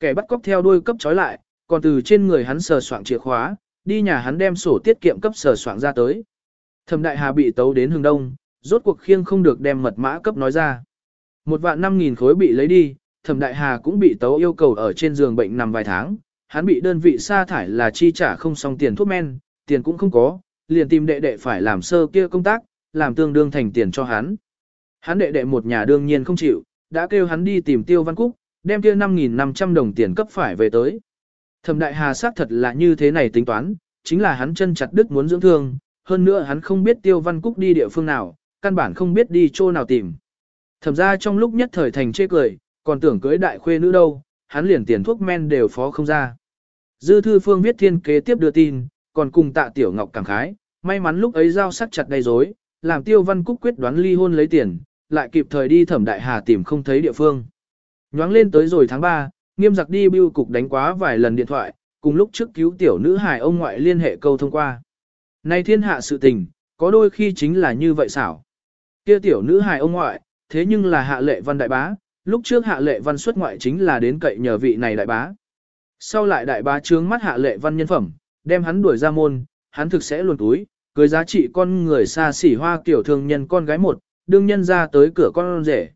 Kẻ bắt cóc theo đuôi cấp trói lại, còn từ trên người hắn sờ soạn chìa khóa, đi nhà hắn đem sổ tiết kiệm cấp sờ soạn ra tới. Thẩm đại hà bị tấu đến hướng đông, rốt cuộc khiêng không được đem mật mã cấp nói ra. Một vạn năm nghìn khối bị lấy đi, thẩm đại hà cũng bị tấu yêu cầu ở trên giường bệnh nằm vài tháng, hắn bị đơn vị sa thải là chi trả không xong tiền thuốc men, tiền cũng không có, liền tìm đệ đệ phải làm sơ kia công tác, làm tương đương thành tiền cho hắn. Hắn đệ đệ một nhà đương nhiên không chịu, đã kêu hắn đi tìm Tiêu Văn Cúc, đem kia 5.500 đồng tiền cấp phải về tới. Thẩm đại hà xác thật là như thế này tính toán, chính là hắn chân chặt đứt muốn dưỡng thương, hơn nữa hắn không biết Tiêu Văn Cúc đi địa phương nào, căn bản không biết đi chỗ nào tìm. Thẩm ra trong lúc nhất thời thành chê cười, còn tưởng cưới đại khuê nữ đâu, hắn liền tiền thuốc men đều phó không ra. Dư thư phương viết thiên kế tiếp đưa tin, còn cùng tạ tiểu ngọc cảm khái, may mắn lúc ấy giao sắc chặt đầy rối, làm tiêu văn cúc quyết đoán ly hôn lấy tiền, lại kịp thời đi thẩm đại hà tìm không thấy địa phương. Nhoáng lên tới rồi tháng 3, nghiêm giặc đi bưu cục đánh quá vài lần điện thoại, cùng lúc trước cứu tiểu nữ hài ông ngoại liên hệ câu thông qua. Nay thiên hạ sự tình, có đôi khi chính là như vậy xảo. Kia tiểu nữ hài ông ngoại, thế nhưng là hạ lệ văn đại bá, lúc trước hạ lệ văn xuất ngoại chính là đến cậy nhờ vị này đại bá. Sau lại đại bá trướng mắt hạ lệ văn nhân phẩm, đem hắn đuổi ra môn, hắn thực sẽ luồn túi, cưới giá trị con người xa xỉ hoa tiểu thương nhân con gái một, đương nhân ra tới cửa con rể.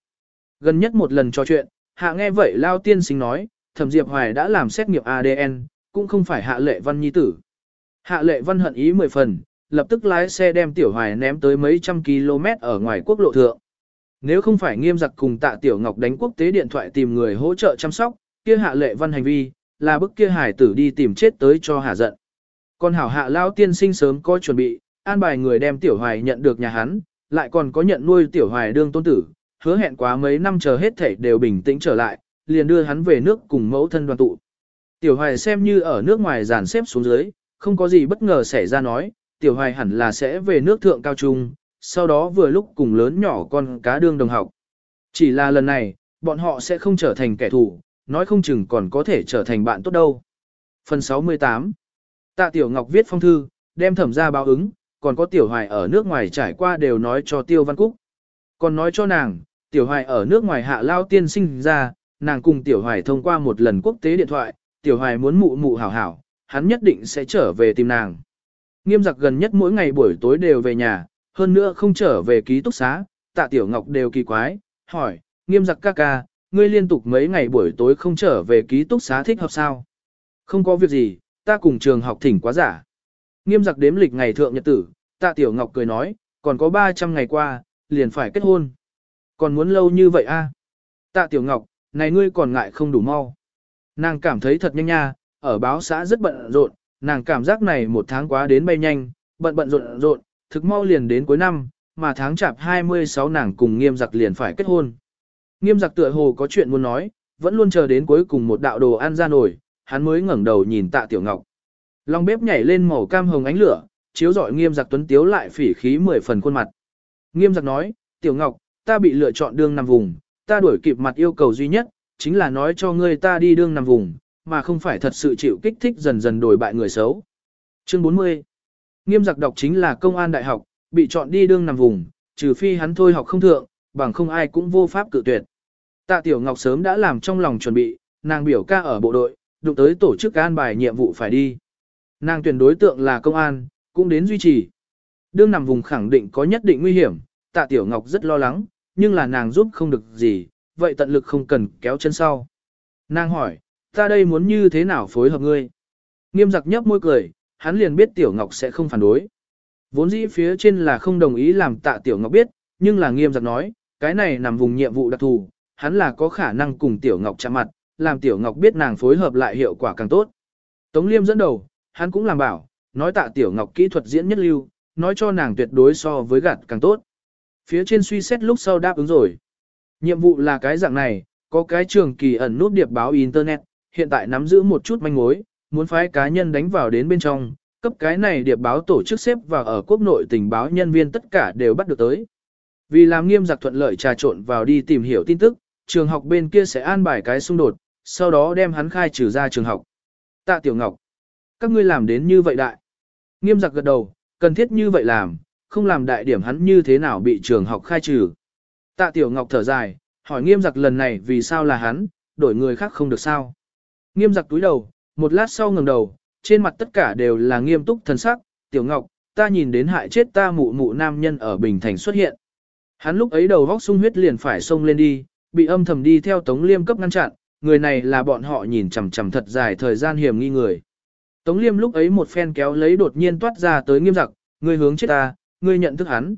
Gần nhất một lần trò chuyện, hạ nghe vậy lao tiên sinh nói, thẩm diệp hoài đã làm xét nghiệm ADN, cũng không phải hạ lệ văn nhi tử. Hạ lệ văn hận ý mười phần, lập tức lái xe đem tiểu hoài ném tới mấy trăm km ở ngoài quốc lộ thượng. Nếu không phải nghiêm giặc cùng tạ tiểu ngọc đánh quốc tế điện thoại tìm người hỗ trợ chăm sóc, kia hạ lệ văn hành vi, là bức kia hải tử đi tìm chết tới cho hạ giận. Còn hảo hạ lao tiên sinh sớm có chuẩn bị, an bài người đem tiểu hoài nhận được nhà hắn, lại còn có nhận nuôi tiểu hoài đương tôn tử, hứa hẹn quá mấy năm chờ hết thảy đều bình tĩnh trở lại, liền đưa hắn về nước cùng mẫu thân đoàn tụ. Tiểu hoài xem như ở nước ngoài dàn xếp xuống dưới, không có gì bất ngờ xảy ra nói, tiểu hoài hẳn là sẽ về nước thượng cao trung, sau đó vừa lúc cùng lớn nhỏ con cá đương đồng học. Chỉ là lần này, bọn họ sẽ không trở thành kẻ thù, nói không chừng còn có thể trở thành bạn tốt đâu. Phần 68 Tạ Tiểu Ngọc viết phong thư, đem thẩm ra báo ứng, còn có Tiểu Hoài ở nước ngoài trải qua đều nói cho Tiêu Văn Cúc. Còn nói cho nàng, Tiểu Hoài ở nước ngoài hạ lao tiên sinh ra, nàng cùng Tiểu Hoài thông qua một lần quốc tế điện thoại, Tiểu Hoài muốn mụ mụ hảo hảo, hắn nhất định sẽ trở về tìm nàng. Nghiêm giặc gần nhất mỗi ngày buổi tối đều về nhà, hơn nữa không trở về ký túc xá, tạ Tiểu Ngọc đều kỳ quái, hỏi, nghiêm giặc ca ca, ngươi liên tục mấy ngày buổi tối không trở về ký túc xá thích hợp sao? Không có việc gì, ta cùng trường học thỉnh quá giả. Nghiêm giặc đếm lịch ngày thượng nhật tử, tạ tiểu ngọc cười nói, còn có 300 ngày qua, liền phải kết hôn. Còn muốn lâu như vậy a? À? Tạ tiểu ngọc, này ngươi còn ngại không đủ mau. Nàng cảm thấy thật nhanh nha, ở báo xã rất bận rộn, nàng cảm giác này một tháng quá đến bay nhanh, bận bận rộn rộn, thực mau liền đến cuối năm, mà tháng chạp 26 nàng cùng nghiêm giặc liền phải kết hôn. Nghiêm giặc tựa hồ có chuyện muốn nói, vẫn luôn chờ đến cuối cùng một đạo đồ ăn ra nổi, hắn mới ngẩng đầu nhìn tạ tiểu ngọc. Long bếp nhảy lên màu cam hồng ánh lửa, chiếu rọi nghiêm giặc tuấn tiếu lại phỉ khí mười phần khuôn mặt. Nghiêm giặc nói, tiểu ngọc, ta bị lựa chọn đương nằm vùng, ta đuổi kịp mặt yêu cầu duy nhất, chính là nói cho ngươi ta đi đương nằm vùng, mà không phải thật sự chịu kích thích dần dần đổi bại người xấu. Chương 40 Nghiêm giặc đọc chính là công an đại học, bị chọn đi đương nằm vùng, trừ phi hắn thôi học không thượng, bằng không ai cũng vô pháp cự tuyệt. Tạ Tiểu Ngọc sớm đã làm trong lòng chuẩn bị, nàng biểu ca ở bộ đội, đụng tới tổ chức an bài nhiệm vụ phải đi. Nàng tuyển đối tượng là công an, cũng đến duy trì. Đương nằm vùng khẳng định có nhất định nguy hiểm, Tạ Tiểu Ngọc rất lo lắng, nhưng là nàng giúp không được gì, vậy tận lực không cần kéo chân sau. Nàng hỏi, ta đây muốn như thế nào phối hợp ngươi? Nghiêm giặc nhấp môi cười, hắn liền biết Tiểu Ngọc sẽ không phản đối. Vốn dĩ phía trên là không đồng ý làm tạ Tiểu Ngọc biết, nhưng là nghiêm giặc nói, cái này nằm vùng nhiệm vụ đặc thù, hắn là có khả năng cùng Tiểu Ngọc chạm mặt, làm Tiểu Ngọc biết nàng phối hợp lại hiệu quả càng tốt. Tống Liêm dẫn đầu, hắn cũng làm bảo, nói tạ Tiểu Ngọc kỹ thuật diễn nhất lưu, nói cho nàng tuyệt đối so với gạt càng tốt. Phía trên suy xét lúc sau đáp ứng rồi. Nhiệm vụ là cái dạng này, có cái trường kỳ ẩn nút điệp báo Internet, hiện tại nắm giữ một chút manh mối, muốn phái cá nhân đánh vào đến bên trong, cấp cái này điệp báo tổ chức xếp và ở quốc nội tình báo nhân viên tất cả đều bắt được tới. Vì làm nghiêm giặc thuận lợi trà trộn vào đi tìm hiểu tin tức, trường học bên kia sẽ an bài cái xung đột, sau đó đem hắn khai trừ ra trường học. Tạ Tiểu Ngọc, các ngươi làm đến như vậy đại. Nghiêm giặc gật đầu, cần thiết như vậy làm, không làm đại điểm hắn như thế nào bị trường học khai trừ. Tạ Tiểu Ngọc thở dài, hỏi nghiêm giặc lần này vì sao là hắn, đổi người khác không được sao. Nghiêm giặc túi đầu, một lát sau ngẩng đầu, trên mặt tất cả đều là nghiêm túc thần sắc, tiểu ngọc, ta nhìn đến hại chết ta mụ mụ nam nhân ở Bình Thành xuất hiện. Hắn lúc ấy đầu vóc sung huyết liền phải xông lên đi, bị âm thầm đi theo Tống Liêm cấp ngăn chặn, người này là bọn họ nhìn chằm chằm thật dài thời gian hiểm nghi người. Tống Liêm lúc ấy một phen kéo lấy đột nhiên toát ra tới nghiêm giặc, ngươi hướng chết ta, ngươi nhận thức hắn.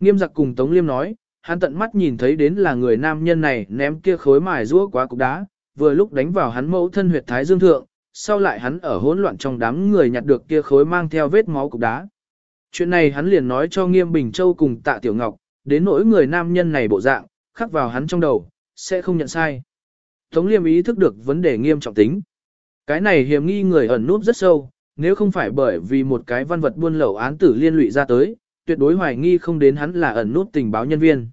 Nghiêm giặc cùng Tống Liêm nói, hắn tận mắt nhìn thấy đến là người nam nhân này ném kia khối mài rũa quá cục đá, vừa lúc đánh vào hắn mẫu thân huyệt thái dương thượng, sau lại hắn ở hỗn loạn trong đám người nhặt được kia khối mang theo vết máu cục đá. Chuyện này hắn liền nói cho Nghiêm Bình Châu cùng Tạ Tiểu Ngọc, đến nỗi người nam nhân này bộ dạng, khắc vào hắn trong đầu, sẽ không nhận sai. Tống Liêm ý thức được vấn đề nghiêm trọng tính. Cái này hiểm nghi người ẩn núp rất sâu, nếu không phải bởi vì một cái văn vật buôn lậu án tử liên lụy ra tới, tuyệt đối hoài nghi không đến hắn là ẩn nút tình báo nhân viên.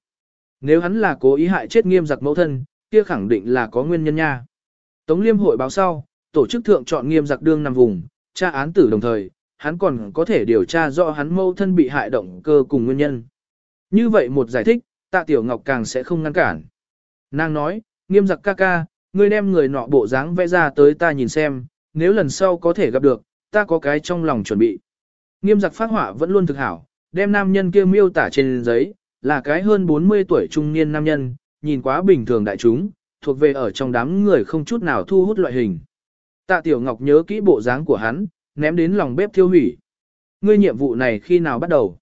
Nếu hắn là cố ý hại chết nghiêm giặc mẫu thân, kia khẳng định là có nguyên nhân nha. Tống Liêm hội báo sau, tổ chức thượng chọn nghiêm giặc đương nằm vùng, tra án tử đồng thời, hắn còn có thể điều tra rõ hắn mâu thân bị hại động cơ cùng nguyên nhân. Như vậy một giải thích, tạ tiểu ngọc càng sẽ không ngăn cản. Nàng nói, nghiêm giặc ca ca, ngươi đem người nọ bộ dáng vẽ ra tới ta nhìn xem, nếu lần sau có thể gặp được, ta có cái trong lòng chuẩn bị. Nghiêm giặc phát họa vẫn luôn thực hảo, đem nam nhân kia miêu tả trên giấy, là cái hơn 40 tuổi trung niên nam nhân, nhìn quá bình thường đại chúng, thuộc về ở trong đám người không chút nào thu hút loại hình. Tạ Tiểu Ngọc nhớ kỹ bộ dáng của hắn, ném đến lòng bếp thiêu hủy. Ngươi nhiệm vụ này khi nào bắt đầu?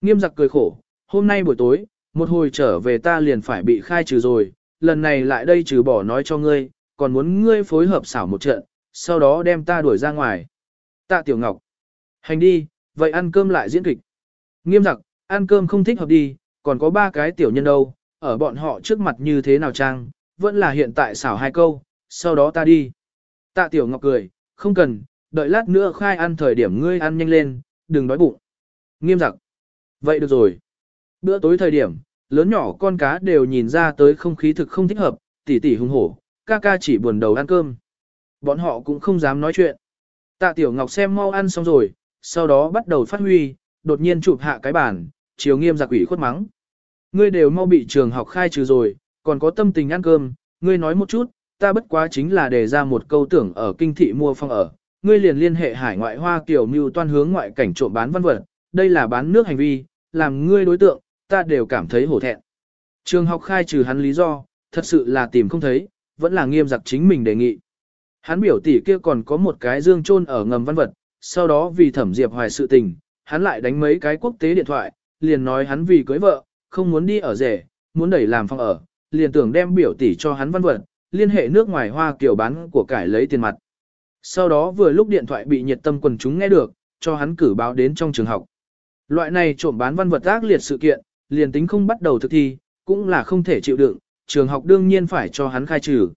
Nghiêm giặc cười khổ, hôm nay buổi tối, một hồi trở về ta liền phải bị khai trừ rồi, lần này lại đây trừ bỏ nói cho ngươi, còn muốn ngươi phối hợp xảo một trận, sau đó đem ta đuổi ra ngoài. Tạ Tiểu Ngọc. Hành đi, vậy ăn cơm lại diễn kịch. Nghiêm giặc, ăn cơm không thích hợp đi, còn có ba cái tiểu nhân đâu, ở bọn họ trước mặt như thế nào trang, vẫn là hiện tại xảo hai câu, sau đó ta đi. Tạ Tiểu Ngọc cười, không cần, đợi lát nữa khai ăn thời điểm ngươi ăn nhanh lên, đừng đói bụng. Nghiêm giặc. Vậy được rồi. Bữa tối thời điểm, lớn nhỏ con cá đều nhìn ra tới không khí thực không thích hợp, tỉ tỉ hung hổ, ca ca chỉ buồn đầu ăn cơm. Bọn họ cũng không dám nói chuyện. Tạ Tiểu Ngọc xem mau ăn xong rồi, sau đó bắt đầu phát huy, đột nhiên chụp hạ cái bàn, chiều nghiêm giặc quỷ khuất mắng. Ngươi đều mau bị trường học khai trừ rồi, còn có tâm tình ăn cơm, ngươi nói một chút, ta bất quá chính là đề ra một câu tưởng ở kinh thị mua phòng ở, ngươi liền liên hệ hải ngoại hoa kiểu mưu toan hướng ngoại cảnh trộm bán văn vật, đây là bán nước hành vi, làm ngươi đối tượng, ta đều cảm thấy hổ thẹn. Trường học khai trừ hắn lý do, thật sự là tìm không thấy, vẫn là nghiêm giặc chính mình đề nghị. Hắn biểu tỷ kia còn có một cái dương chôn ở ngầm văn vật, sau đó vì thẩm diệp hoài sự tình, hắn lại đánh mấy cái quốc tế điện thoại, liền nói hắn vì cưới vợ, không muốn đi ở rể, muốn đẩy làm phòng ở, liền tưởng đem biểu tỷ cho hắn văn vật, liên hệ nước ngoài hoa kiểu bán của cải lấy tiền mặt. Sau đó vừa lúc điện thoại bị nhiệt tâm quần chúng nghe được, cho hắn cử báo đến trong trường học. Loại này trộm bán văn vật ác liệt sự kiện, liền tính không bắt đầu thực thi, cũng là không thể chịu đựng, trường học đương nhiên phải cho hắn khai trừ.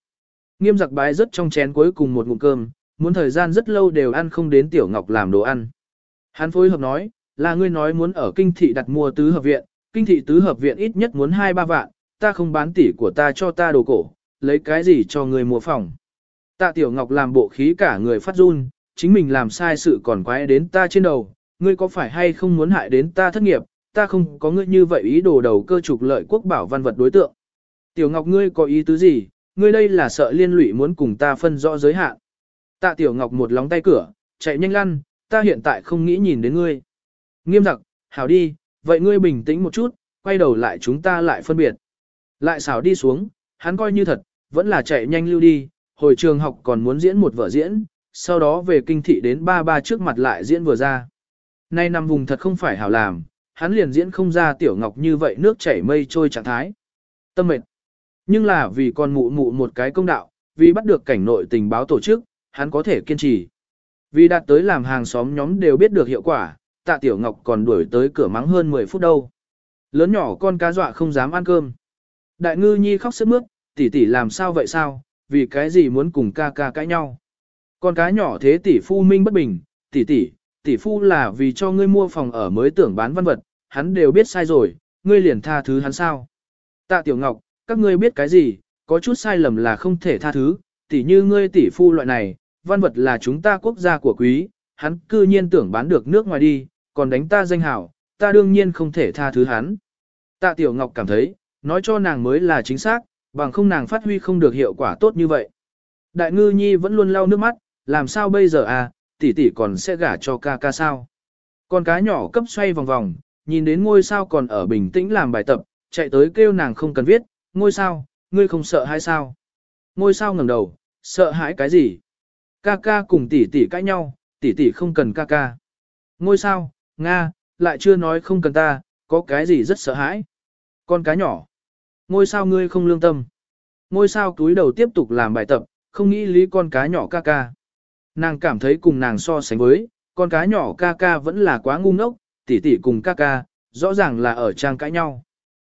Nghiêm giặc bái rất trong chén cuối cùng một ngụm cơm, muốn thời gian rất lâu đều ăn không đến tiểu ngọc làm đồ ăn. Hắn phối hợp nói, là ngươi nói muốn ở kinh thị đặt mua tứ hợp viện, kinh thị tứ hợp viện ít nhất muốn 2-3 vạn, ta không bán tỷ của ta cho ta đồ cổ, lấy cái gì cho người mua phòng. Tạ Tiểu Ngọc làm bộ khí cả người phát run, chính mình làm sai sự còn quái đến ta trên đầu, ngươi có phải hay không muốn hại đến ta thất nghiệp, ta không có ngươi như vậy ý đồ đầu cơ trục lợi quốc bảo văn vật đối tượng. Tiểu Ngọc ngươi có ý tứ gì, ngươi đây là sợ liên lụy muốn cùng ta phân rõ giới hạn. Tạ Tiểu Ngọc một lóng tay cửa, chạy nhanh lăn, ta hiện tại không nghĩ nhìn đến ngươi. Nghiêm giặc, hảo đi, vậy ngươi bình tĩnh một chút, quay đầu lại chúng ta lại phân biệt. Lại xảo đi xuống, hắn coi như thật, vẫn là chạy nhanh lưu đi, hồi trường học còn muốn diễn một vở diễn, sau đó về kinh thị đến ba ba trước mặt lại diễn vừa ra. Nay nằm vùng thật không phải hảo làm, hắn liền diễn không ra tiểu ngọc như vậy nước chảy mây trôi trạng thái. Tâm mệt. Nhưng là vì con mụ mụ một cái công đạo, vì bắt được cảnh nội tình báo tổ chức, hắn có thể kiên trì. Vì đạt tới làm hàng xóm nhóm đều biết được hiệu quả, tạ tiểu ngọc còn đuổi tới cửa mắng hơn 10 phút đâu. Lớn nhỏ con cá dọa không dám ăn cơm. Đại ngư nhi khóc sức mướt, tỷ tỷ làm sao vậy sao, vì cái gì muốn cùng ca ca cãi nhau. Con cá nhỏ thế tỷ phu minh bất bình, tỷ tỷ, tỷ phu là vì cho ngươi mua phòng ở mới tưởng bán văn vật, hắn đều biết sai rồi, ngươi liền tha thứ hắn sao. Tạ tiểu ngọc, các ngươi biết cái gì, có chút sai lầm là không thể tha thứ, tỷ như ngươi tỷ phu loại này, văn vật là chúng ta quốc gia của quý, hắn cư nhiên tưởng bán được nước ngoài đi, còn đánh ta danh hảo, ta đương nhiên không thể tha thứ hắn. Tạ Tiểu Ngọc cảm thấy, nói cho nàng mới là chính xác, bằng không nàng phát huy không được hiệu quả tốt như vậy. Đại ngư nhi vẫn luôn lau nước mắt, làm sao bây giờ à, tỷ tỷ còn sẽ gả cho ca ca sao. Con cá nhỏ cấp xoay vòng vòng, nhìn đến ngôi sao còn ở bình tĩnh làm bài tập, chạy tới kêu nàng không cần viết, ngôi sao, ngươi không sợ hay sao? Ngôi sao ngẩng đầu, sợ hãi cái gì? Ca ca cùng tỷ tỷ cãi nhau, tỷ tỷ không cần ca ca. Ngôi sao, Nga, lại chưa nói không cần ta, có cái gì rất sợ hãi. Con cá nhỏ. Ngôi sao ngươi không lương tâm. Ngôi sao túi đầu tiếp tục làm bài tập, không nghĩ lý con cá nhỏ ca ca. Nàng cảm thấy cùng nàng so sánh với, con cá nhỏ ca ca vẫn là quá ngu ngốc, tỷ tỷ cùng ca ca, rõ ràng là ở trang cãi nhau.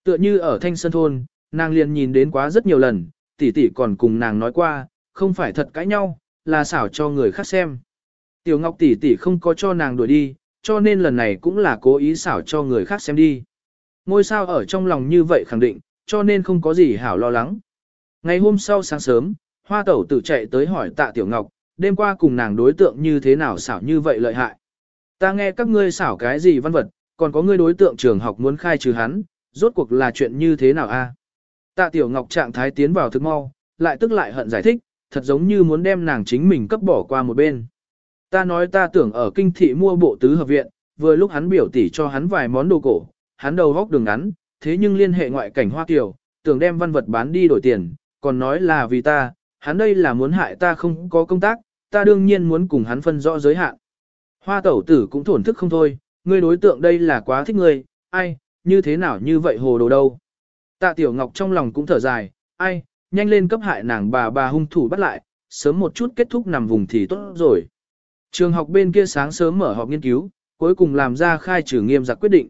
Tựa như ở thanh sơn thôn, nàng liền nhìn đến quá rất nhiều lần, tỷ tỷ còn cùng nàng nói qua, không phải thật cãi nhau, là xảo cho người khác xem. Tiểu Ngọc tỷ tỷ không có cho nàng đuổi đi, cho nên lần này cũng là cố ý xảo cho người khác xem đi. Ngôi sao ở trong lòng như vậy khẳng định, cho nên không có gì hảo lo lắng. Ngày hôm sau sáng sớm, hoa tẩu tử chạy tới hỏi tạ Tiểu Ngọc, đêm qua cùng nàng đối tượng như thế nào xảo như vậy lợi hại. Ta nghe các ngươi xảo cái gì văn vật, còn có ngươi đối tượng trường học muốn khai trừ hắn, rốt cuộc là chuyện như thế nào a? Tạ Tiểu Ngọc trạng thái tiến vào thực mau, lại tức lại hận giải thích, thật giống như muốn đem nàng chính mình cấp bỏ qua một bên. Ta nói ta tưởng ở kinh thị mua bộ tứ hợp viện, vừa lúc hắn biểu tỷ cho hắn vài món đồ cổ, hắn đầu góc đường ngắn, thế nhưng liên hệ ngoại cảnh Hoa Kiều, tưởng đem văn vật bán đi đổi tiền, còn nói là vì ta, hắn đây là muốn hại ta không có công tác, ta đương nhiên muốn cùng hắn phân rõ giới hạn. Hoa tẩu tử cũng thổn thức không thôi, ngươi đối tượng đây là quá thích ngươi, ai, như thế nào như vậy hồ đồ đâu. Tạ Tiểu Ngọc trong lòng cũng thở dài, ai, nhanh lên cấp hại nàng bà bà hung thủ bắt lại, sớm một chút kết thúc nằm vùng thì tốt rồi. Trường học bên kia sáng sớm mở họp nghiên cứu, cuối cùng làm ra khai trừ nghiêm giặc quyết định.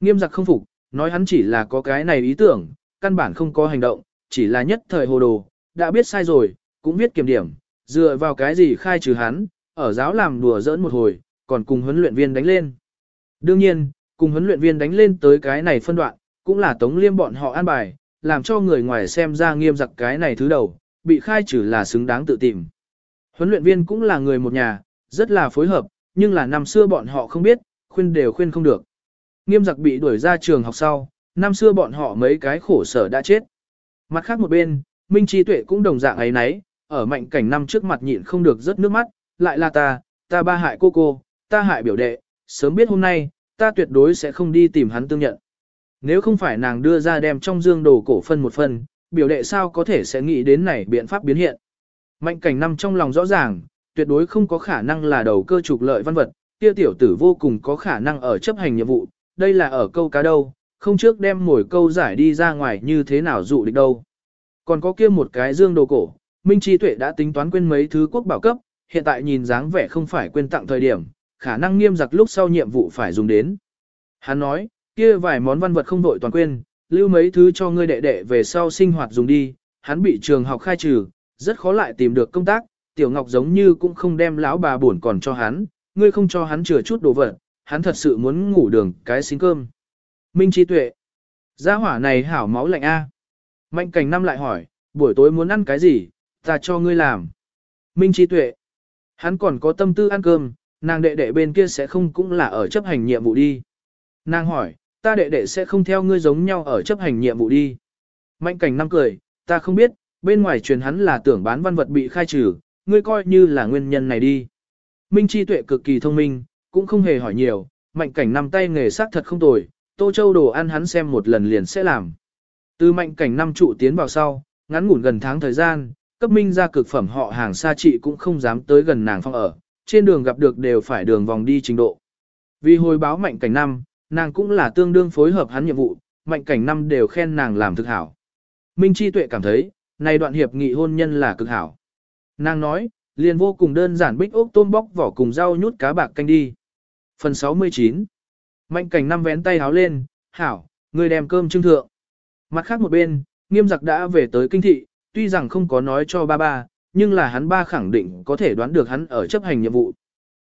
Nghiêm giặc không phục, nói hắn chỉ là có cái này ý tưởng, căn bản không có hành động, chỉ là nhất thời hồ đồ, đã biết sai rồi, cũng biết kiểm điểm, dựa vào cái gì khai trừ hắn, ở giáo làm đùa giỡn một hồi, còn cùng huấn luyện viên đánh lên. Đương nhiên, cùng huấn luyện viên đánh lên tới cái này phân đoạn, cũng là tống liêm bọn họ an bài, làm cho người ngoài xem ra nghiêm giặc cái này thứ đầu, bị khai trừ là xứng đáng tự tìm. Huấn luyện viên cũng là người một nhà, rất là phối hợp, nhưng là năm xưa bọn họ không biết, khuyên đều khuyên không được. Nghiêm giặc bị đuổi ra trường học sau, năm xưa bọn họ mấy cái khổ sở đã chết. Mặt khác một bên, Minh trí Tuệ cũng đồng dạng ấy nấy, ở mạnh cảnh năm trước mặt nhịn không được rớt nước mắt, lại là ta, ta ba hại cô cô, ta hại biểu đệ, sớm biết hôm nay, ta tuyệt đối sẽ không đi tìm hắn tương nhận. Nếu không phải nàng đưa ra đem trong dương đồ cổ phân một phần, biểu đệ sao có thể sẽ nghĩ đến này biện pháp biến hiện. Mạnh cảnh năm trong lòng rõ ràng, tuyệt đối không có khả năng là đầu cơ trục lợi văn vật, kia tiểu tử vô cùng có khả năng ở chấp hành nhiệm vụ, đây là ở câu cá đâu, không trước đem mồi câu giải đi ra ngoài như thế nào dụ địch đâu. Còn có kia một cái dương đồ cổ, Minh Chi Tuệ đã tính toán quên mấy thứ quốc bảo cấp, hiện tại nhìn dáng vẻ không phải quên tặng thời điểm, khả năng nghiêm giặc lúc sau nhiệm vụ phải dùng đến. Hắn nói, kia vài món văn vật không đội toàn quên, lưu mấy thứ cho ngươi đệ đệ về sau sinh hoạt dùng đi, hắn bị trường học khai trừ, rất khó lại tìm được công tác, tiểu ngọc giống như cũng không đem lão bà buồn còn cho hắn, ngươi không cho hắn chừa chút đồ vật, hắn thật sự muốn ngủ đường cái xin cơm. Minh Chi Tuệ, gia hỏa này hảo máu lạnh a. Mạnh cảnh năm lại hỏi, buổi tối muốn ăn cái gì, ta cho ngươi làm. Minh Chi Tuệ, hắn còn có tâm tư ăn cơm, nàng đệ đệ bên kia sẽ không cũng là ở chấp hành nhiệm vụ đi. Nàng hỏi, ta đệ đệ sẽ không theo ngươi giống nhau ở chấp hành nhiệm vụ đi. Mạnh cảnh năm cười, ta không biết, bên ngoài truyền hắn là tưởng bán văn vật bị khai trừ, ngươi coi như là nguyên nhân này đi. Minh Chi Tuệ cực kỳ thông minh, cũng không hề hỏi nhiều, mạnh cảnh năm tay nghề sắc thật không tồi, tô châu đồ ăn hắn xem một lần liền sẽ làm. Từ mạnh cảnh năm trụ tiến vào sau, ngắn ngủn gần tháng thời gian, cấp minh ra cực phẩm họ hàng xa trị cũng không dám tới gần nàng phong ở, trên đường gặp được đều phải đường vòng đi trình độ. Vì hồi báo mạnh cảnh năm, nàng cũng là tương đương phối hợp hắn nhiệm vụ, mạnh cảnh năm đều khen nàng làm thực hảo. Minh Chi Tuệ cảm thấy, này đoạn hiệp nghị hôn nhân là cực hảo. Nàng nói, liền vô cùng đơn giản bích ốc tôm bóc vỏ cùng rau nhút cá bạc canh đi. Phần 69 Mạnh cảnh năm vén tay háo lên, hảo, người đem cơm trưng thượng. Mặt khác một bên, nghiêm giặc đã về tới kinh thị, tuy rằng không có nói cho ba ba, nhưng là hắn ba khẳng định có thể đoán được hắn ở chấp hành nhiệm vụ.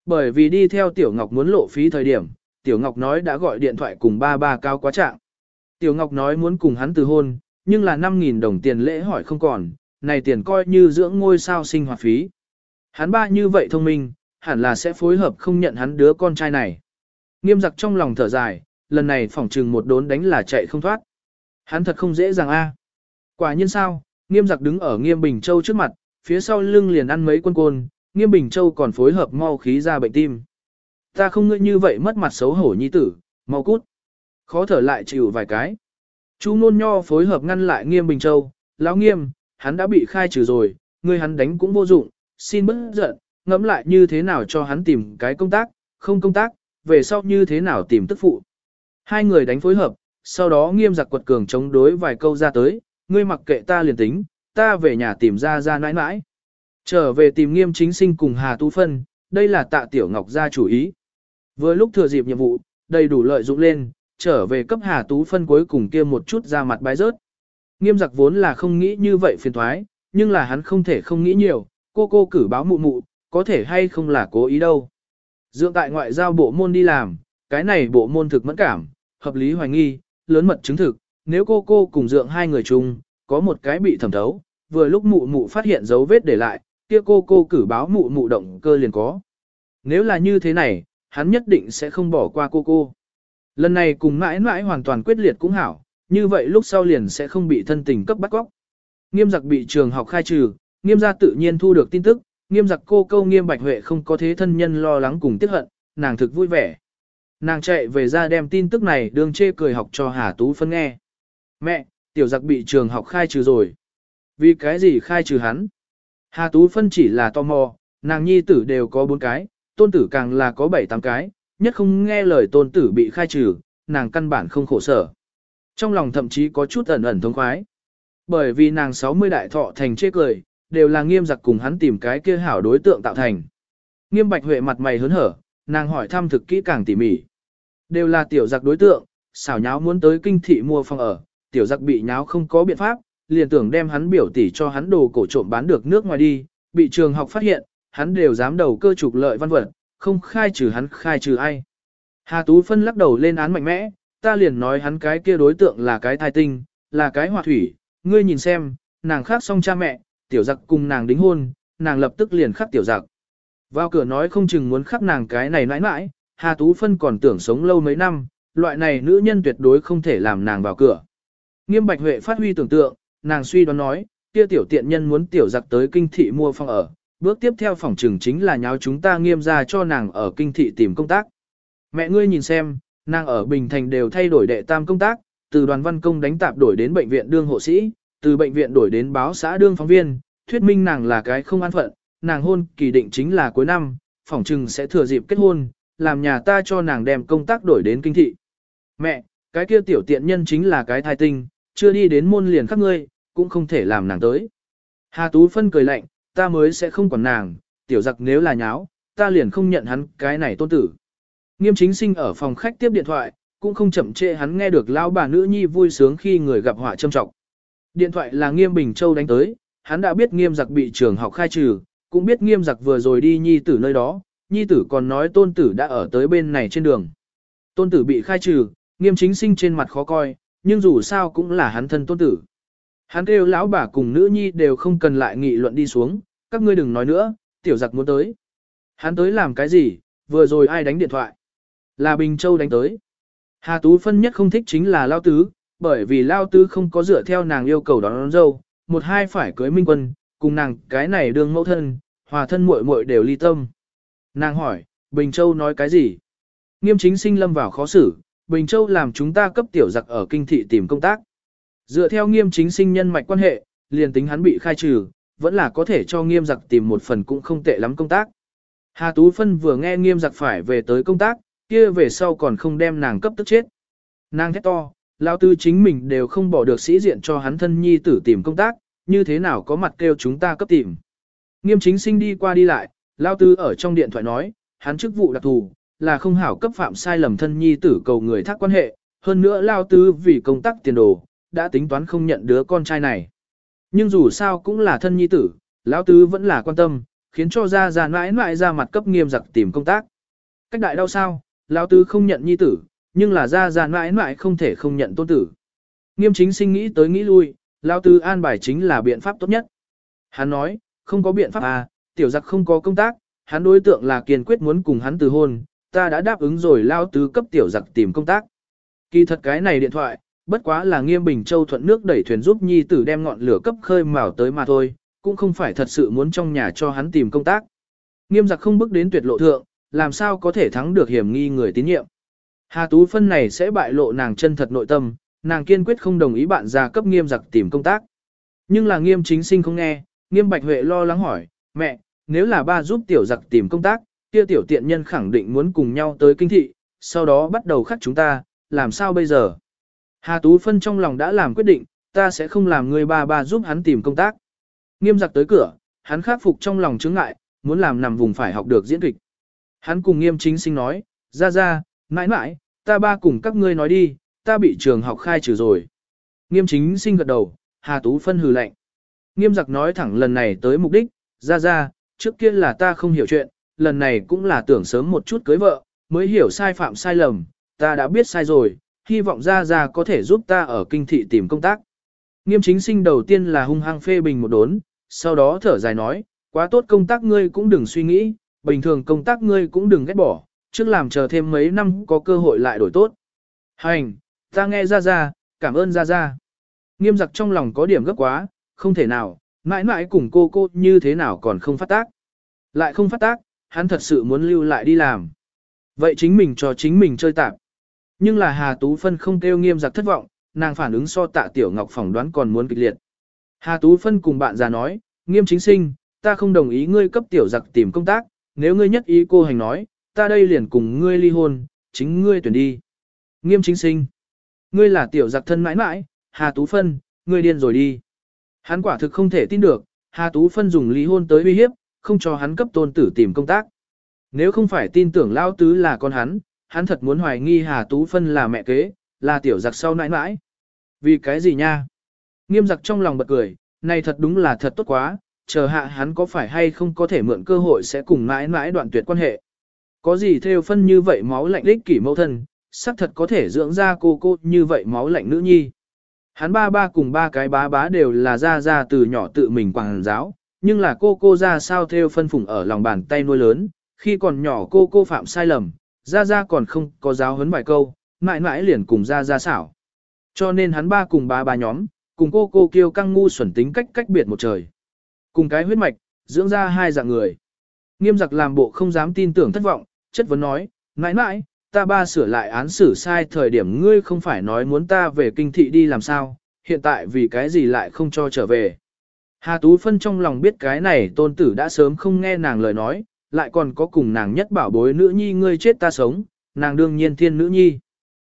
Bởi vì đi theo Tiểu Ngọc muốn lộ phí thời điểm, Tiểu Ngọc nói đã gọi điện thoại cùng ba ba cao quá trạng. Tiểu Ngọc nói muốn cùng hắn từ hôn, nhưng là 5.000 đồng tiền lễ hỏi không còn, này tiền coi như dưỡng ngôi sao sinh hoạt phí. Hắn ba như vậy thông minh, hẳn là sẽ phối hợp không nhận hắn đứa con trai này. Nghiêm giặc trong lòng thở dài, lần này phỏng trừng một đốn đánh là chạy không thoát. Hắn thật không dễ dàng a. Quả nhiên sao, nghiêm giặc đứng ở nghiêm Bình Châu trước mặt, phía sau lưng liền ăn mấy quân côn, nghiêm bình châu còn phối hợp mau khí ra bệnh tim. Ta không ngươi như vậy mất mặt xấu hổ nhi tử, mau cút. Khó thở lại chịu vài cái. Chu nôn nho phối hợp ngăn lại nghiêm bình châu, lão nghiêm, hắn đã bị khai trừ rồi, ngươi hắn đánh cũng vô dụng, xin bớt giận, ngẫm lại như thế nào cho hắn tìm cái công tác, không công tác, về sau như thế nào tìm tức phụ. Hai người đánh phối hợp, sau đó nghiêm giặc quật cường chống đối vài câu ra tới, ngươi mặc kệ ta liền tính, ta về nhà tìm ra ra nãi nãi. Trở về tìm nghiêm chính sinh cùng Hà Tu Phân, đây là tạ tiểu ngọc gia chủ ý. Vừa lúc thừa dịp nhiệm vụ, đầy đủ lợi dụng lên, trở về cấp Hà Tú Phân cuối cùng kia một chút ra mặt bái rớt. Nghiêm giặc vốn là không nghĩ như vậy phiền thoái, nhưng là hắn không thể không nghĩ nhiều, cô cô cử báo mụ mụ, có thể hay không là cố ý đâu. Dượng tại ngoại giao bộ môn đi làm, cái này bộ môn thực mẫn cảm, hợp lý hoài nghi, lớn mật chứng thực, nếu cô cô cùng dượng hai người chung, có một cái bị thẩm thấu, vừa lúc mụ mụ phát hiện dấu vết để lại, kia cô cô cử báo mụ mụ động cơ liền có. Nếu là như thế này, hắn nhất định sẽ không bỏ qua cô cô. Lần này cùng mãi mãi hoàn toàn quyết liệt cũng hảo, như vậy lúc sau liền sẽ không bị thân tình cấp bắt góc. Nghiêm giặc bị trường học khai trừ, nghiêm gia tự nhiên thu được tin tức, nghiêm giặc cô câu nghiêm bạch huệ không có thế thân nhân lo lắng cùng tiếc hận, nàng thực vui vẻ. Nàng chạy về ra đem tin tức này đường chê cười học cho Hà Tú Phân nghe. Mẹ, tiểu giặc bị trường học khai trừ rồi. Vì cái gì khai trừ hắn? Hà Tú Phân chỉ là tò mò, nàng nhi tử đều có bốn cái, tôn tử càng là có bảy tám cái, nhất không nghe lời tôn tử bị khai trừ, nàng căn bản không khổ sở. Trong lòng thậm chí có chút ẩn ẩn thống khoái. Bởi vì nàng 60 đại thọ thành chê cười, đều là nghiêm giặc cùng hắn tìm cái kia hảo đối tượng tạo thành. Nghiêm bạch huệ mặt mày hớn hở, nàng hỏi thăm thực kỹ càng tỉ mỉ. Đều là tiểu giặc đối tượng, xảo nháo muốn tới kinh thị mua phòng ở, tiểu giặc bị nháo không có biện pháp, liền tưởng đem hắn biểu tỷ cho hắn đồ cổ trộm bán được nước ngoài đi, bị trường học phát hiện, hắn đều dám đầu cơ trục lợi văn vật, không khai trừ hắn khai trừ ai. Hà Tú Phân lắc đầu lên án mạnh mẽ, ta liền nói hắn cái kia đối tượng là cái thai tinh, là cái hòa thủy, ngươi nhìn xem, nàng khác xong cha mẹ, tiểu giặc cùng nàng đính hôn, nàng lập tức liền khắc tiểu giặc. Vào cửa nói không chừng muốn khắc nàng cái này nãi nãi, Hà Tú Phân còn tưởng sống lâu mấy năm, loại này nữ nhân tuyệt đối không thể làm nàng vào cửa. Nghiêm Bạch Huệ phát huy tưởng tượng, nàng suy đoán nói, kia tiểu tiện nhân muốn tiểu giặc tới kinh thị mua phòng ở, bước tiếp theo phòng trừng chính là nháo chúng ta nghiêm ra cho nàng ở kinh thị tìm công tác. Mẹ ngươi nhìn xem, nàng ở Bình Thành đều thay đổi đệ tam công tác, từ đoàn văn công đánh tạp đổi đến bệnh viện đương hộ sĩ, từ bệnh viện đổi đến báo xã đương phóng viên, thuyết minh nàng là cái không an phận, nàng hôn kỳ định chính là cuối năm, phỏng trừng sẽ thừa dịp kết hôn, làm nhà ta cho nàng đem công tác đổi đến kinh thị. Mẹ, cái kia tiểu tiện nhân chính là cái thai tinh, chưa đi đến môn liền các ngươi, cũng không thể làm nàng tới. Hà Tú Phân cười lạnh, ta mới sẽ không còn nàng, tiểu giặc nếu là nháo, ta liền không nhận hắn cái này tôn tử. Nghiêm chính sinh ở phòng khách tiếp điện thoại, cũng không chậm trễ hắn nghe được lão bà nữ nhi vui sướng khi người gặp họa châm trọng. Điện thoại là Nghiêm Bình Châu đánh tới, hắn đã biết Nghiêm giặc bị trường học khai trừ, cũng biết Nghiêm giặc vừa rồi đi nhi tử nơi đó, nhi tử còn nói tôn tử đã ở tới bên này trên đường. Tôn tử bị khai trừ, Nghiêm chính sinh trên mặt khó coi, nhưng dù sao cũng là hắn thân tôn tử. Hắn kêu lão bà cùng nữ nhi đều không cần lại nghị luận đi xuống, các ngươi đừng nói nữa, tiểu giặc muốn tới. Hắn tới làm cái gì, vừa rồi ai đánh điện thoại? Là Bình Châu đánh tới. Hà Tú phân nhất không thích chính là Lao Tứ, bởi vì Lao Tứ không có dựa theo nàng yêu cầu đón, đón dâu, một hai phải cưới Minh Quân, cùng nàng cái này đương mẫu thân, hòa thân muội muội đều ly tâm. Nàng hỏi, Bình Châu nói cái gì? Nghiêm chính sinh lâm vào khó xử, Bình Châu làm chúng ta cấp tiểu giặc ở kinh thị tìm công tác. Dựa theo nghiêm chính sinh nhân mạch quan hệ, liền tính hắn bị khai trừ, vẫn là có thể cho nghiêm giặc tìm một phần cũng không tệ lắm công tác. Hà Tú Phân vừa nghe nghiêm giặc phải về tới công tác, kia về sau còn không đem nàng cấp tức chết. Nàng thét to, lao tư chính mình đều không bỏ được sĩ diện cho hắn thân nhi tử tìm công tác, như thế nào có mặt kêu chúng ta cấp tìm. Nghiêm chính sinh đi qua đi lại, lao tư ở trong điện thoại nói, hắn chức vụ đặc thù, là không hảo cấp phạm sai lầm thân nhi tử cầu người thác quan hệ, hơn nữa lao tư vì công tác tiền đồ, đã tính toán không nhận đứa con trai này. Nhưng dù sao cũng là thân nhi tử, lão tứ vẫn là quan tâm, khiến cho ra ra mãi mãi ra mặt cấp nghiêm giặc tìm công tác. Cách đại đau sao, lão tứ không nhận nhi tử, nhưng là ra ra mãi mãi không thể không nhận tôn tử. Nghiêm chính sinh nghĩ tới nghĩ lui, lão tứ an bài chính là biện pháp tốt nhất. Hắn nói, không có biện pháp à, tiểu giặc không có công tác, hắn đối tượng là kiên quyết muốn cùng hắn từ hôn, ta đã đáp ứng rồi lao tứ cấp tiểu giặc tìm công tác. Kỳ thật cái này điện thoại, bất quá là nghiêm bình châu thuận nước đẩy thuyền giúp nhi tử đem ngọn lửa cấp khơi mào tới mà thôi, cũng không phải thật sự muốn trong nhà cho hắn tìm công tác. Nghiêm giặc không bước đến tuyệt lộ thượng, làm sao có thể thắng được hiểm nghi người tín nhiệm. Hà Tú Phân này sẽ bại lộ nàng chân thật nội tâm, nàng kiên quyết không đồng ý bạn ra cấp nghiêm giặc tìm công tác. Nhưng là nghiêm chính sinh không nghe, nghiêm bạch huệ lo lắng hỏi, mẹ, nếu là ba giúp tiểu giặc tìm công tác, kia tiểu tiện nhân khẳng định muốn cùng nhau tới kinh thị, sau đó bắt đầu khắc chúng ta, làm sao bây giờ? Hà Tú Phân trong lòng đã làm quyết định, ta sẽ không làm người ba ba giúp hắn tìm công tác. Nghiêm giặc tới cửa, hắn khắc phục trong lòng chứng ngại, muốn làm nằm vùng phải học được diễn kịch. Hắn cùng nghiêm chính sinh nói, ra ra, mãi mãi, ta ba cùng các ngươi nói đi, ta bị trường học khai trừ rồi. Nghiêm chính sinh gật đầu, Hà Tú Phân hừ lạnh. Nghiêm giặc nói thẳng lần này tới mục đích, ra ra, trước kia là ta không hiểu chuyện, lần này cũng là tưởng sớm một chút cưới vợ, mới hiểu sai phạm sai lầm, ta đã biết sai rồi, hy vọng ra ra có thể giúp ta ở kinh thị tìm công tác. Nghiêm chính sinh đầu tiên là hung hăng phê bình một đốn, sau đó thở dài nói, quá tốt công tác ngươi cũng đừng suy nghĩ, bình thường công tác ngươi cũng đừng ghét bỏ, trước làm chờ thêm mấy năm có cơ hội lại đổi tốt. Hành, ta nghe ra ra, cảm ơn ra ra. Nghiêm giặc trong lòng có điểm gấp quá, không thể nào, mãi mãi cùng cô cô như thế nào còn không phát tác. Lại không phát tác, hắn thật sự muốn lưu lại đi làm. Vậy chính mình cho chính mình chơi tạm. Nhưng là Hà Tú Phân không kêu nghiêm giặc thất vọng, nàng phản ứng so tạ Tiểu Ngọc phỏng đoán còn muốn kịch liệt. Hà Tú Phân cùng bạn già nói, nghiêm chính sinh, ta không đồng ý ngươi cấp Tiểu giặc tìm công tác, nếu ngươi nhất ý cô hành nói, ta đây liền cùng ngươi ly hôn, chính ngươi tuyển đi. Nghiêm chính sinh, ngươi là Tiểu giặc thân mãi mãi, Hà Tú Phân, ngươi điên rồi đi. Hắn quả thực không thể tin được, Hà Tú Phân dùng ly hôn tới uy hiếp, không cho hắn cấp tôn tử tìm công tác. Nếu không phải tin tưởng Lao Tứ là con hắn, hắn thật muốn hoài nghi Hà Tú Phân là mẹ kế, là tiểu giặc sau nãi nãi. Vì cái gì nha? Nghiêm giặc trong lòng bật cười, này thật đúng là thật tốt quá, chờ hạ hắn có phải hay không có thể mượn cơ hội sẽ cùng nãi nãi đoạn tuyệt quan hệ. Có gì theo phân như vậy máu lạnh đích kỷ mẫu thân, xác thật có thể dưỡng ra cô cô như vậy máu lạnh nữ nhi. Hắn ba ba cùng ba cái bá bá đều là ra ra từ nhỏ tự mình quảng giáo, nhưng là cô cô ra sao theo phân phủng ở lòng bàn tay nuôi lớn, khi còn nhỏ cô cô phạm sai lầm, ra ra còn không có giáo huấn vài câu, mãi mãi liền cùng ra ra xảo. Cho nên hắn ba cùng ba ba nhóm, cùng cô cô kêu căng ngu xuẩn tính cách cách biệt một trời. Cùng cái huyết mạch, dưỡng ra hai dạng người. Nghiêm giặc làm bộ không dám tin tưởng thất vọng, chất vấn nói, mãi mãi, ta ba sửa lại án xử sai thời điểm ngươi không phải nói muốn ta về kinh thị đi làm sao, hiện tại vì cái gì lại không cho trở về. Hà Tú Phân trong lòng biết cái này tôn tử đã sớm không nghe nàng lời nói, lại còn có cùng nàng nhất bảo bối nữ nhi ngươi chết ta sống, nàng đương nhiên thiên nữ nhi.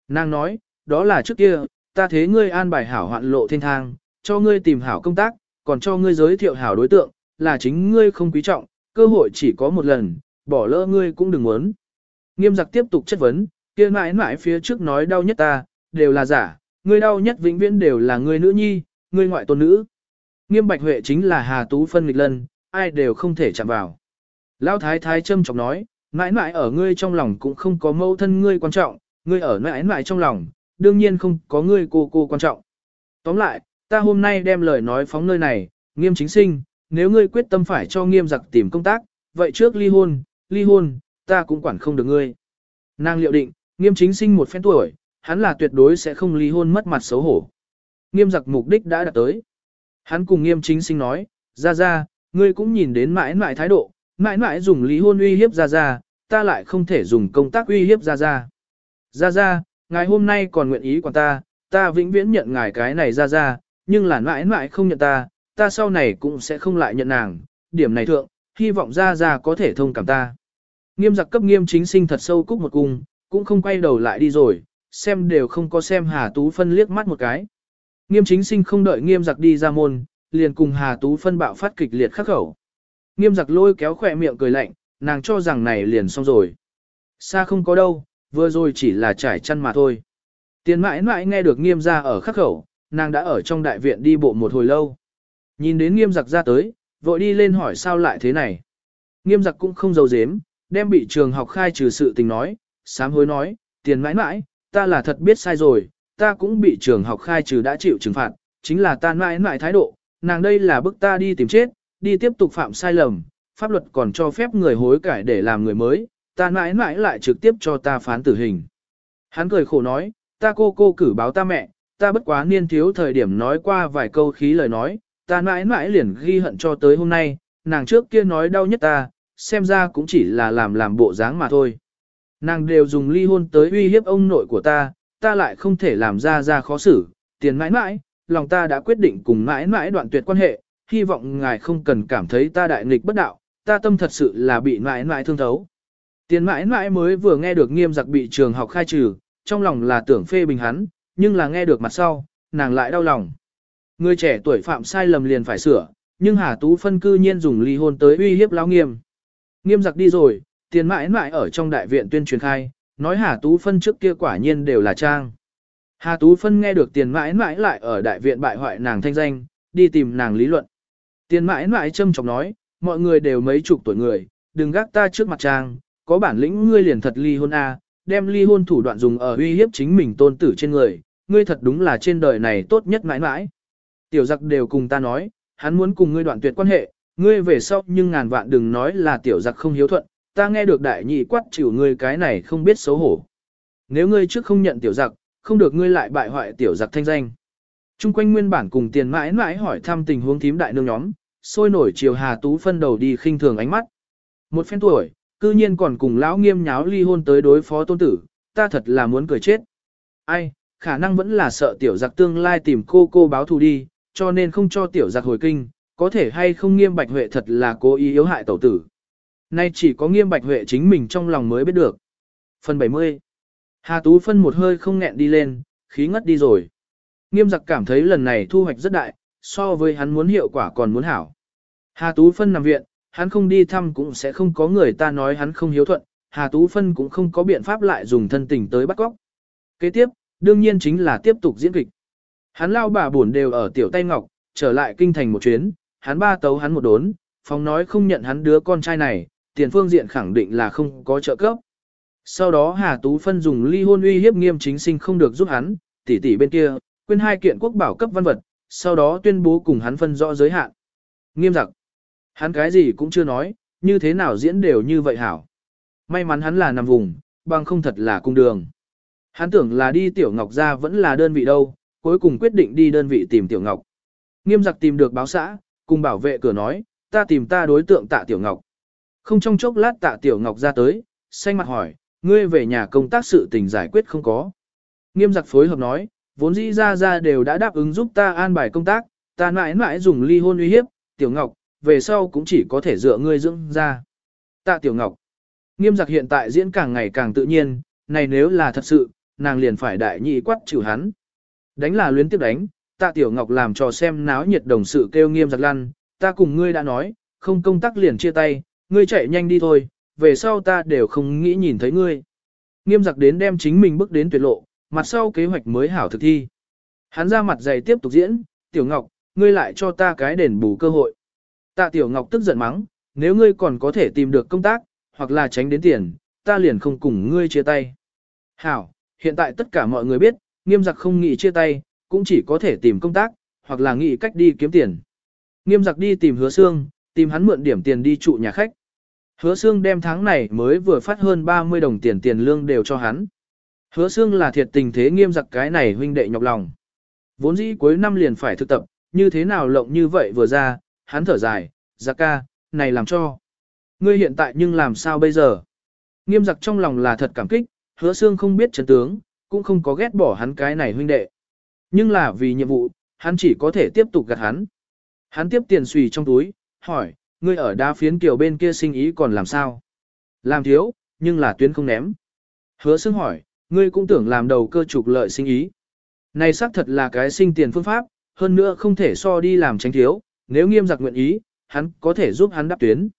Nàng nói, đó là trước kia, ta thế ngươi an bài hảo hoạn lộ thiên thang, cho ngươi tìm hảo công tác, còn cho ngươi giới thiệu hảo đối tượng, là chính ngươi không quý trọng, cơ hội chỉ có một lần, bỏ lỡ ngươi cũng đừng muốn. Nghiêm giặc tiếp tục chất vấn, kia mãi mãi phía trước nói đau nhất ta, đều là giả, ngươi đau nhất vĩnh viễn đều là ngươi nữ nhi, ngươi ngoại tôn nữ. Nghiêm Bạch Huệ chính là Hà Tú phân nghịch lân, ai đều không thể chạm vào. Lão thái thái châm chọc nói, mãi mãi ở ngươi trong lòng cũng không có mâu thân ngươi quan trọng, ngươi ở mãi mãi trong lòng, đương nhiên không có ngươi cô cô quan trọng. Tóm lại, ta hôm nay đem lời nói phóng nơi này, nghiêm chính sinh, nếu ngươi quyết tâm phải cho nghiêm giặc tìm công tác, vậy trước ly hôn, ly hôn, ta cũng quản không được ngươi. Nàng liệu định, nghiêm chính sinh một phen tuổi, hắn là tuyệt đối sẽ không ly hôn mất mặt xấu hổ. Nghiêm giặc mục đích đã đạt tới. Hắn cùng nghiêm chính sinh nói, ra ra, ngươi cũng nhìn đến mãi mãi thái độ, mãi mãi dùng lý hôn uy hiếp ra ra, ta lại không thể dùng công tác uy hiếp ra ra. Ra ra, ngài hôm nay còn nguyện ý quản ta, ta vĩnh viễn nhận ngài cái này ra ra, nhưng là mãi mãi không nhận ta, ta sau này cũng sẽ không lại nhận nàng, điểm này thượng, hy vọng ra ra có thể thông cảm ta. Nghiêm giặc cấp nghiêm chính sinh thật sâu cúc một cung, cũng không quay đầu lại đi rồi, xem đều không có xem Hà Tú Phân liếc mắt một cái. Nghiêm chính sinh không đợi nghiêm giặc đi ra môn, liền cùng Hà Tú Phân bạo phát kịch liệt khắc khẩu. Nghiêm giặc lôi kéo khỏe miệng cười lạnh, nàng cho rằng này liền xong rồi. Xa không có đâu, vừa rồi chỉ là trải chăn mà thôi. Tiền mãi mãi nghe được nghiêm ra ở khắc khẩu, nàng đã ở trong đại viện đi bộ một hồi lâu. Nhìn đến nghiêm giặc ra tới, vội đi lên hỏi sao lại thế này. Nghiêm giặc cũng không giấu giếm, đem bị trường học khai trừ sự tình nói, sám hối nói, tiền mãi mãi, ta là thật biết sai rồi, ta cũng bị trường học khai trừ đã chịu trừng phạt, chính là ta mãi mãi thái độ, nàng đây là bức ta đi tìm chết, đi tiếp tục phạm sai lầm, pháp luật còn cho phép người hối cải để làm người mới, ta mãi mãi lại trực tiếp cho ta phán tử hình. Hắn cười khổ nói, ta cô cô cử báo ta mẹ, ta bất quá niên thiếu thời điểm nói qua vài câu khí lời nói, ta mãi mãi liền ghi hận cho tới hôm nay, nàng trước kia nói đau nhất ta, xem ra cũng chỉ là làm làm bộ dáng mà thôi. Nàng đều dùng ly hôn tới uy hiếp ông nội của ta, ta lại không thể làm ra ra khó xử, tiền mãi mãi, lòng ta đã quyết định cùng mãi mãi đoạn tuyệt quan hệ, hy vọng ngài không cần cảm thấy ta đại nghịch bất đạo, ta tâm thật sự là bị mãi mãi thương thấu. Tiền mãi mãi mới vừa nghe được nghiêm giặc bị trường học khai trừ, trong lòng là tưởng phê bình hắn, nhưng là nghe được mặt sau, nàng lại đau lòng. Người trẻ tuổi phạm sai lầm liền phải sửa, nhưng Hà Tú phân cư nhiên dùng ly hôn tới uy hiếp lão nghiêm. Nghiêm giặc đi rồi, tiền mãi mãi ở trong đại viện tuyên truyền khai, nói Hà Tú phân trước kia quả nhiên đều là trang. Hà Tú phân nghe được tiền mãi mãi lại ở đại viện bại hoại nàng thanh danh, đi tìm nàng lý luận. Tiền mãi mãi châm chọc nói, mọi người đều mấy chục tuổi người, đừng gác ta trước mặt trang, có bản lĩnh ngươi liền thật ly hôn a, đem ly hôn thủ đoạn dùng ở uy hiếp chính mình tôn tử trên người, ngươi thật đúng là trên đời này tốt nhất mãi mãi. Tiểu giặc đều cùng ta nói, hắn muốn cùng ngươi đoạn tuyệt quan hệ, ngươi về sau nhưng ngàn vạn đừng nói là tiểu giặc không hiếu thuận, ta nghe được đại nhị quát chịu ngươi cái này không biết xấu hổ. Nếu ngươi trước không nhận tiểu giặc, không được ngươi lại bại hoại tiểu giặc thanh danh. Trung quanh nguyên bản cùng tiền mãi mãi hỏi thăm tình huống thím đại nương nhóm, sôi nổi chiều Hà Tú phân đầu đi khinh thường ánh mắt. Một phen tuổi, cư nhiên còn cùng lão nghiêm nháo ly hôn tới đối phó tôn tử, ta thật là muốn cười chết. Ai, khả năng vẫn là sợ tiểu giặc tương lai tìm cô cô báo thù đi, cho nên không cho tiểu giặc hồi kinh, có thể hay không nghiêm bạch huệ thật là cố ý yếu hại tẩu tử. Nay chỉ có nghiêm bạch huệ chính mình trong lòng mới biết được. Phần 70 Hà Tú phân một hơi không nghẹn đi lên, khí ngất đi rồi. Nghiêm giặc cảm thấy lần này thu hoạch rất đại, so với hắn muốn hiệu quả còn muốn hảo. Hà Tú phân nằm viện, hắn không đi thăm cũng sẽ không có người ta nói hắn không hiếu thuận, Hà Tú phân cũng không có biện pháp lại dùng thân tình tới bắt cóc. Kế tiếp, đương nhiên chính là tiếp tục diễn kịch. Hắn lao bà buồn đều ở tiểu tay ngọc, trở lại kinh thành một chuyến, hắn ba tấu hắn một đốn, phòng nói không nhận hắn đứa con trai này, tiền phương diện khẳng định là không có trợ cấp. Sau đó Hà Tú Phân dùng ly hôn uy hiếp nghiêm chính sinh không được giúp hắn, tỷ tỷ bên kia, quên hai kiện quốc bảo cấp văn vật, sau đó tuyên bố cùng hắn phân rõ giới hạn. Nghiêm giặc. Hắn cái gì cũng chưa nói, như thế nào diễn đều như vậy hảo. May mắn hắn là nằm vùng, bằng không thật là cung đường. Hắn tưởng là đi Tiểu Ngọc ra vẫn là đơn vị đâu, cuối cùng quyết định đi đơn vị tìm Tiểu Ngọc. Nghiêm giặc tìm được báo xã, cùng bảo vệ cửa nói, ta tìm ta đối tượng tạ Tiểu Ngọc. Không trong chốc lát tạ Tiểu Ngọc ra tới, xanh mặt hỏi, ngươi về nhà công tác sự tình giải quyết không có. Nghiêm giặc phối hợp nói, vốn dĩ ra ra đều đã đáp ứng giúp ta an bài công tác, ta mãi mãi dùng ly hôn uy hiếp, Tiểu Ngọc, về sau cũng chỉ có thể dựa ngươi dưỡng ra. Tạ Tiểu Ngọc, nghiêm giặc hiện tại diễn càng ngày càng tự nhiên, này nếu là thật sự, nàng liền phải đại nhị quát chịu hắn. Đánh là luyến tiếp đánh, tạ tiểu ngọc làm trò xem náo nhiệt đồng sự kêu nghiêm giặc lăn, ta cùng ngươi đã nói, không công tác liền chia tay, ngươi chạy nhanh đi thôi, về sau ta đều không nghĩ nhìn thấy ngươi. Nghiêm giặc đến đem chính mình bước đến tuyệt lộ, mặt sau kế hoạch mới hảo thực thi. Hắn ra mặt dày tiếp tục diễn, tiểu ngọc, ngươi lại cho ta cái đền bù cơ hội. Tạ tiểu ngọc tức giận mắng, nếu ngươi còn có thể tìm được công tác, hoặc là tránh đến tiền, ta liền không cùng ngươi chia tay. Hảo, hiện tại tất cả mọi người biết, nghiêm giặc không nghĩ chia tay, cũng chỉ có thể tìm công tác, hoặc là nghĩ cách đi kiếm tiền. Nghiêm giặc đi tìm hứa xương, tìm hắn mượn điểm tiền đi trụ nhà khách. Hứa xương đem tháng này mới vừa phát hơn 30 đồng tiền tiền lương đều cho hắn. Hứa xương là thiệt tình thế nghiêm giặc cái này huynh đệ nhọc lòng. Vốn dĩ cuối năm liền phải thực tập, như thế nào lộng như vậy vừa ra, hắn thở dài, giặc ca, này làm cho. Ngươi hiện tại nhưng làm sao bây giờ? Nghiêm giặc trong lòng là thật cảm kích, hứa xương không biết chấn tướng, cũng không có ghét bỏ hắn cái này huynh đệ. Nhưng là vì nhiệm vụ, hắn chỉ có thể tiếp tục gạt hắn. Hắn tiếp tiền xùy trong túi, hỏi, ngươi ở đá phiến kiều bên kia sinh ý còn làm sao? Làm thiếu, nhưng là tuyến không ném. Hứa xương hỏi, ngươi cũng tưởng làm đầu cơ trục lợi sinh ý. Này xác thật là cái sinh tiền phương pháp, hơn nữa không thể so đi làm tránh thiếu, nếu nghiêm giặc nguyện ý, hắn có thể giúp hắn đáp tuyến.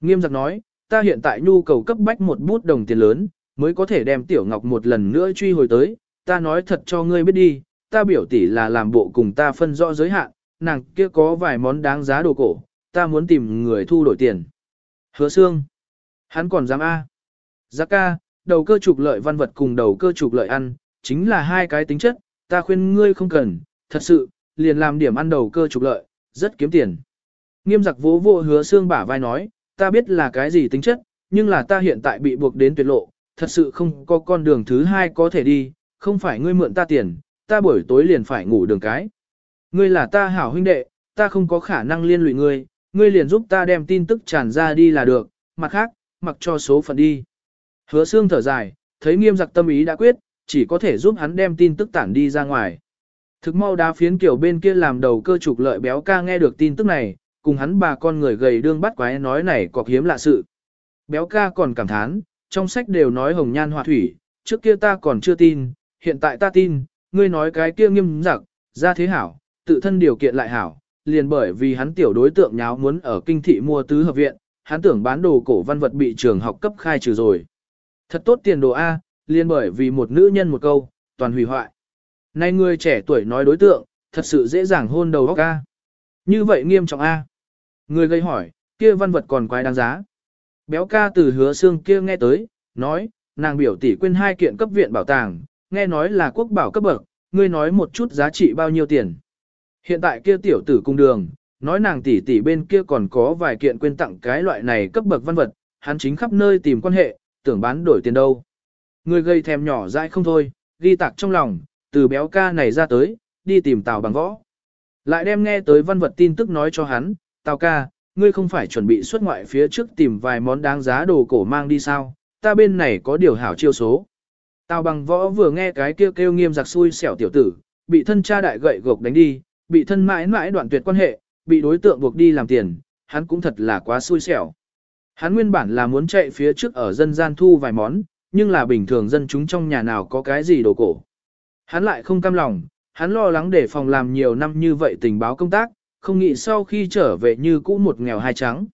Nghiêm giặc nói, ta hiện tại nhu cầu cấp bách một bút đồng tiền lớn, mới có thể đem Tiểu Ngọc một lần nữa truy hồi tới, ta nói thật cho ngươi biết đi, ta biểu tỷ là làm bộ cùng ta phân rõ giới hạn, nàng kia có vài món đáng giá đồ cổ, ta muốn tìm người thu đổi tiền. Hứa xương. Hắn còn dám A. Giác ca, đầu cơ trục lợi văn vật cùng đầu cơ trục lợi ăn, chính là hai cái tính chất, ta khuyên ngươi không cần, thật sự, liền làm điểm ăn đầu cơ trục lợi, rất kiếm tiền. Nghiêm giặc vỗ vô hứa xương bả vai nói, ta biết là cái gì tính chất, nhưng là ta hiện tại bị buộc đến tuyệt lộ, thật sự không có con đường thứ hai có thể đi, không phải ngươi mượn ta tiền, ta buổi tối liền phải ngủ đường cái. Ngươi là ta hảo huynh đệ, ta không có khả năng liên lụy ngươi, ngươi liền giúp ta đem tin tức tràn ra đi là được, mặt khác, mặc cho số phận đi. Hứa xương thở dài, thấy nghiêm giặc tâm ý đã quyết, chỉ có thể giúp hắn đem tin tức tản đi ra ngoài. Thực mau đá phiến kiểu bên kia làm đầu cơ trục lợi béo ca nghe được tin tức này, cùng hắn bà con người gầy đương bắt quái nói này có hiếm lạ sự. Béo ca còn cảm thán, trong sách đều nói hồng nhan họa thủy, trước kia ta còn chưa tin, hiện tại ta tin, ngươi nói cái kia nghiêm giặc, ra thế hảo, tự thân điều kiện lại hảo, liền bởi vì hắn tiểu đối tượng nháo muốn ở kinh thị mua tứ hợp viện, hắn tưởng bán đồ cổ văn vật bị trường học cấp khai trừ rồi. Thật tốt tiền đồ A, liền bởi vì một nữ nhân một câu, toàn hủy hoại. Nay người trẻ tuổi nói đối tượng, thật sự dễ dàng hôn đầu góc A. Như vậy nghiêm trọng A. Người gây hỏi, kia văn vật còn quái đáng giá. Béo ca từ hứa xương kia nghe tới, nói, nàng biểu tỷ quên hai kiện cấp viện bảo tàng, nghe nói là quốc bảo cấp bậc, ngươi nói một chút giá trị bao nhiêu tiền. Hiện tại kia tiểu tử cung đường, nói nàng tỷ tỷ bên kia còn có vài kiện quên tặng cái loại này cấp bậc văn vật, hắn chính khắp nơi tìm quan hệ, tưởng bán đổi tiền đâu. Người gây thèm nhỏ dại không thôi, ghi tạc trong lòng, từ béo ca này ra tới, đi tìm Tào bằng võ. Lại đem nghe tới văn vật tin tức nói cho hắn, Tào ca, ngươi không phải chuẩn bị xuất ngoại phía trước tìm vài món đáng giá đồ cổ mang đi sao, ta bên này có điều hảo chiêu số. Tào bằng võ vừa nghe cái kêu kêu nghiêm giặc xui xẻo tiểu tử, bị thân cha đại gậy gộc đánh đi, bị thân mãi mãi đoạn tuyệt quan hệ, bị đối tượng buộc đi làm tiền, hắn cũng thật là quá xui xẻo. Hắn nguyên bản là muốn chạy phía trước ở dân gian thu vài món, nhưng là bình thường dân chúng trong nhà nào có cái gì đồ cổ. Hắn lại không cam lòng, hắn lo lắng để phòng làm nhiều năm như vậy tình báo công tác, không nghĩ sau khi trở về như cũ một nghèo hai trắng.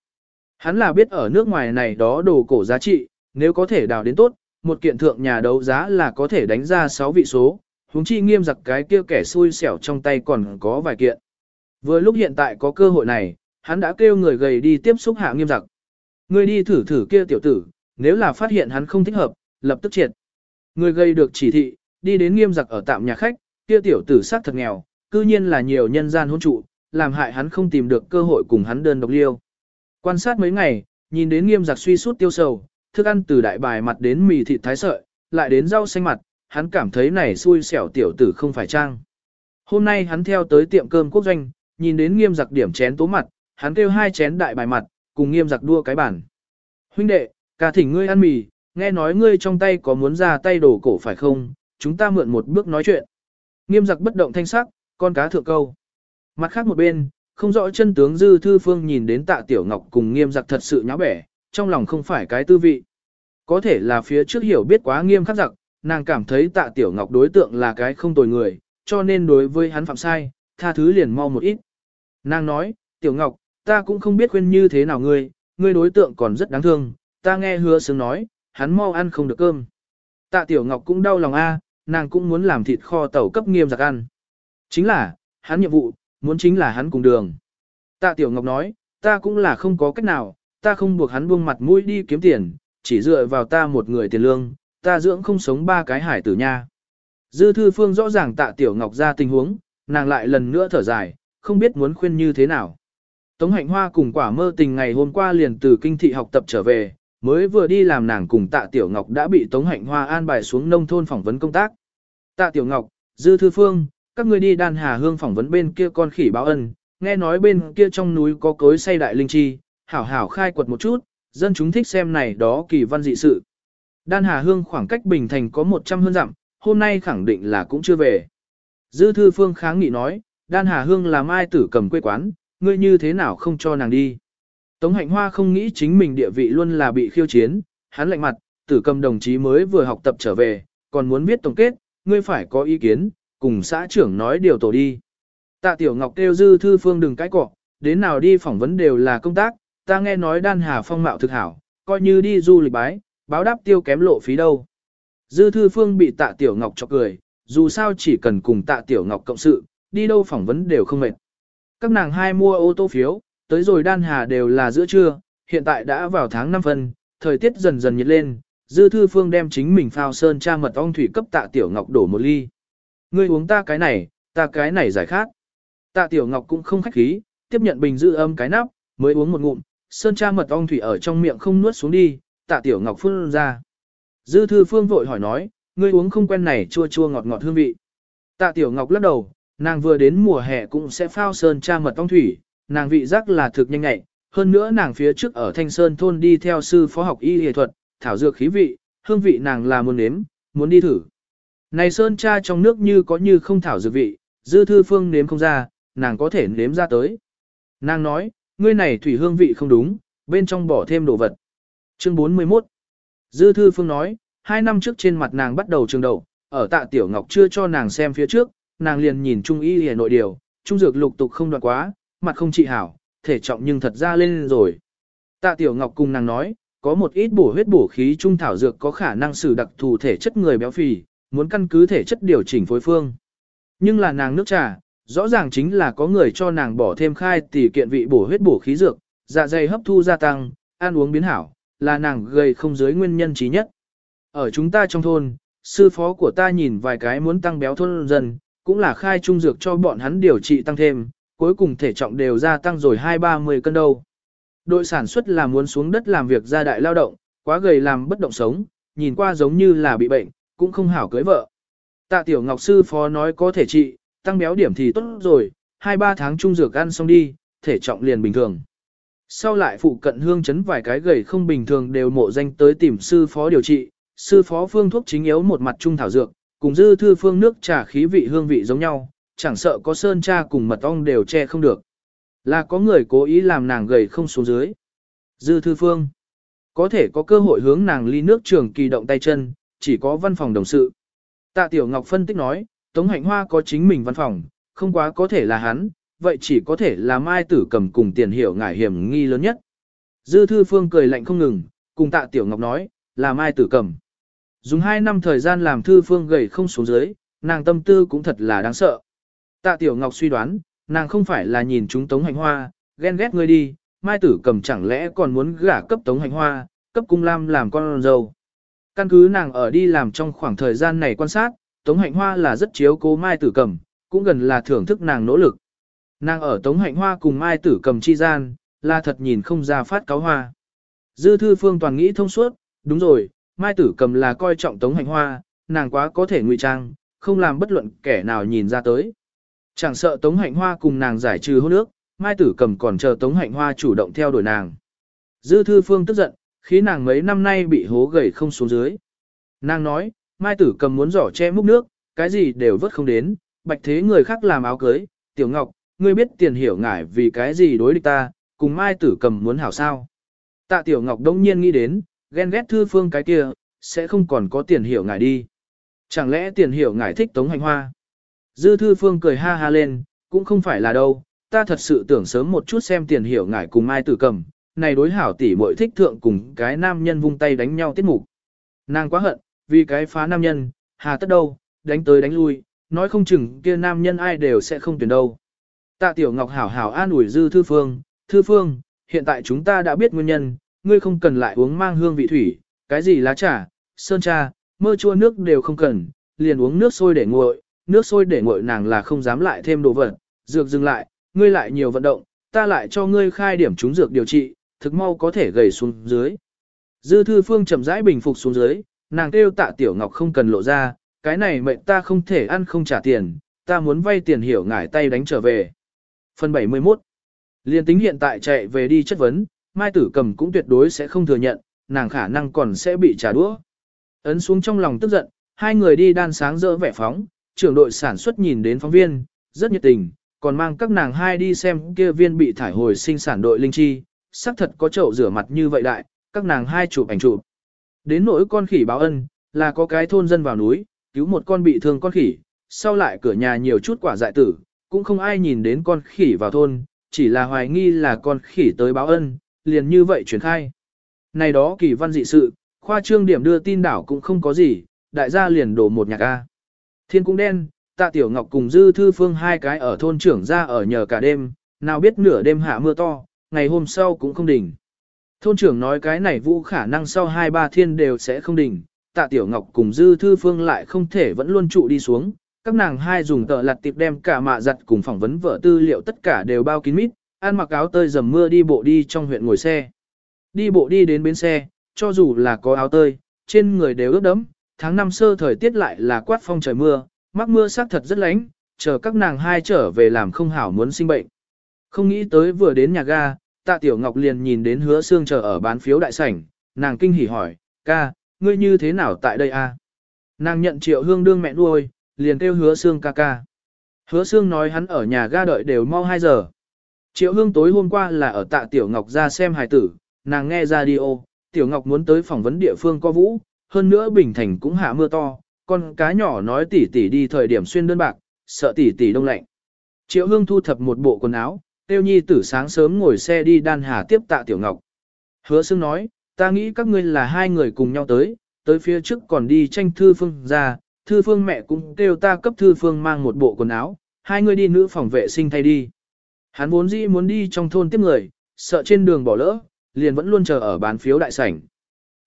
Hắn là biết ở nước ngoài này đó đồ cổ giá trị, nếu có thể đào đến tốt, một kiện thượng nhà đấu giá là có thể đánh ra 6 vị số, huống chi nghiêm giặc cái kia kẻ xui xẻo trong tay còn có vài kiện. Vừa lúc hiện tại có cơ hội này, hắn đã kêu người gầy đi tiếp xúc hạ nghiêm giặc. Ngươi đi thử thử kia tiểu tử, nếu là phát hiện hắn không thích hợp, lập tức triệt. Người gây được chỉ thị, đi đến nghiêm giặc ở tạm nhà khách, kia tiểu tử xác thật nghèo, cư nhiên là nhiều nhân gian hôn trụ, làm hại hắn không tìm được cơ hội cùng hắn đơn độc liêu. Quan sát mấy ngày, nhìn đến nghiêm giặc suy sút tiêu sầu, thức ăn từ đại bài mặt đến mì thịt thái sợi, lại đến rau xanh mặt, hắn cảm thấy này xui xẻo tiểu tử không phải trang. Hôm nay hắn theo tới tiệm cơm quốc doanh, nhìn đến nghiêm giặc điểm chén tố mặt, hắn kêu hai chén đại bài mặt, cùng nghiêm giặc đua cái bản. Huynh đệ, cả thỉnh ngươi ăn mì, nghe nói ngươi trong tay có muốn ra tay đổ cổ phải không, chúng ta mượn một bước nói chuyện. Nghiêm giặc bất động thanh sắc, con cá thượng câu. Mặt khác một bên, không rõ chân tướng dư thư phương nhìn đến tạ tiểu ngọc cùng nghiêm giặc thật sự nháo bẻ, trong lòng không phải cái tư vị. Có thể là phía trước hiểu biết quá nghiêm khắc giặc, nàng cảm thấy tạ tiểu ngọc đối tượng là cái không tồi người, cho nên đối với hắn phạm sai, tha thứ liền mau một ít. Nàng nói, tiểu ngọc, ta cũng không biết khuyên như thế nào ngươi, ngươi đối tượng còn rất đáng thương, ta nghe hứa sướng nói, hắn mau ăn không được cơm. Tạ tiểu ngọc cũng đau lòng a, nàng cũng muốn làm thịt kho tàu cấp nghiêm giặc ăn. Chính là, hắn nhiệm vụ, muốn chính là hắn cùng đường. Tạ tiểu ngọc nói, ta cũng là không có cách nào, ta không buộc hắn buông mặt mũi đi kiếm tiền, chỉ dựa vào ta một người tiền lương, ta dưỡng không sống ba cái hải tử nha. Dư thư phương rõ ràng tạ tiểu ngọc ra tình huống, nàng lại lần nữa thở dài, không biết muốn khuyên như thế nào. Tống hạnh hoa cùng quả mơ tình ngày hôm qua liền từ kinh thị học tập trở về, mới vừa đi làm nàng cùng tạ tiểu ngọc đã bị tống hạnh hoa an bài xuống nông thôn phỏng vấn công tác. Tạ tiểu ngọc, dư thư phương, các ngươi đi đan hà hương phỏng vấn bên kia con khỉ báo ân, nghe nói bên kia trong núi có cối xây đại linh chi, hảo hảo khai quật một chút, dân chúng thích xem này đó kỳ văn dị sự. Đan Hà Hương khoảng cách Bình Thành có 100 hơn dặm, hôm nay khẳng định là cũng chưa về. Dư Thư Phương kháng nghị nói, Đan Hà Hương là mai tử cầm quê quán, ngươi như thế nào không cho nàng đi. Tống Hạnh Hoa không nghĩ chính mình địa vị luôn là bị khiêu chiến, hắn lạnh mặt, tử cầm đồng chí mới vừa học tập trở về, còn muốn viết tổng kết, ngươi phải có ý kiến, cùng xã trưởng nói điều tổ đi. Tạ Tiểu Ngọc kêu Dư Thư Phương đừng cãi cọ, đến nào đi phỏng vấn đều là công tác, ta nghe nói Đan Hà phong mạo thực hảo, coi như đi du lịch bái, báo đáp tiêu kém lộ phí đâu. Dư Thư Phương bị Tạ Tiểu Ngọc chọc cười, dù sao chỉ cần cùng Tạ Tiểu Ngọc cộng sự, đi đâu phỏng vấn đều không mệt. Các nàng hai mua ô tô phiếu, tới rồi Đan Hà đều là giữa trưa, hiện tại đã vào tháng 5 phân, thời tiết dần dần nhiệt lên, Dư Thư Phương đem chính mình phao sơn cha mật ong thủy cấp Tạ Tiểu Ngọc đổ một ly. Ngươi uống ta cái này, ta cái này giải khát. Tạ Tiểu Ngọc cũng không khách khí, tiếp nhận bình giữ âm cái nắp, mới uống một ngụm, sơn cha mật ong thủy ở trong miệng không nuốt xuống đi, tạ tiểu ngọc phun ra. Dư thư phương vội hỏi nói, ngươi uống không quen này chua chua ngọt ngọt hương vị. Tạ tiểu ngọc lắc đầu, Nàng vừa đến mùa hè cũng sẽ phao sơn cha mật ong thủy, nàng vị giác là thực nhanh nhạy, hơn nữa nàng phía trước ở Thanh Sơn thôn đi theo sư phó học y y thuật, thảo dược khí vị, hương vị nàng là muốn nếm, muốn đi thử. Này sơn cha trong nước như có như không thảo dược vị, dư thư phương nếm không ra, nàng có thể nếm ra tới. Nàng nói, ngươi này thủy hương vị không đúng, bên trong bỏ thêm đồ vật. Chương 41 Dư thư phương nói, hai năm trước trên mặt nàng bắt đầu trường đầu, ở tạ tiểu ngọc chưa cho nàng xem phía trước, nàng liền nhìn trung y hề nội điều, trung dược lục tục không đoạn quá, mặt không trị hảo, thể trọng nhưng thật ra lên rồi. Tạ tiểu ngọc cùng nàng nói, có một ít bổ huyết bổ khí trung thảo dược có khả năng sử đặc thù thể chất người béo phì, muốn căn cứ thể chất điều chỉnh phối phương. Nhưng là nàng nước trà, rõ ràng chính là có người cho nàng bỏ thêm khai tỷ kiện vị bổ huyết bổ khí dược, dạ dày hấp thu gia tăng, ăn uống biến hảo, là nàng gây không giới nguyên nhân trí nhất. Ở chúng ta trong thôn, sư phó của ta nhìn vài cái muốn tăng béo thôn dần, cũng là khai trung dược cho bọn hắn điều trị tăng thêm, cuối cùng thể trọng đều gia tăng rồi hai ba mươi cân đâu. Đội sản xuất là muốn xuống đất làm việc ra đại lao động, quá gầy làm bất động sống, nhìn qua giống như là bị bệnh, cũng không hảo cưới vợ. Tạ tiểu ngọc sư phó nói có thể trị, tăng béo điểm thì tốt rồi, hai ba tháng trung dược ăn xong đi, thể trọng liền bình thường. Sau lại phụ cận hương chấn vài cái gầy không bình thường đều mộ danh tới tìm sư phó điều trị, sư phó phương thuốc chính yếu một mặt trung thảo dược, cùng dư thư phương nước trà khí vị hương vị giống nhau, chẳng sợ có sơn cha cùng mật ong đều che không được. Là có người cố ý làm nàng gầy không xuống dưới. Dư thư phương có thể có cơ hội hướng nàng ly nước trường kỳ động tay chân, chỉ có văn phòng đồng sự. Tạ Tiểu Ngọc phân tích nói, Tống Hạnh Hoa có chính mình văn phòng, không quá có thể là hắn, vậy chỉ có thể là Mai Tử cầm cùng tiền hiểu ngải hiểm nghi lớn nhất. Dư Thư Phương cười lạnh không ngừng, cùng Tạ Tiểu Ngọc nói, là Mai Tử cầm. Dùng 2 năm thời gian làm Thư Phương gầy không xuống dưới, nàng tâm tư cũng thật là đáng sợ. Tạ Tiểu Ngọc suy đoán, nàng không phải là nhìn chúng Tống Hạnh Hoa, ghen ghét người đi, Mai Tử cầm chẳng lẽ còn muốn gả cấp Tống Hạnh Hoa, cấp Cung Lam làm con dâu. Căn cứ nàng ở đi làm trong khoảng thời gian này quan sát, Tống Hạnh Hoa là rất chiếu cố Mai Tử Cầm, cũng gần là thưởng thức nàng nỗ lực. Nàng ở Tống Hạnh Hoa cùng Mai Tử Cầm chi gian, là thật nhìn không ra phát cáo hoa. Dư thư phương toàn nghĩ thông suốt, đúng rồi, Mai Tử Cầm là coi trọng Tống Hạnh Hoa, nàng quá có thể ngụy trang, không làm bất luận kẻ nào nhìn ra tới. Chẳng sợ Tống Hạnh Hoa cùng nàng giải trừ hôn nước, Mai Tử Cầm còn chờ Tống Hạnh Hoa chủ động theo đuổi nàng. Dư thư phương tức giận, khi nàng mấy năm nay bị hố gầy không xuống dưới. Nàng nói, Mai Tử cầm muốn giỏ che múc nước, cái gì đều vớt không đến, bạch thế người khác làm áo cưới, Tiểu Ngọc, ngươi biết tiền hiểu ngải vì cái gì đối địch ta, cùng Mai Tử cầm muốn hảo sao. Tạ Tiểu Ngọc đông nhiên nghĩ đến, ghen ghét thư phương cái kia, sẽ không còn có tiền hiểu ngài đi. Chẳng lẽ tiền hiểu ngài thích tống hành hoa? Dư thư phương cười ha ha lên, cũng không phải là đâu, ta thật sự tưởng sớm một chút xem tiền hiểu ngài cùng ai Tử cầm, này đối hảo tỷ muội thích thượng cùng cái nam nhân vung tay đánh nhau tiết mục. Nàng quá hận, vì cái phá nam nhân, hà tất đâu, đánh tới đánh lui, nói không chừng kia nam nhân ai đều sẽ không tuyển đâu. Tạ Tiểu Ngọc hảo hảo an ủi dư thư phương, thư phương, hiện tại chúng ta đã biết nguyên nhân, ngươi không cần lại uống mang hương vị thủy, cái gì lá trà, sơn trà, mơ chua nước đều không cần, liền uống nước sôi để nguội, nước sôi để nguội nàng là không dám lại thêm đồ vật, dược dừng lại, ngươi lại nhiều vận động, ta lại cho ngươi khai điểm trúng dược điều trị, thực mau có thể gầy xuống dưới. Dư thư phương chậm rãi bình phục xuống dưới, nàng kêu tạ tiểu ngọc không cần lộ ra, cái này mệnh ta không thể ăn không trả tiền, ta muốn vay tiền hiểu ngải tay đánh trở về. Phần 71 Liên tính hiện tại chạy về đi chất vấn, Mai Tử Cầm cũng tuyệt đối sẽ không thừa nhận, nàng khả năng còn sẽ bị trả đũa. Ấn xuống trong lòng tức giận, hai người đi đan sáng rỡ vẻ phóng, trưởng đội sản xuất nhìn đến phóng viên, rất nhiệt tình, còn mang các nàng hai đi xem kia viên bị thải hồi sinh sản đội linh chi, xác thật có chậu rửa mặt như vậy đại, các nàng hai chụp ảnh chụp. Đến nỗi con khỉ báo ân, là có cái thôn dân vào núi, cứu một con bị thương con khỉ, sau lại cửa nhà nhiều chút quả dại tử, cũng không ai nhìn đến con khỉ vào thôn, chỉ là hoài nghi là con khỉ tới báo ân, liền như vậy truyền khai. Này đó kỳ văn dị sự, khoa trương điểm đưa tin đảo cũng không có gì, đại gia liền đổ một nhạc A. Thiên cũng đen, tạ tiểu ngọc cùng dư thư phương hai cái ở thôn trưởng ra ở nhờ cả đêm, nào biết nửa đêm hạ mưa to, ngày hôm sau cũng không đỉnh. Thôn trưởng nói cái này vũ khả năng sau hai ba thiên đều sẽ không đỉnh, tạ tiểu ngọc cùng dư thư phương lại không thể vẫn luôn trụ đi xuống. Các nàng hai dùng tờ lặt tiệp đem cả mạ giặt cùng phỏng vấn vợ tư liệu tất cả đều bao kín mít, ăn mặc áo tơi dầm mưa đi bộ đi trong huyện ngồi xe. Đi bộ đi đến bến xe, cho dù là có áo tơi, trên người đều ướt đẫm, tháng năm sơ thời tiết lại là quát phong trời mưa, mắc mưa xác thật rất lánh, chờ các nàng hai trở về làm không hảo muốn sinh bệnh. Không nghĩ tới vừa đến nhà ga, tạ tiểu ngọc liền nhìn đến hứa xương chờ ở bán phiếu đại sảnh, nàng kinh hỉ hỏi, ca, ngươi như thế nào tại đây a? Nàng nhận triệu hương đương mẹ nuôi, liền kêu hứa xương ca ca. Hứa xương nói hắn ở nhà ga đợi đều mau 2 giờ. Triệu hương tối hôm qua là ở tạ tiểu ngọc ra xem hài tử, nàng nghe radio, tiểu ngọc muốn tới phỏng vấn địa phương co vũ, hơn nữa Bình Thành cũng hạ mưa to, con cá nhỏ nói tỉ tỉ đi thời điểm xuyên đơn bạc, sợ tỉ tỉ đông lạnh. Triệu hương thu thập một bộ quần áo, tiêu nhi tử sáng sớm ngồi xe đi đan hà tiếp tạ tiểu ngọc. Hứa Sương nói, ta nghĩ các ngươi là hai người cùng nhau tới, tới phía trước còn đi tranh thư phương ra, thư phương mẹ cũng kêu ta cấp thư phương mang một bộ quần áo, hai người đi nữ phòng vệ sinh thay đi. Hắn vốn dĩ muốn đi trong thôn tiếp người, sợ trên đường bỏ lỡ, liền vẫn luôn chờ ở bán phiếu đại sảnh.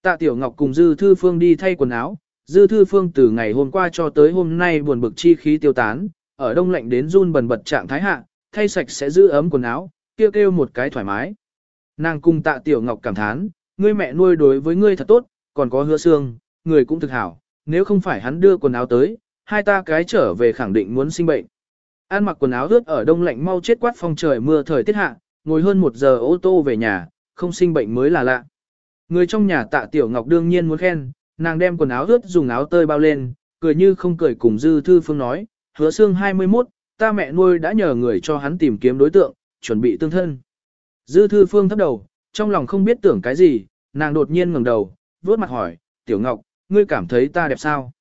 Tạ Tiểu Ngọc cùng Dư Thư Phương đi thay quần áo, Dư Thư Phương từ ngày hôm qua cho tới hôm nay buồn bực chi khí tiêu tán, ở đông lạnh đến run bần bật trạng thái hạ, thay sạch sẽ giữ ấm quần áo, kêu kêu một cái thoải mái. Nàng cùng Tạ Tiểu Ngọc cảm thán, ngươi mẹ nuôi đối với ngươi thật tốt, còn có hứa xương, người cũng thực hảo, nếu không phải hắn đưa quần áo tới, hai ta cái trở về khẳng định muốn sinh bệnh. An mặc quần áo ướt ở đông lạnh mau chết quát phong trời mưa thời tiết hạ, ngồi hơn một giờ ô tô về nhà, không sinh bệnh mới là lạ. Người trong nhà tạ tiểu ngọc đương nhiên muốn khen, nàng đem quần áo ướt dùng áo tơi bao lên, cười như không cười cùng dư thư phương nói, hứa xương 21, ta mẹ nuôi đã nhờ người cho hắn tìm kiếm đối tượng, chuẩn bị tương thân. Dư thư phương thấp đầu, trong lòng không biết tưởng cái gì, nàng đột nhiên ngẩng đầu, vuốt mặt hỏi, tiểu ngọc, ngươi cảm thấy ta đẹp sao?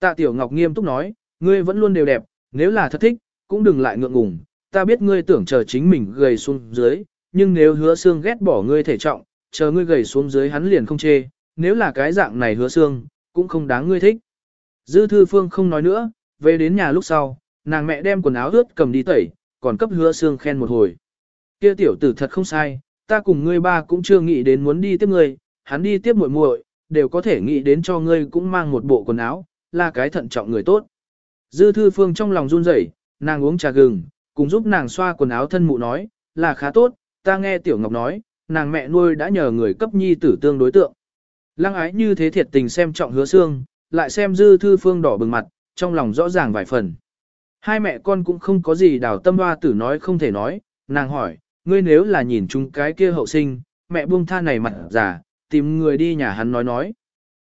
Tạ tiểu ngọc nghiêm túc nói, ngươi vẫn luôn đều đẹp, nếu là thật thích, cũng đừng lại ngượng ngùng, ta biết ngươi tưởng chờ chính mình gầy xuống dưới, nhưng nếu hứa xương ghét bỏ ngươi thể trọng, chờ ngươi gầy xuống dưới hắn liền không chê, nếu là cái dạng này hứa xương, cũng không đáng ngươi thích. Dư thư phương không nói nữa, về đến nhà lúc sau, nàng mẹ đem quần áo ướt cầm đi tẩy, còn cấp hứa xương khen một hồi. Kia tiểu tử thật không sai, ta cùng ngươi ba cũng chưa nghĩ đến muốn đi tiếp ngươi, hắn đi tiếp muội muội, đều có thể nghĩ đến cho ngươi cũng mang một bộ quần áo, là cái thận trọng người tốt. Dư thư phương trong lòng run rẩy, nàng uống trà gừng, cùng giúp nàng xoa quần áo thân mụ nói, là khá tốt, ta nghe Tiểu Ngọc nói, nàng mẹ nuôi đã nhờ người cấp nhi tử tương đối tượng. Lăng ái như thế thiệt tình xem trọng hứa xương, lại xem dư thư phương đỏ bừng mặt, trong lòng rõ ràng vài phần. Hai mẹ con cũng không có gì đào tâm hoa tử nói không thể nói, nàng hỏi, ngươi nếu là nhìn chung cái kia hậu sinh, mẹ buông tha này mặt già, tìm người đi nhà hắn nói nói.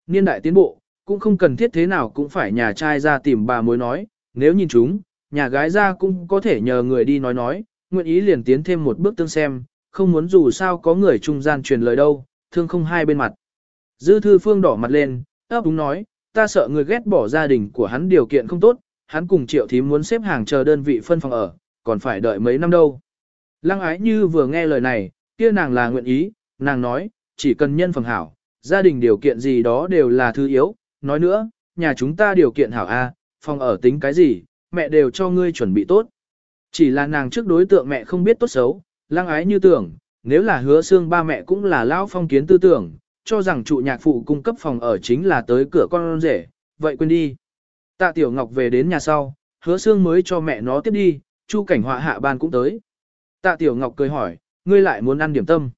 Niên đại tiến bộ, cũng không cần thiết thế nào cũng phải nhà trai ra tìm bà mối nói, nếu nhìn chúng, nhà gái ra cũng có thể nhờ người đi nói nói, nguyện ý liền tiến thêm một bước tương xem, không muốn dù sao có người trung gian truyền lời đâu, thương không hai bên mặt. Dư thư phương đỏ mặt lên, ấp đúng nói, ta sợ người ghét bỏ gia đình của hắn điều kiện không tốt, hắn cùng triệu thím muốn xếp hàng chờ đơn vị phân phòng ở, còn phải đợi mấy năm đâu. Lăng ái như vừa nghe lời này, kia nàng là nguyện ý, nàng nói, chỉ cần nhân phẩm hảo, gia đình điều kiện gì đó đều là thứ yếu, nói nữa, nhà chúng ta điều kiện hảo A, phòng ở tính cái gì, mẹ đều cho ngươi chuẩn bị tốt. Chỉ là nàng trước đối tượng mẹ không biết tốt xấu, lăng ái như tưởng, nếu là hứa xương ba mẹ cũng là lao phong kiến tư tưởng, cho rằng trụ nhạc phụ cung cấp phòng ở chính là tới cửa con rể, vậy quên đi. Tạ Tiểu Ngọc về đến nhà sau, hứa xương mới cho mẹ nó tiếp đi, chu cảnh họa hạ ban cũng tới. Tạ Tiểu Ngọc cười hỏi, ngươi lại muốn ăn điểm tâm.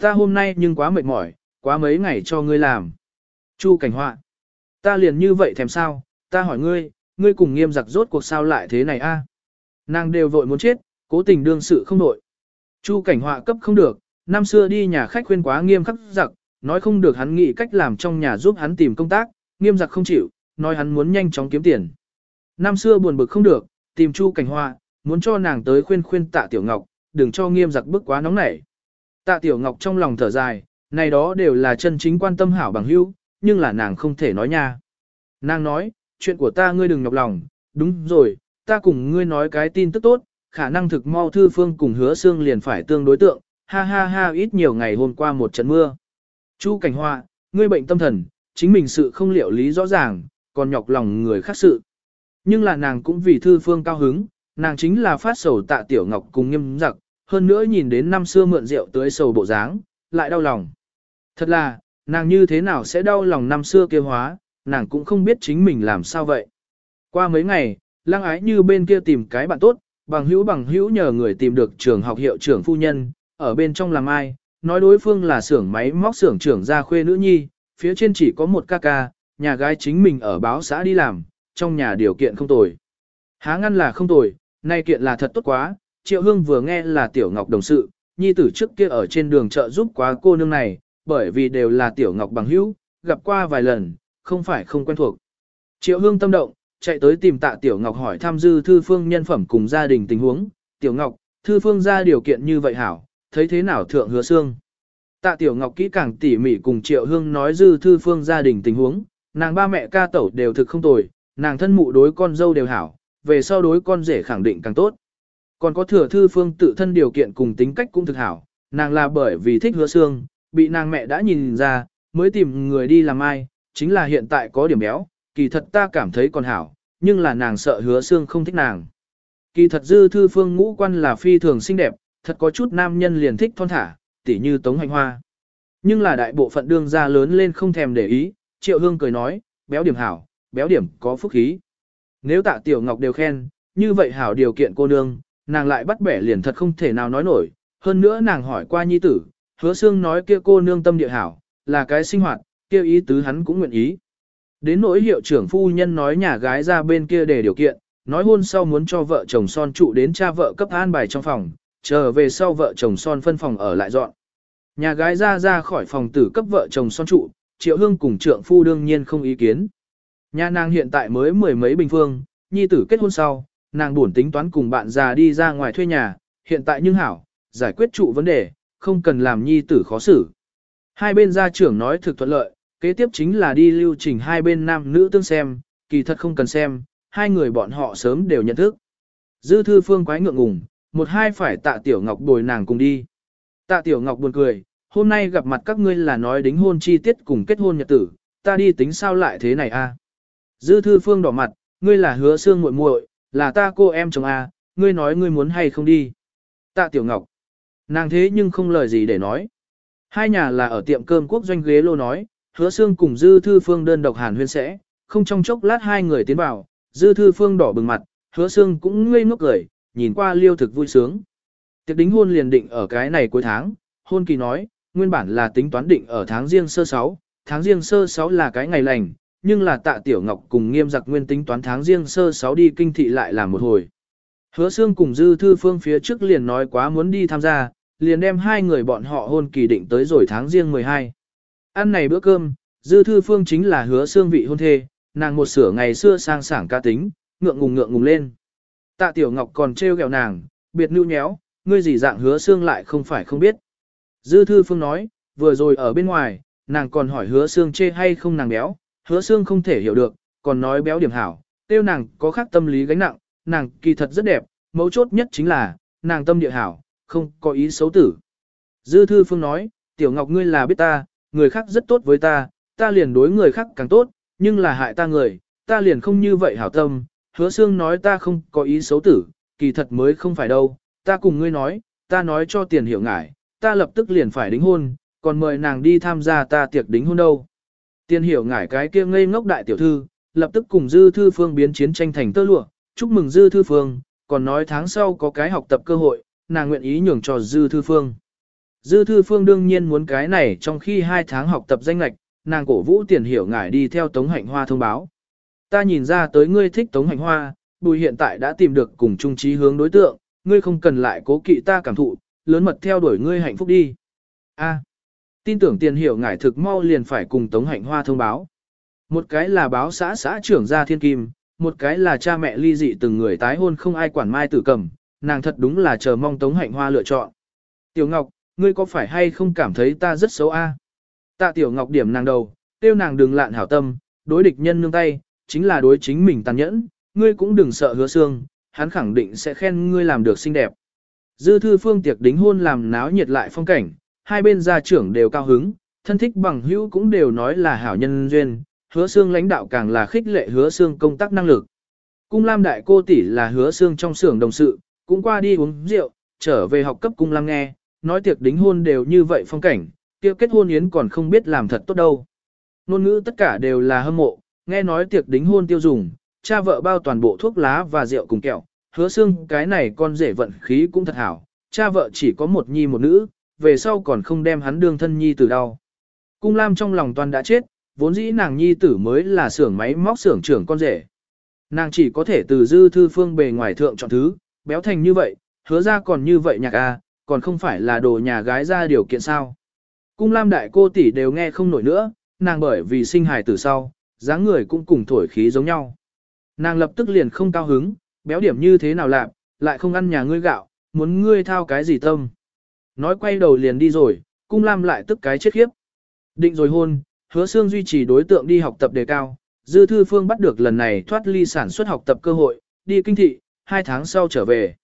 Ta hôm nay nhưng quá mệt mỏi, quá mấy ngày cho ngươi làm. Chu cảnh họa. Ta liền như vậy thèm sao, ta hỏi ngươi, ngươi cùng nghiêm giặc rốt cuộc sao lại thế này a? Nàng đều vội muốn chết, cố tình đương sự không nội. Chu cảnh họa cấp không được, năm xưa đi nhà khách khuyên quá nghiêm khắc giặc, nói không được hắn nghĩ cách làm trong nhà giúp hắn tìm công tác, nghiêm giặc không chịu, nói hắn muốn nhanh chóng kiếm tiền. Năm xưa buồn bực không được, tìm chu cảnh họa, muốn cho nàng tới khuyên khuyên tạ tiểu ngọc, đừng cho nghiêm giặc bức quá nóng nảy. Tạ tiểu ngọc trong lòng thở dài, này đó đều là chân chính quan tâm hảo bằng hữu, nhưng là nàng không thể nói nha. Nàng nói, chuyện của ta ngươi đừng nhọc lòng, đúng rồi, ta cùng ngươi nói cái tin tức tốt, khả năng thực mau thư phương cùng hứa xương liền phải tương đối tượng, ha ha ha ít nhiều ngày hôm qua một trận mưa. Chu cảnh hoa, ngươi bệnh tâm thần, chính mình sự không liệu lý rõ ràng, còn nhọc lòng người khác sự. Nhưng là nàng cũng vì thư phương cao hứng, nàng chính là phát sầu tạ tiểu ngọc cùng nghiêm giặc, hơn nữa nhìn đến năm xưa mượn rượu tới sầu bộ dáng, lại đau lòng. Thật là, nàng như thế nào sẽ đau lòng năm xưa kia hóa, nàng cũng không biết chính mình làm sao vậy. Qua mấy ngày, lăng ái như bên kia tìm cái bạn tốt, bằng hữu bằng hữu nhờ người tìm được trường học hiệu trưởng phu nhân, ở bên trong làm ai, nói đối phương là xưởng máy móc xưởng trưởng gia khuê nữ nhi, phía trên chỉ có một ca ca, nhà gái chính mình ở báo xã đi làm, trong nhà điều kiện không tồi. Há ngăn là không tồi, nay kiện là thật tốt quá, Triệu Hương vừa nghe là Tiểu Ngọc đồng sự, nhi tử trước kia ở trên đường chợ giúp quá cô nương này, bởi vì đều là Tiểu Ngọc bằng hữu, gặp qua vài lần, không phải không quen thuộc. Triệu Hương tâm động, chạy tới tìm tạ Tiểu Ngọc hỏi tham dư thư phương nhân phẩm cùng gia đình tình huống. Tiểu Ngọc, thư phương ra điều kiện như vậy hảo, thấy thế nào thượng hứa xương. Tạ Tiểu Ngọc kỹ càng tỉ mỉ cùng Triệu Hương nói dư thư phương gia đình tình huống, nàng ba mẹ ca tẩu đều thực không tồi, nàng thân mụ đối con dâu đều hảo, về sau đối con rể khẳng định càng tốt. Còn có thừa thư phương tự thân điều kiện cùng tính cách cũng thực hảo, nàng là bởi vì thích hứa xương, bị nàng mẹ đã nhìn ra, mới tìm người đi làm ai, chính là hiện tại có điểm béo, kỳ thật ta cảm thấy còn hảo, nhưng là nàng sợ hứa xương không thích nàng. Kỳ thật dư thư phương ngũ quan là phi thường xinh đẹp, thật có chút nam nhân liền thích thon thả, tỉ như tống hành hoa. Nhưng là đại bộ phận đương gia lớn lên không thèm để ý, triệu hương cười nói, béo điểm hảo, béo điểm có phúc khí. Nếu tạ tiểu ngọc đều khen, như vậy hảo điều kiện cô nương, nàng lại bắt bẻ liền thật không thể nào nói nổi. Hơn nữa nàng hỏi qua nhi tử, hứa xương nói kia cô nương tâm địa hảo, là cái sinh hoạt, kia ý tứ hắn cũng nguyện ý. Đến nỗi hiệu trưởng phu nhân nói nhà gái ra bên kia để điều kiện, nói hôn sau muốn cho vợ chồng son trụ đến cha vợ cấp an bài trong phòng, chờ về sau vợ chồng son phân phòng ở lại dọn. Nhà gái ra ra khỏi phòng tử cấp vợ chồng son trụ, triệu hương cùng trượng phu đương nhiên không ý kiến. Nhà nàng hiện tại mới mười mấy bình phương, nhi tử kết hôn sau, nàng buồn tính toán cùng bạn già đi ra ngoài thuê nhà, hiện tại nhưng hảo, giải quyết trụ vấn đề, không cần làm nhi tử khó xử. Hai bên gia trưởng nói thực thuận lợi, kế tiếp chính là đi lưu trình hai bên nam nữ tương xem, kỳ thật không cần xem, hai người bọn họ sớm đều nhận thức. Dư thư phương quái ngượng ngùng, một hai phải tạ tiểu ngọc bồi nàng cùng đi. Tạ tiểu ngọc buồn cười, hôm nay gặp mặt các ngươi là nói đính hôn chi tiết cùng kết hôn nhật tử, ta đi tính sao lại thế này a? Dư thư phương đỏ mặt, ngươi là hứa xương muội muội, là ta cô em chồng a, ngươi nói ngươi muốn hay không đi. Tạ tiểu ngọc, nàng thế nhưng không lời gì để nói. Hai nhà là ở tiệm cơm quốc doanh ghế lô nói, hứa xương cùng dư thư phương đơn độc hàn huyên sẽ, không trong chốc lát hai người tiến vào, dư thư phương đỏ bừng mặt, hứa xương cũng ngây ngốc cười, nhìn qua liêu thực vui sướng. Tiệc đính hôn liền định ở cái này cuối tháng, hôn kỳ nói, nguyên bản là tính toán định ở tháng riêng sơ 6, tháng riêng sơ 6 là cái ngày lành, nhưng là tạ tiểu ngọc cùng nghiêm giặc nguyên tính toán tháng riêng sơ 6 đi kinh thị lại là một hồi. Hứa xương cùng dư thư phương phía trước liền nói quá muốn đi tham gia, liền đem hai người bọn họ hôn kỳ định tới rồi tháng riêng 12. Ăn này bữa cơm, dư thư phương chính là hứa xương vị hôn thê, nàng một sửa ngày xưa sang sảng ca tính, ngượng ngùng ngượng ngùng lên. Tạ Tiểu Ngọc còn trêu ghẹo nàng, biệt nưu nhéo, ngươi gì dạng hứa xương lại không phải không biết. Dư thư phương nói, vừa rồi ở bên ngoài, nàng còn hỏi hứa xương chê hay không nàng béo, hứa xương không thể hiểu được, còn nói béo điểm hảo, tiêu nàng có khác tâm lý gánh nặng, nàng kỳ thật rất đẹp, mấu chốt nhất chính là, nàng tâm địa hảo, không có ý xấu tử. Dư thư phương nói, tiểu ngọc ngươi là biết ta, người khác rất tốt với ta, ta liền đối người khác càng tốt, nhưng là hại ta người, ta liền không như vậy hảo tâm, hứa xương nói ta không có ý xấu tử, kỳ thật mới không phải đâu, ta cùng ngươi nói, ta nói cho tiền hiểu ngải, ta lập tức liền phải đính hôn, còn mời nàng đi tham gia ta tiệc đính hôn đâu. Tiền hiểu ngải cái kia ngây ngốc đại tiểu thư, lập tức cùng dư thư phương biến chiến tranh thành tơ lụa, chúc mừng dư thư phương, còn nói tháng sau có cái học tập cơ hội, nàng nguyện ý nhường cho dư thư phương. Dư thư phương đương nhiên muốn cái này trong khi hai tháng học tập danh lạch, nàng cổ vũ tiền hiểu ngải đi theo Tống Hạnh Hoa thông báo. Ta nhìn ra tới ngươi thích Tống Hạnh Hoa, bùi hiện tại đã tìm được cùng chung trí hướng đối tượng, ngươi không cần lại cố kỵ ta cảm thụ, lớn mật theo đuổi ngươi hạnh phúc đi. A, tin tưởng tiền hiểu ngải thực mau liền phải cùng Tống Hạnh Hoa thông báo. Một cái là báo xã xã trưởng gia thiên kim, một cái là cha mẹ ly dị từng người tái hôn không ai quản mai tử cầm, nàng thật đúng là chờ mong Tống Hạnh Hoa lựa chọn. Tiểu Ngọc, ngươi có phải hay không cảm thấy ta rất xấu a? Tạ Tiểu Ngọc điểm nàng đầu, tiêu nàng đừng lạn hảo tâm, đối địch nhân nương tay, chính là đối chính mình tàn nhẫn, ngươi cũng đừng sợ hứa xương, hắn khẳng định sẽ khen ngươi làm được xinh đẹp. Dư thư phương tiệc đính hôn làm náo nhiệt lại phong cảnh, hai bên gia trưởng đều cao hứng, thân thích bằng hữu cũng đều nói là hảo nhân duyên, hứa xương lãnh đạo càng là khích lệ hứa xương công tác năng lực. Cung Lam đại cô tỷ là hứa xương trong xưởng đồng sự, cũng qua đi uống rượu, trở về học cấp cung Lam nghe, nói tiệc đính hôn đều như vậy phong cảnh, kia kết hôn yến còn không biết làm thật tốt đâu. Nôn ngữ tất cả đều là hâm mộ, nghe nói tiệc đính hôn tiêu dùng, cha vợ bao toàn bộ thuốc lá và rượu cùng kẹo, hứa xương cái này con rể vận khí cũng thật hảo, cha vợ chỉ có một nhi một nữ, về sau còn không đem hắn đương thân nhi tử đau. Cung Lam trong lòng toàn đã chết, vốn dĩ nàng nhi tử mới là xưởng máy móc xưởng trưởng con rể. Nàng chỉ có thể từ dư thư phương bề ngoài thượng chọn thứ, béo thành như vậy, hứa ra còn như vậy nhạc a, còn không phải là đồ nhà gái ra điều kiện sao. Cung lam đại cô tỷ đều nghe không nổi nữa, nàng bởi vì sinh hài từ sau, dáng người cũng cùng thổi khí giống nhau. Nàng lập tức liền không cao hứng, béo điểm như thế nào lạp, lại không ăn nhà ngươi gạo, muốn ngươi thao cái gì tâm. Nói quay đầu liền đi rồi, cung lam lại tức cái chết khiếp. Định rồi hôn, hứa xương duy trì đối tượng đi học tập đề cao, dư thư phương bắt được lần này thoát ly sản xuất học tập cơ hội, đi kinh thị, hai tháng sau trở về.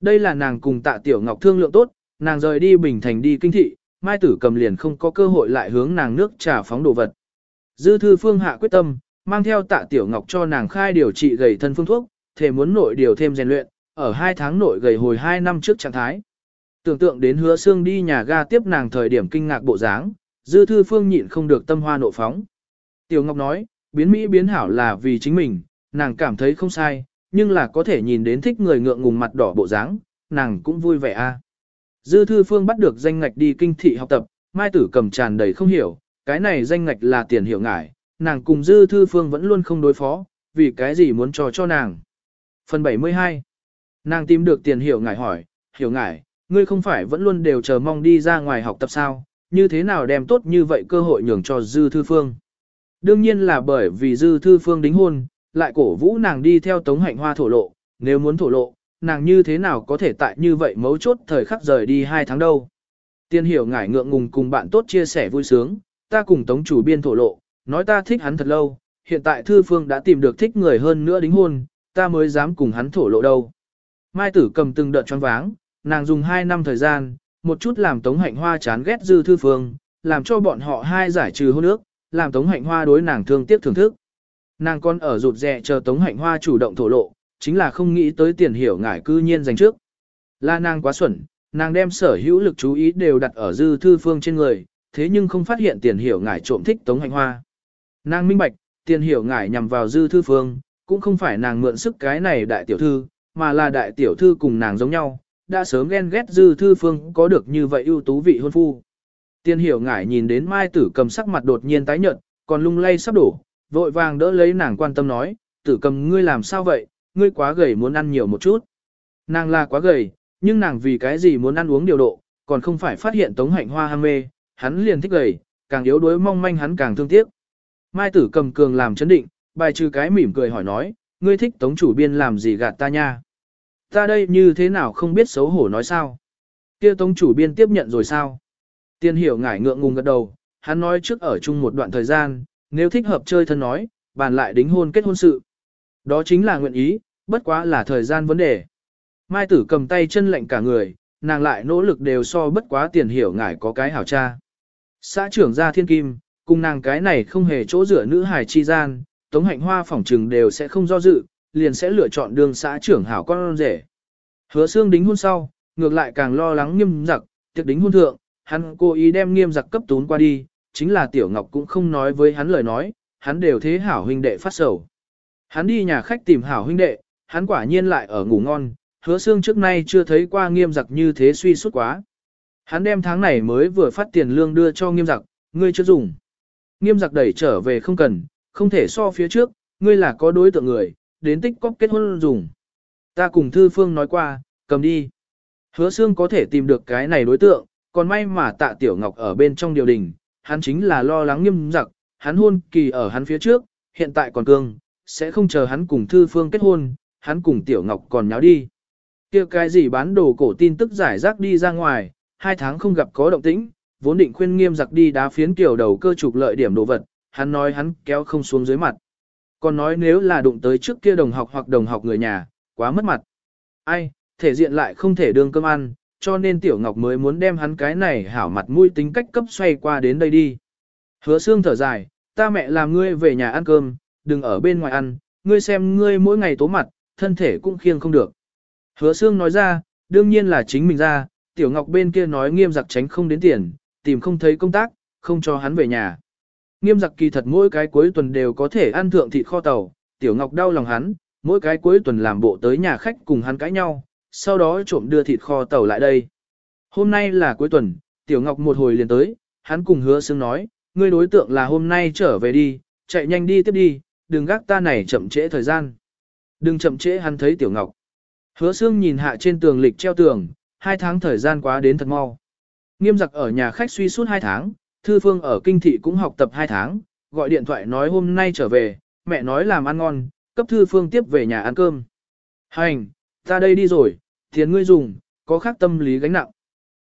Đây là nàng cùng tạ tiểu ngọc thương lượng tốt, nàng rời đi Bình Thành đi kinh thị, Mai Tử cầm liền không có cơ hội lại hướng nàng nước trà phóng đồ vật. Dư thư phương hạ quyết tâm, mang theo tạ tiểu ngọc cho nàng khai điều trị gầy thân phương thuốc, thể muốn nội điều thêm rèn luyện, ở hai tháng nội gầy hồi hai năm trước trạng thái. Tưởng tượng đến hứa xương đi nhà ga tiếp nàng thời điểm kinh ngạc bộ dáng, dư thư phương nhịn không được tâm hoa nộ phóng. Tiểu Ngọc nói, biến Mỹ biến hảo là vì chính mình, nàng cảm thấy không sai, nhưng là có thể nhìn đến thích người ngượng ngùng mặt đỏ bộ dáng, nàng cũng vui vẻ a. Dư thư phương bắt được danh ngạch đi kinh thị học tập, mai tử cầm tràn đầy không hiểu, cái này danh ngạch là tiền hiểu ngải, nàng cùng dư thư phương vẫn luôn không đối phó, vì cái gì muốn cho cho nàng. Phần 72 Nàng tìm được tiền hiểu ngải hỏi, hiểu ngải, ngươi không phải vẫn luôn đều chờ mong đi ra ngoài học tập sao, như thế nào đem tốt như vậy cơ hội nhường cho dư thư phương. Đương nhiên là bởi vì dư thư phương đính hôn, lại cổ vũ nàng đi theo tống hạnh hoa thổ lộ, nếu muốn thổ lộ, nàng như thế nào có thể tại như vậy mấu chốt thời khắc rời đi hai tháng đâu. Tiên hiểu ngải ngượng ngùng cùng bạn tốt chia sẻ vui sướng, ta cùng tống chủ biên thổ lộ, nói ta thích hắn thật lâu, hiện tại thư phương đã tìm được thích người hơn nữa đính hôn, ta mới dám cùng hắn thổ lộ đâu. Mai tử cầm từng đợt choáng váng, nàng dùng hai năm thời gian, một chút làm tống hạnh hoa chán ghét dư thư phương, làm cho bọn họ hai giải trừ hôn ước, làm tống hạnh hoa đối nàng thương tiếc thưởng thức. Nàng còn ở rụt rè chờ tống hạnh hoa chủ động thổ lộ, chính là không nghĩ tới tiền hiểu ngải cư nhiên dành trước. Là nàng quá xuẩn, nàng đem sở hữu lực chú ý đều đặt ở dư thư phương trên người, thế nhưng không phát hiện tiền hiểu ngải trộm thích tống hạnh hoa. Nàng minh bạch, tiền hiểu ngải nhằm vào dư thư phương, cũng không phải nàng mượn sức cái này đại tiểu thư, mà là đại tiểu thư cùng nàng giống nhau, đã sớm ghen ghét dư thư phương có được như vậy ưu tú vị hôn phu. Tiền hiểu ngải nhìn đến mai tử cầm sắc mặt đột nhiên tái nhợt, còn lung lay sắp đổ, vội vàng đỡ lấy nàng quan tâm nói, tử cầm ngươi làm sao vậy, ngươi quá gầy muốn ăn nhiều một chút. Nàng là quá gầy, nhưng nàng vì cái gì muốn ăn uống điều độ, còn không phải phát hiện tống hạnh hoa ham mê, hắn liền thích gầy, càng yếu đuối mong manh hắn càng thương tiếc. Mai tử cầm cường làm chấn định, bài trừ cái mỉm cười hỏi nói, ngươi thích tống chủ biên làm gì gạt ta nha. Ta đây như thế nào không biết xấu hổ nói sao. kia tống chủ biên tiếp nhận rồi sao. Tiên hiểu ngải ngượng ngùng gật đầu, hắn nói trước ở chung một đoạn thời gian, nếu thích hợp chơi thân nói, bàn lại đính hôn kết hôn sự. Đó chính là nguyện ý, bất quá là thời gian vấn đề. Mai tử cầm tay chân lạnh cả người, nàng lại nỗ lực đều so bất quá tiền hiểu ngải có cái hảo cha. Xã trưởng gia thiên kim, cùng nàng cái này không hề chỗ rửa nữ hài chi gian, tống hạnh hoa phỏng trừng đều sẽ không do dự, liền sẽ lựa chọn đường xã trưởng hảo con rể. Hứa xương đính hôn sau, ngược lại càng lo lắng nghiêm giặc, tiệc đính hôn thượng, hắn cố ý đem nghiêm giặc cấp tún qua đi, chính là tiểu ngọc cũng không nói với hắn lời nói, hắn đều thế hảo huynh đệ phát sầu. Hắn đi nhà khách tìm hảo huynh đệ, hắn quả nhiên lại ở ngủ ngon, hứa xương trước nay chưa thấy qua nghiêm giặc như thế suy suốt quá. Hắn đem tháng này mới vừa phát tiền lương đưa cho nghiêm giặc, ngươi chưa dùng. Nghiêm giặc đẩy trở về không cần, không thể so phía trước, ngươi là có đối tượng người, đến tích cóp kết hôn dùng. Ta cùng Thư Phương nói qua, cầm đi. Hứa xương có thể tìm được cái này đối tượng, còn may mà tạ Tiểu Ngọc ở bên trong điều đình, hắn chính là lo lắng nghiêm giặc, hắn hôn kỳ ở hắn phía trước, hiện tại còn cương, sẽ không chờ hắn cùng Thư Phương kết hôn, hắn cùng Tiểu Ngọc còn nháo đi. kia cái gì bán đồ cổ tin tức giải rác đi ra ngoài, hai tháng không gặp có động tĩnh, vốn định khuyên nghiêm giặc đi đá phiến kiểu đầu cơ trục lợi điểm đồ vật, hắn nói hắn kéo không xuống dưới mặt. Còn nói nếu là đụng tới trước kia đồng học hoặc đồng học người nhà, quá mất mặt. Ai, thể diện lại không thể đương cơm ăn, cho nên Tiểu Ngọc mới muốn đem hắn cái này hảo mặt mũi tính cách cấp xoay qua đến đây đi. Hứa xương thở dài, ta mẹ làm ngươi về nhà ăn cơm, đừng ở bên ngoài ăn, ngươi xem ngươi mỗi ngày tố mặt, thân thể cũng khiêng không được. Hứa xương nói ra, đương nhiên là chính mình ra, Tiểu Ngọc bên kia nói nghiêm giặc tránh không đến tiền, tìm không thấy công tác, không cho hắn về nhà. Nghiêm giặc kỳ thật mỗi cái cuối tuần đều có thể ăn thượng thịt kho tàu, Tiểu Ngọc đau lòng hắn, mỗi cái cuối tuần làm bộ tới nhà khách cùng hắn cãi nhau, sau đó trộm đưa thịt kho tàu lại đây. Hôm nay là cuối tuần, Tiểu Ngọc một hồi liền tới, hắn cùng hứa xương nói, ngươi đối tượng là hôm nay trở về đi, chạy nhanh đi tiếp đi, đừng gác ta này chậm trễ thời gian. Đừng chậm trễ hắn thấy Tiểu Ngọc. Hứa Sương nhìn hạ trên tường lịch treo tường, hai tháng thời gian quá đến thật mau. Nghiêm giặc ở nhà khách suy suốt hai tháng, Thư Phương ở kinh thị cũng học tập hai tháng, gọi điện thoại nói hôm nay trở về, mẹ nói làm ăn ngon, cấp Thư Phương tiếp về nhà ăn cơm. Hành, ta đây đi rồi, tiền ngươi dùng, có khác tâm lý gánh nặng.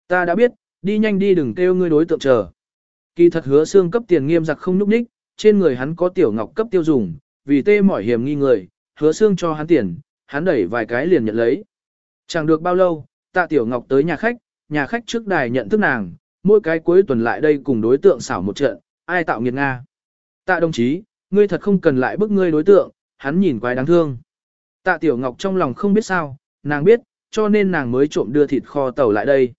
Ta đã biết, đi nhanh đi đừng kêu ngươi đối tượng chờ. Kỳ thật hứa xương cấp tiền nghiêm giặc không núp ních, trên người hắn có tiểu ngọc cấp tiêu dùng, vì tê mỏi hiểm nghi người, hứa xương cho hắn tiền, hắn đẩy vài cái liền nhận lấy. Chẳng được bao lâu, tạ tiểu ngọc tới nhà khách, nhà khách trước đài nhận thức nàng, mỗi cái cuối tuần lại đây cùng đối tượng xảo một trận, ai tạo nghiệt Nga. Tạ đồng chí, ngươi thật không cần lại bức ngươi đối tượng, hắn nhìn quái đáng thương. Tạ tiểu ngọc trong lòng không biết sao, nàng biết, cho nên nàng mới trộm đưa thịt kho tàu lại đây.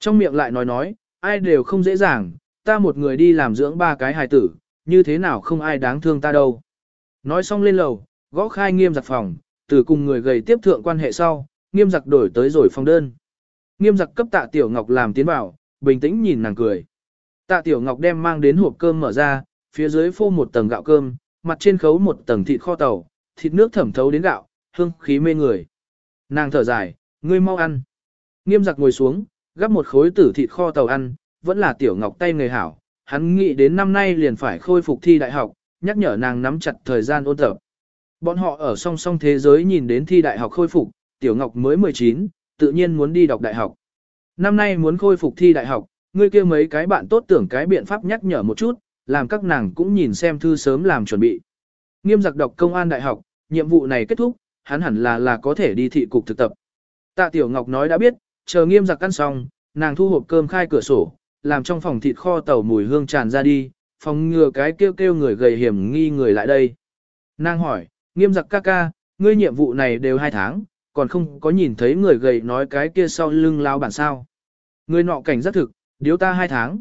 Trong miệng lại nói nói, ai đều không dễ dàng, ta một người đi làm dưỡng ba cái hài tử, như thế nào không ai đáng thương ta đâu. Nói xong lên lầu, gõ khai nghiêm giặc phòng, từ cùng người gầy tiếp thượng quan hệ sau, nghiêm giặc đổi tới rồi phòng đơn. Nghiêm giặc cấp tạ tiểu ngọc làm tiến vào, bình tĩnh nhìn nàng cười. Tạ tiểu ngọc đem mang đến hộp cơm mở ra, phía dưới phô một tầng gạo cơm, mặt trên khấu một tầng thịt kho tàu, thịt nước thẩm thấu đến gạo, hương khí mê người. Nàng thở dài, ngươi mau ăn. Nghiêm giặc ngồi xuống, gắp một khối tử thịt kho tàu ăn, vẫn là tiểu ngọc tay người hảo. Hắn nghĩ đến năm nay liền phải khôi phục thi đại học, nhắc nhở nàng nắm chặt thời gian ôn tập. Bọn họ ở song song thế giới nhìn đến thi đại học khôi phục, tiểu ngọc mới 19, tự nhiên muốn đi đọc đại học. Năm nay muốn khôi phục thi đại học, ngươi kia mấy cái bạn tốt tưởng cái biện pháp nhắc nhở một chút, làm các nàng cũng nhìn xem thư sớm làm chuẩn bị. Nghiêm giặc đọc công an đại học, nhiệm vụ này kết thúc, hắn hẳn là là có thể đi thị cục thực tập. Tạ Tiểu Ngọc nói đã biết, chờ nghiêm giặc ăn xong, nàng thu hộp cơm khai cửa sổ, làm trong phòng thịt kho tàu mùi hương tràn ra đi, phòng ngừa cái kêu kêu người gầy hiểm nghi người lại đây. Nàng hỏi, nghiêm giặc ca ca, ngươi nhiệm vụ này đều hai tháng, còn không có nhìn thấy người gầy nói cái kia sau lưng lao bản sao. Người nọ cảnh giác thực, điếu ta hai tháng.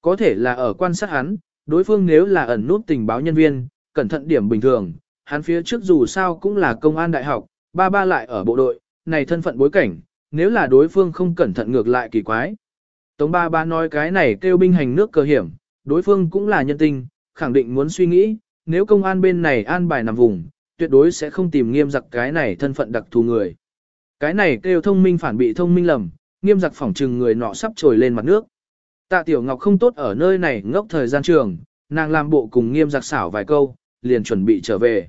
Có thể là ở quan sát hắn, đối phương nếu là ẩn nút tình báo nhân viên, cẩn thận điểm bình thường, hắn phía trước dù sao cũng là công an đại học, ba ba lại ở bộ đội, này thân phận bối cảnh, nếu là đối phương không cẩn thận ngược lại kỳ quái. Tống ba ba nói cái này kêu binh hành nước cơ hiểm, đối phương cũng là nhân tinh, khẳng định muốn suy nghĩ, nếu công an bên này an bài nằm vùng, tuyệt đối sẽ không tìm nghiêm giặc cái này thân phận đặc thù người. Cái này kêu thông minh phản bị thông minh lầm, nghiêm giặc phỏng trừng người nọ sắp trồi lên mặt nước. Tạ Tiểu Ngọc không tốt ở nơi này ngốc thời gian trường, nàng làm bộ cùng nghiêm giặc xảo vài câu, liền chuẩn bị trở về.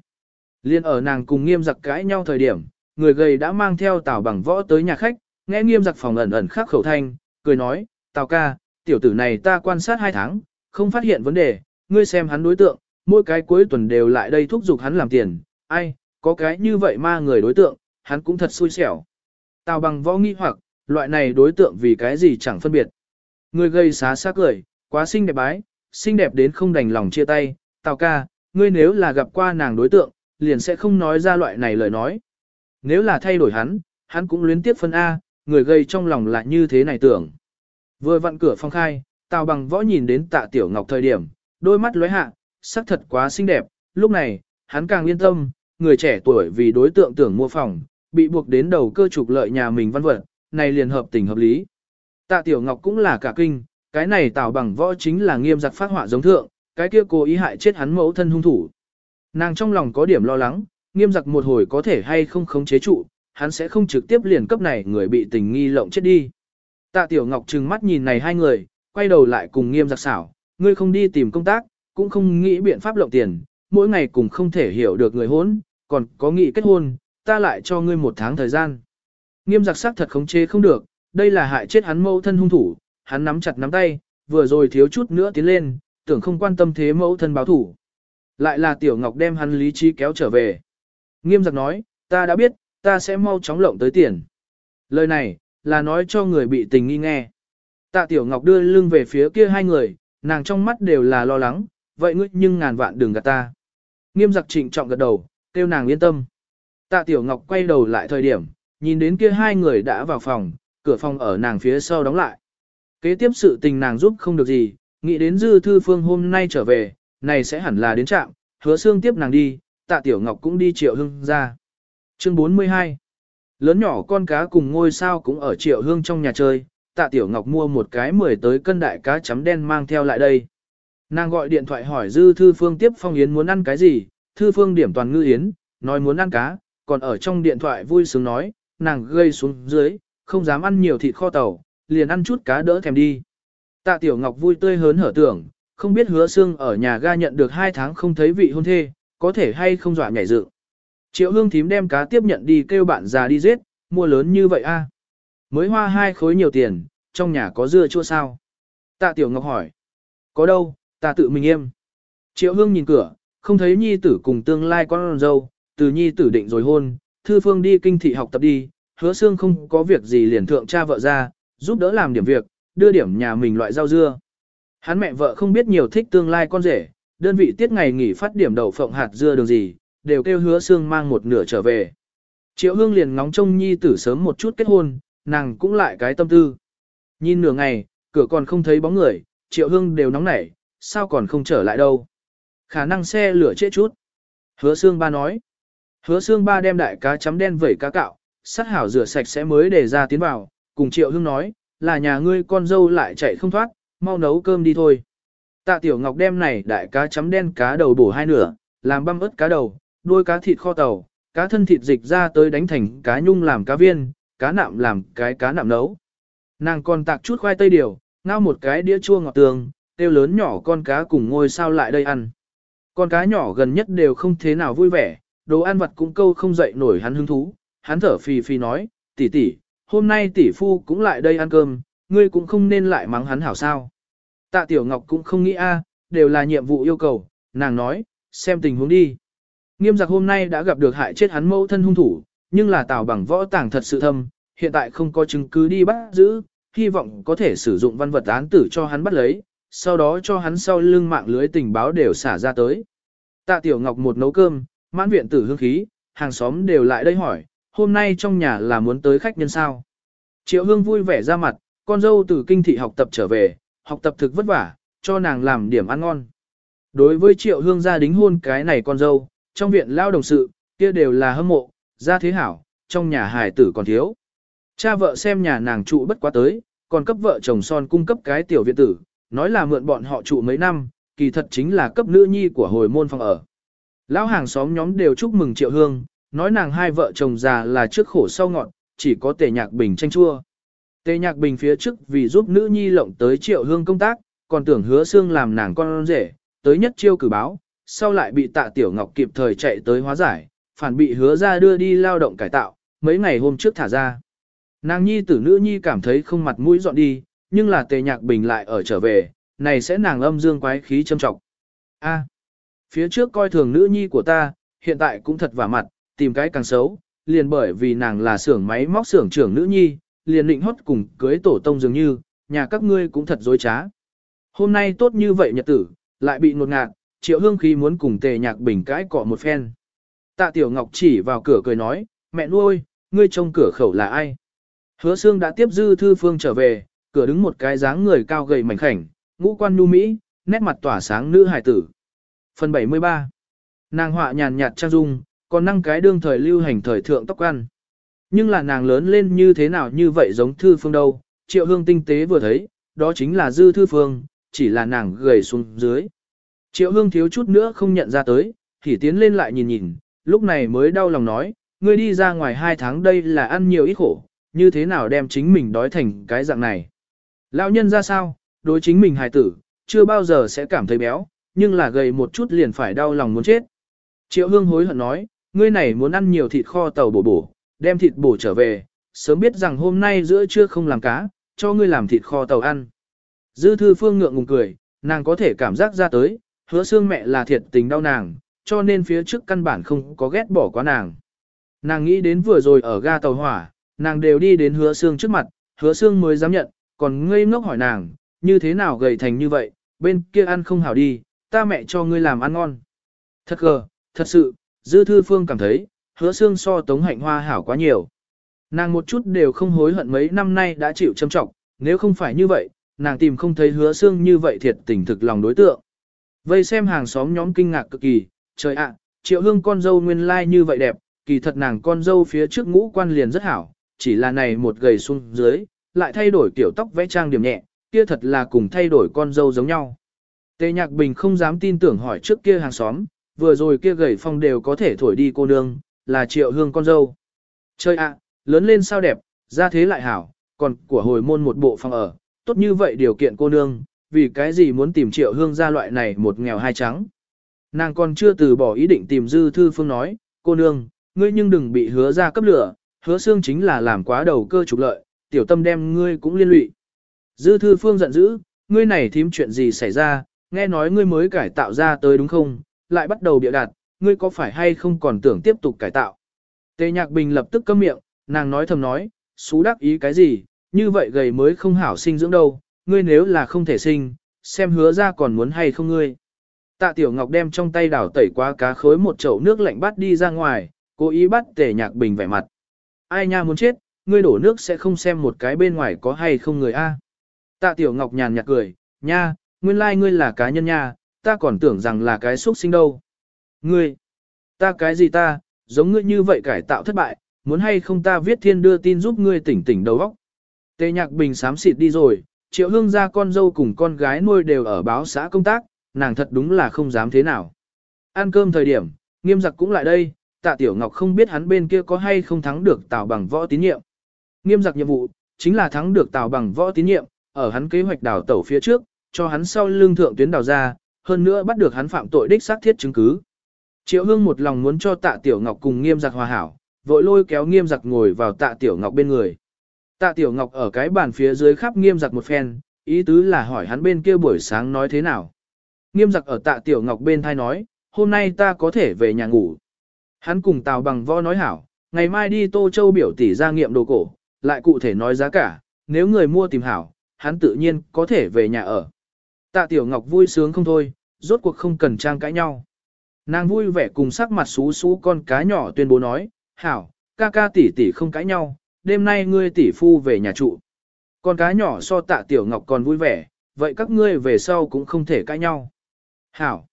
Liên ở nàng cùng nghiêm giặc cãi nhau thời điểm, người gầy đã mang theo tào bằng võ tới nhà khách, nghe nghiêm giặc phòng ẩn ẩn khắc khẩu thanh, cười nói, tào ca, tiểu tử này ta quan sát hai tháng, không phát hiện vấn đề, ngươi xem hắn đối tượng, mỗi cái cuối tuần đều lại đây thúc giục hắn làm tiền, ai, có cái như vậy ma người đối tượng, hắn cũng thật xui xẻo. Tào bằng võ nghi hoặc, loại này đối tượng vì cái gì chẳng phân biệt. Người gây xá xác cười, quá xinh đẹp bái, xinh đẹp đến không đành lòng chia tay, tào ca, ngươi nếu là gặp qua nàng đối tượng, liền sẽ không nói ra loại này lời nói. Nếu là thay đổi hắn, hắn cũng luyến tiếp phân A, người gây trong lòng lại như thế này tưởng. Vừa vặn cửa phong khai, Tào bằng võ nhìn đến tạ tiểu ngọc thời điểm, đôi mắt lóe hạ, sắc thật quá xinh đẹp, lúc này, hắn càng yên tâm, người trẻ tuổi vì đối tượng tưởng mua phòng, bị buộc đến đầu cơ trục lợi nhà mình văn vật, này liền hợp tình hợp lý. Tạ tiểu ngọc cũng là cả kinh, cái này Tào bằng võ chính là nghiêm giặc phát họa giống thượng, cái kia cố ý hại chết hắn mẫu thân hung thủ. Nàng trong lòng có điểm lo lắng, nghiêm giặc một hồi có thể hay không khống chế trụ, hắn sẽ không trực tiếp liền cấp này người bị tình nghi lộng chết đi. Tạ Tiểu Ngọc trừng mắt nhìn này hai người, quay đầu lại cùng nghiêm giặc xảo, ngươi không đi tìm công tác, cũng không nghĩ biện pháp lộng tiền, mỗi ngày cùng không thể hiểu được người hôn, còn có nghĩ kết hôn, ta lại cho ngươi một tháng thời gian. Nghiêm giặc sắc thật khống chế không được, đây là hại chết hắn mẫu thân hung thủ, hắn nắm chặt nắm tay, vừa rồi thiếu chút nữa tiến lên, tưởng không quan tâm thế mẫu thân báo thủ. Lại là Tiểu Ngọc đem hắn lý trí kéo trở về. Nghiêm giặc nói, ta đã biết, ta sẽ mau chóng lộng tới tiền. Lời này, là nói cho người bị tình nghi nghe. Tạ Tiểu Ngọc đưa lưng về phía kia hai người, nàng trong mắt đều là lo lắng, vậy ngươi nhưng ngàn vạn đừng gạt ta. Nghiêm giặc trịnh trọng gật đầu, kêu nàng yên tâm. Tạ Tiểu Ngọc quay đầu lại thời điểm, nhìn đến kia hai người đã vào phòng, cửa phòng ở nàng phía sau đóng lại. Kế tiếp sự tình nàng giúp không được gì, nghĩ đến dư thư phương hôm nay trở về, này sẽ hẳn là đến trạm, hứa xương tiếp nàng đi, tạ tiểu ngọc cũng đi triệu hương ra. Chương 42 Lớn nhỏ con cá cùng ngôi sao cũng ở triệu hương trong nhà chơi, tạ tiểu ngọc mua một cái mười tới cân đại cá chấm đen mang theo lại đây. Nàng gọi điện thoại hỏi dư thư phương tiếp phong yến muốn ăn cái gì, thư phương điểm toàn ngư yến, nói muốn ăn cá, còn ở trong điện thoại vui sướng nói, nàng gây xuống dưới, không dám ăn nhiều thịt kho tàu, liền ăn chút cá đỡ thèm đi. Tạ Tiểu Ngọc vui tươi hớn hở tưởng, không biết hứa xương ở nhà ga nhận được 2 tháng không thấy vị hôn thê, có thể hay không dọa nhảy dựng. Triệu hương thím đem cá tiếp nhận đi kêu bạn già đi giết, mua lớn như vậy a Mới hoa hai khối nhiều tiền, trong nhà có dưa chua sao? Tạ Tiểu Ngọc hỏi. Có đâu, ta tự mình em. Triệu hương nhìn cửa, không thấy nhi tử cùng tương lai con dâu, từ nhi tử định rồi hôn, thư phương đi kinh thị học tập đi, hứa xương không có việc gì liền thượng cha vợ ra, giúp đỡ làm điểm việc, đưa điểm nhà mình loại rau dưa. Hắn mẹ vợ không biết nhiều thích tương lai con rể, đơn vị tiết ngày nghỉ phát điểm đậu phộng hạt dưa đường gì, đều kêu hứa xương mang một nửa trở về. Triệu hương liền ngóng trông nhi tử sớm một chút kết hôn, nàng cũng lại cái tâm tư. Nhìn nửa ngày, cửa còn không thấy bóng người, triệu hương đều nóng nảy, sao còn không trở lại đâu. Khả năng xe lửa trễ chút. Hứa xương ba nói. Hứa xương ba đem đại cá chấm đen vẩy cá cạo, sát hảo rửa sạch sẽ mới để ra tiến vào, cùng triệu hương nói, là nhà ngươi con dâu lại chạy không thoát, mau nấu cơm đi thôi. Tạ Tiểu Ngọc đem này đại cá chấm đen cá đầu bổ hai nửa, làm băm ớt cá đầu, đuôi cá thịt kho tàu, cá thân thịt dịch ra tới đánh thành cá nhung làm cá viên, cá nạm làm cái cá nạm nấu. Nàng còn tạc chút khoai tây điều, ngao một cái đĩa chua ngọt tường, tiêu lớn nhỏ con cá cùng ngôi sao lại đây ăn. Con cá nhỏ gần nhất đều không thế nào vui vẻ, đồ ăn vặt cũng câu không dậy nổi hắn hứng thú. Hắn thở phì phì nói, tỷ tỷ, hôm nay tỷ phu cũng lại đây ăn cơm, ngươi cũng không nên lại mắng hắn hảo sao. Tạ Tiểu Ngọc cũng không nghĩ a, đều là nhiệm vụ yêu cầu, nàng nói, xem tình huống đi. Nghiêm giặc hôm nay đã gặp được hại chết hắn mẫu thân hung thủ, nhưng là tào bằng võ tàng thật sự thâm, hiện tại không có chứng cứ đi bắt giữ, hy vọng có thể sử dụng văn vật án tử cho hắn bắt lấy, sau đó cho hắn sau lưng mạng lưới tình báo đều xả ra tới. Tạ Tiểu Ngọc một nấu cơm, mãn viện tử hương khí, hàng xóm đều lại đây hỏi, hôm nay trong nhà là muốn tới khách nhân sao. Triệu Hương vui vẻ ra mặt, con dâu từ kinh thị học tập trở về, học tập thực vất vả, cho nàng làm điểm ăn ngon. Đối với Triệu Hương gia đính hôn cái này con dâu, trong viện lao đồng sự, kia đều là hâm mộ, gia thế hảo, trong nhà hài tử còn thiếu. Cha vợ xem nhà nàng trụ bất quá tới, còn cấp vợ chồng son cung cấp cái tiểu viện tử, nói là mượn bọn họ trụ mấy năm, kỳ thật chính là cấp nữ nhi của hồi môn phòng ở. Lão hàng xóm nhóm đều chúc mừng Triệu Hương, nói nàng hai vợ chồng già là trước khổ sau ngọn, chỉ có tề nhạc bình tranh chua. Tề nhạc bình phía trước vì giúp nữ nhi lộng tới Triệu Hương công tác, còn tưởng hứa xương làm nàng con rể, tới nhất chiêu cử báo, sau lại bị tạ tiểu ngọc kịp thời chạy tới hóa giải, phản bị hứa ra đưa đi lao động cải tạo, mấy ngày hôm trước thả ra. Nàng nhi tử nữ nhi cảm thấy không mặt mũi dọn đi, nhưng là tề nhạc bình lại ở trở về, này sẽ nàng âm dương quái khí châm trọng. A, phía trước coi thường nữ nhi của ta, hiện tại cũng thật vả mặt, tìm cái càng xấu, liền bởi vì nàng là xưởng máy móc xưởng trưởng nữ nhi, liền định hót cùng cưới tổ tông dường như, nhà các ngươi cũng thật dối trá. Hôm nay tốt như vậy nhật tử, lại bị ngột ngạt, triệu hương khí muốn cùng tề nhạc bình cãi cọ một phen. Tạ Tiểu Ngọc chỉ vào cửa cười nói, mẹ nuôi, ngươi trông cửa khẩu là ai? Hứa Sương đã tiếp dư thư phương trở về, cửa đứng một cái dáng người cao gầy mảnh khảnh, ngũ quan nhu mỹ, nét mặt tỏa sáng nữ hài tử. Phần 73 Nàng họa nhàn nhạt trang dung, còn năng cái đương thời lưu hành thời thượng tóc ăn. Nhưng là nàng lớn lên như thế nào như vậy giống thư phương đâu, triệu hương tinh tế vừa thấy, đó chính là dư thư phương, chỉ là nàng gầy xuống dưới. Triệu hương thiếu chút nữa không nhận ra tới, thì tiến lên lại nhìn nhìn, lúc này mới đau lòng nói, ngươi đi ra ngoài hai tháng đây là ăn nhiều ít khổ, như thế nào đem chính mình đói thành cái dạng này. Lão nhân ra sao, đối chính mình hài tử, chưa bao giờ sẽ cảm thấy béo, nhưng là gầy một chút liền phải đau lòng muốn chết. Triệu hương hối hận nói, ngươi này muốn ăn nhiều thịt kho tàu bổ bổ, đem thịt bổ trở về, sớm biết rằng hôm nay giữa trưa không làm cá, cho ngươi làm thịt kho tàu ăn. Dư thư phương ngượng ngùng cười, nàng có thể cảm giác ra tới, hứa xương mẹ là thiệt tình đau nàng, cho nên phía trước căn bản không có ghét bỏ quá nàng. Nàng nghĩ đến vừa rồi ở ga tàu hỏa, nàng đều đi đến hứa xương trước mặt, hứa xương mới dám nhận, còn ngây ngốc hỏi nàng, như thế nào gầy thành như vậy, bên kia ăn không hảo đi, ta mẹ cho ngươi làm ăn ngon. Thật gờ, thật sự, dư thư phương cảm thấy, hứa xương so tống hạnh hoa hảo quá nhiều. Nàng một chút đều không hối hận mấy năm nay đã chịu châm trọng, nếu không phải như vậy, nàng tìm không thấy hứa xương như vậy thiệt tình thực lòng đối tượng. Vây xem hàng xóm nhóm kinh ngạc cực kỳ, trời ạ, triệu hương con dâu nguyên lai like như vậy đẹp, kỳ thật nàng con dâu phía trước ngũ quan liền rất hảo, chỉ là này một gầy xuống dưới, lại thay đổi kiểu tóc vẽ trang điểm nhẹ, kia thật là cùng thay đổi con dâu giống nhau. Tề Nhạc Bình không dám tin tưởng hỏi trước kia hàng xóm, vừa rồi kia gầy phong đều có thể thổi đi cô nương, là triệu hương con dâu. Chơi ạ, lớn lên sao đẹp, ra thế lại hảo, còn của hồi môn một bộ phòng ở, tốt như vậy điều kiện cô nương, vì cái gì muốn tìm triệu hương ra loại này một nghèo hai trắng. Nàng còn chưa từ bỏ ý định tìm dư thư phương nói, cô nương, ngươi nhưng đừng bị hứa ra cấp lửa, hứa xương chính là làm quá đầu cơ trục lợi, tiểu tâm đem ngươi cũng liên lụy. Dư thư phương giận dữ, ngươi này thím chuyện gì xảy ra, nghe nói ngươi mới cải tạo ra tới đúng không, lại bắt đầu bịa đặt, ngươi có phải hay không còn tưởng tiếp tục cải tạo. Tề nhạc bình lập tức câm miệng, nàng nói thầm nói, xú đắc ý cái gì, như vậy gầy mới không hảo sinh dưỡng đâu, ngươi nếu là không thể sinh, xem hứa ra còn muốn hay không ngươi. Tạ Tiểu Ngọc đem trong tay đảo tẩy qua cá khối một chậu nước lạnh bắt đi ra ngoài, cố ý bắt tề nhạc bình vẻ mặt. Ai nha muốn chết, ngươi đổ nước sẽ không xem một cái bên ngoài có hay không người a. Tạ Tiểu Ngọc nhàn nhạt cười, nha, nguyên lai like ngươi là cá nhân nha, ta còn tưởng rằng là cái xuất sinh đâu. Ngươi, ta cái gì ta, giống ngươi như vậy cải tạo thất bại, muốn hay không ta viết thiên đưa tin giúp ngươi tỉnh tỉnh đầu óc. Tề nhạc bình sám xịt đi rồi, triệu hương ra con dâu cùng con gái nuôi đều ở báo xã công tác, nàng thật đúng là không dám thế nào. Ăn cơm thời điểm, nghiêm giặc cũng lại đây, tạ tiểu ngọc không biết hắn bên kia có hay không thắng được tào bằng võ tín nhiệm. Nghiêm giặc nhiệm vụ, chính là thắng được tào bằng võ tín nhiệm, ở hắn kế hoạch đào tẩu phía trước, cho hắn sau lương thượng tuyến đào ra, hơn nữa bắt được hắn phạm tội đích xác thiết chứng cứ. Triệu hương một lòng muốn cho tạ tiểu ngọc cùng nghiêm giặc hòa hảo, vội lôi kéo nghiêm giặc ngồi vào tạ tiểu ngọc bên người. Tạ tiểu ngọc ở cái bàn phía dưới khắp nghiêm giặc một phen, ý tứ là hỏi hắn bên kia buổi sáng nói thế nào. Nghiêm giặc ở tạ tiểu ngọc bên thai nói, hôm nay ta có thể về nhà ngủ. Hắn cùng Tào bằng võ nói hảo, ngày mai đi Tô Châu biểu tỷ ra nghiệm đồ cổ, lại cụ thể nói giá cả, nếu người mua tìm hảo, hắn tự nhiên có thể về nhà ở. Tạ Tiểu Ngọc vui sướng không thôi, rốt cuộc không cần trang cãi nhau. Nàng vui vẻ cùng sắc mặt xú xú con cá nhỏ tuyên bố nói, hảo, ca ca tỷ tỷ không cãi nhau, đêm nay ngươi tỷ phu về nhà trụ. Con cá nhỏ so tạ Tiểu Ngọc còn vui vẻ, vậy các ngươi về sau cũng không thể cãi nhau. Hảo.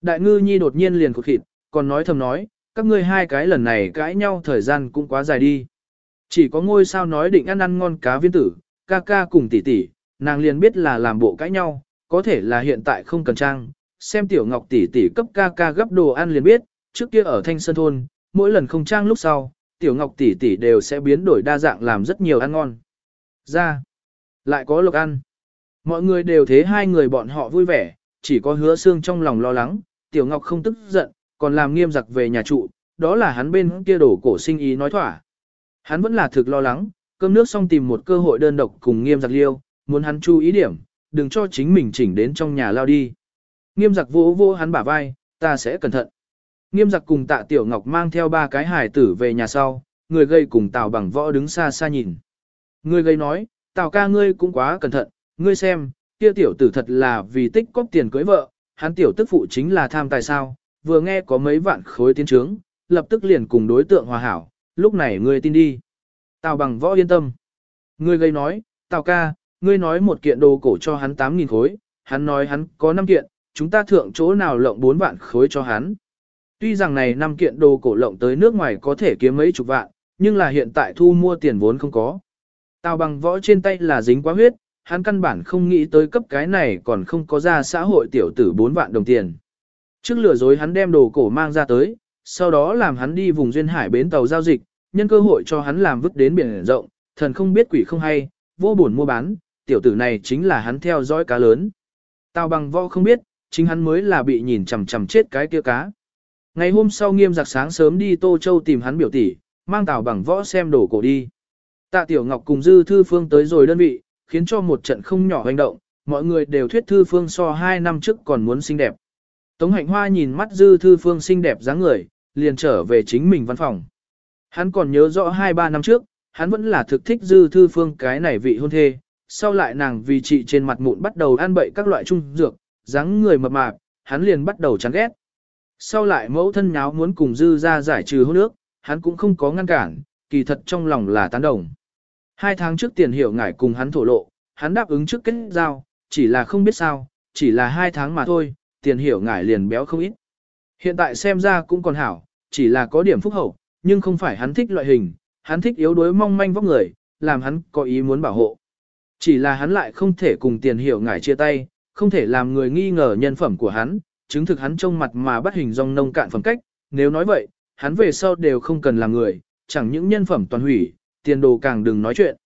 Đại ngư nhi đột nhiên liền cột khịt, còn nói thầm nói, các ngươi hai cái lần này cãi nhau thời gian cũng quá dài đi. Chỉ có ngôi sao nói định ăn ăn ngon cá viên tử, ca ca cùng tỷ tỷ, nàng liền biết là làm bộ cãi nhau, có thể là hiện tại không cần trang. Xem tiểu ngọc tỷ tỷ cấp ca ca gấp đồ ăn liền biết, trước kia ở thanh sơn thôn, mỗi lần không trang lúc sau, tiểu ngọc tỷ tỷ đều sẽ biến đổi đa dạng làm rất nhiều ăn ngon. Ra, lại có lộc ăn. Mọi người đều thế hai người bọn họ vui vẻ, chỉ có hứa xương trong lòng lo lắng, tiểu ngọc không tức giận, còn làm nghiêm giặc về nhà trụ, đó là hắn bên kia đổ cổ sinh ý nói thỏa. Hắn vẫn là thực lo lắng, cơm nước xong tìm một cơ hội đơn độc cùng nghiêm giặc liêu, muốn hắn chú ý điểm, đừng cho chính mình chỉnh đến trong nhà lao đi. Nghiêm giặc vỗ vỗ hắn bả vai, ta sẽ cẩn thận. Nghiêm giặc cùng tạ tiểu ngọc mang theo ba cái hải tử về nhà sau, người gây cùng tào bằng võ đứng xa xa nhìn. Người gây nói, tào ca ngươi cũng quá cẩn thận, ngươi xem, kia tiểu tử thật là vì tích cóp tiền cưới vợ, hắn tiểu tức phụ chính là tham tài sao, vừa nghe có mấy vạn khối tiến trướng, lập tức liền cùng đối tượng hòa hảo, lúc này ngươi tin đi. Tào bằng võ yên tâm. Ngươi gây nói, Tào ca, ngươi nói một kiện đồ cổ cho hắn 8.000 khối, hắn nói hắn có 5 kiện, chúng ta thượng chỗ nào lộng 4 vạn khối cho hắn. Tuy rằng này năm kiện đồ cổ lộng tới nước ngoài có thể kiếm mấy chục vạn, nhưng là hiện tại thu mua tiền vốn không có. Tào bằng võ trên tay là dính quá huyết, hắn căn bản không nghĩ tới cấp cái này còn không có ra xã hội tiểu tử 4 vạn đồng tiền. Trước lừa dối hắn đem đồ cổ mang ra tới, sau đó làm hắn đi vùng duyên hải bến tàu giao dịch, nhân cơ hội cho hắn làm vứt đến biển rộng, thần không biết quỷ không hay, vô buồn mua bán, tiểu tử này chính là hắn theo dõi cá lớn. Tào bằng võ không biết, chính hắn mới là bị nhìn chằm chằm chết cái kia cá. Ngày hôm sau nghiêm giặc sáng sớm đi Tô Châu tìm hắn biểu tỷ, mang tàu bằng võ xem đổ cổ đi. Tạ Tiểu Ngọc cùng Dư Thư Phương tới rồi đơn vị, khiến cho một trận không nhỏ hành động, mọi người đều thuyết Thư Phương so hai năm trước còn muốn xinh đẹp. Tống hạnh hoa nhìn mắt dư thư phương xinh đẹp dáng người, liền trở về chính mình văn phòng. Hắn còn nhớ rõ 2-3 năm trước, hắn vẫn là thực thích dư thư phương cái này vị hôn thê, sau lại nàng vì trị trên mặt mụn bắt đầu ăn bậy các loại trung dược, dáng người mập mạp, hắn liền bắt đầu chán ghét. Sau lại mẫu thân nháo muốn cùng dư ra giải trừ hôn nước, hắn cũng không có ngăn cản, kỳ thật trong lòng là tán đồng. Hai tháng trước tiền hiểu ngải cùng hắn thổ lộ, hắn đáp ứng trước kết giao, chỉ là không biết sao, chỉ là hai tháng mà thôi, tiền hiểu ngải liền béo không ít. Hiện tại xem ra cũng còn hảo, chỉ là có điểm phúc hậu, nhưng không phải hắn thích loại hình, hắn thích yếu đuối mong manh vóc người, làm hắn có ý muốn bảo hộ. Chỉ là hắn lại không thể cùng tiền hiểu ngải chia tay, không thể làm người nghi ngờ nhân phẩm của hắn, chứng thực hắn trông mặt mà bắt hình dong nông cạn phẩm cách, nếu nói vậy, hắn về sau đều không cần làm người, chẳng những nhân phẩm toàn hủy, tiền đồ càng đừng nói chuyện.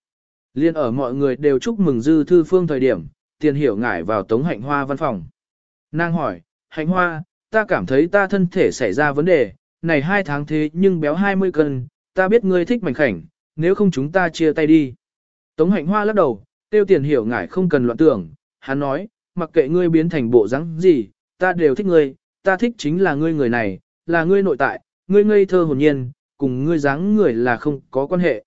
Liên ở mọi người đều chúc mừng dư thư phương thời điểm, tiền hiểu ngải vào tống hạnh hoa văn phòng. Nàng hỏi, hạnh hoa, ta cảm thấy ta thân thể xảy ra vấn đề, này hai tháng thế nhưng béo 20 cân, ta biết ngươi thích mảnh khảnh, nếu không chúng ta chia tay đi. Tống hạnh hoa lắc đầu, tiêu tiền hiểu ngải không cần loạn tưởng, hắn nói, mặc kệ ngươi biến thành bộ dáng gì, ta đều thích ngươi, ta thích chính là ngươi người này, là ngươi nội tại, ngươi ngây thơ hồn nhiên, cùng ngươi dáng người là không có quan hệ.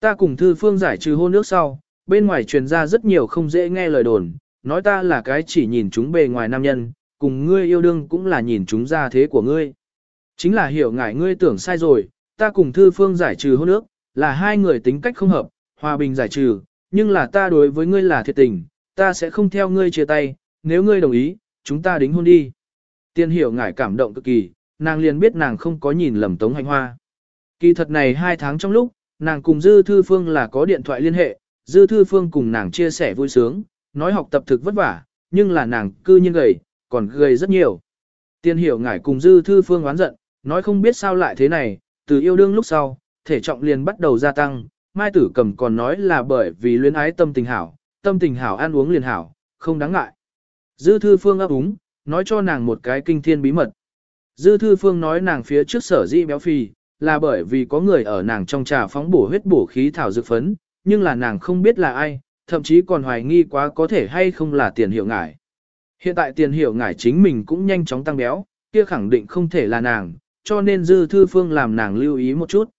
Ta cùng thư phương giải trừ hôn nước sau, bên ngoài truyền ra rất nhiều không dễ nghe lời đồn, nói ta là cái chỉ nhìn chúng bề ngoài nam nhân, cùng ngươi yêu đương cũng là nhìn chúng ra thế của ngươi. Chính là hiểu ngại ngươi tưởng sai rồi, ta cùng thư phương giải trừ hôn nước, là hai người tính cách không hợp, hòa bình giải trừ, nhưng là ta đối với ngươi là thiệt tình, ta sẽ không theo ngươi chia tay, nếu ngươi đồng ý, chúng ta đính hôn đi. Tiên hiểu Ngải cảm động cực kỳ, nàng liền biết nàng không có nhìn lầm tống hành hoa. Kỳ thật này hai tháng trong lúc, nàng cùng Dư Thư Phương là có điện thoại liên hệ, Dư Thư Phương cùng nàng chia sẻ vui sướng, nói học tập thực vất vả, nhưng là nàng cư nhiên gầy, còn gầy rất nhiều. Tiên hiểu ngải cùng Dư Thư Phương oán giận, nói không biết sao lại thế này, từ yêu đương lúc sau, thể trọng liền bắt đầu gia tăng, Mai Tử Cầm còn nói là bởi vì luyến ái tâm tình hảo, tâm tình hảo ăn uống liền hảo, không đáng ngại. Dư Thư Phương ấp úng, nói cho nàng một cái kinh thiên bí mật. Dư Thư Phương nói nàng phía trước sở dĩ béo phì, là bởi vì có người ở nàng trong trà phóng bổ huyết bổ khí thảo dược phấn, nhưng là nàng không biết là ai, thậm chí còn hoài nghi quá có thể hay không là tiền hiệu ngải. Hiện tại tiền hiệu ngải chính mình cũng nhanh chóng tăng béo, kia khẳng định không thể là nàng, cho nên dư thư phương làm nàng lưu ý một chút.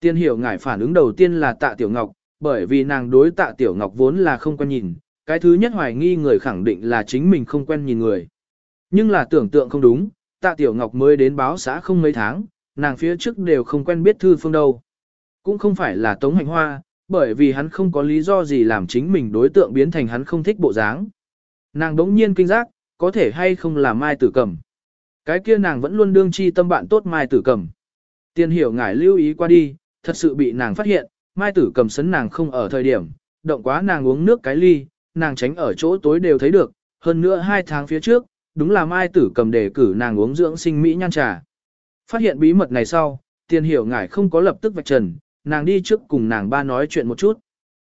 Tiền hiệu ngải phản ứng đầu tiên là tạ tiểu ngọc, bởi vì nàng đối tạ tiểu ngọc vốn là không quen nhìn, cái thứ nhất hoài nghi người khẳng định là chính mình không quen nhìn người. Nhưng là tưởng tượng không đúng, tạ tiểu ngọc mới đến báo xã không mấy tháng, nàng phía trước đều không quen biết thư phương đâu. Cũng không phải là tống hành hoa, bởi vì hắn không có lý do gì làm chính mình đối tượng biến thành hắn không thích bộ dáng. Nàng đống nhiên kinh giác, có thể hay không là Mai Tử Cầm. Cái kia nàng vẫn luôn đương chi tâm bạn tốt Mai Tử Cầm. Tiên hiểu ngải lưu ý qua đi, thật sự bị nàng phát hiện, Mai Tử Cầm sấn nàng không ở thời điểm, động quá nàng uống nước cái ly, nàng tránh ở chỗ tối đều thấy được, hơn nữa hai tháng phía trước, đúng là Mai Tử Cầm đề cử nàng uống dưỡng sinh mỹ nhan trà. Phát hiện bí mật này sau, tiền hiểu ngải không có lập tức vạch trần, nàng đi trước cùng nàng ba nói chuyện một chút.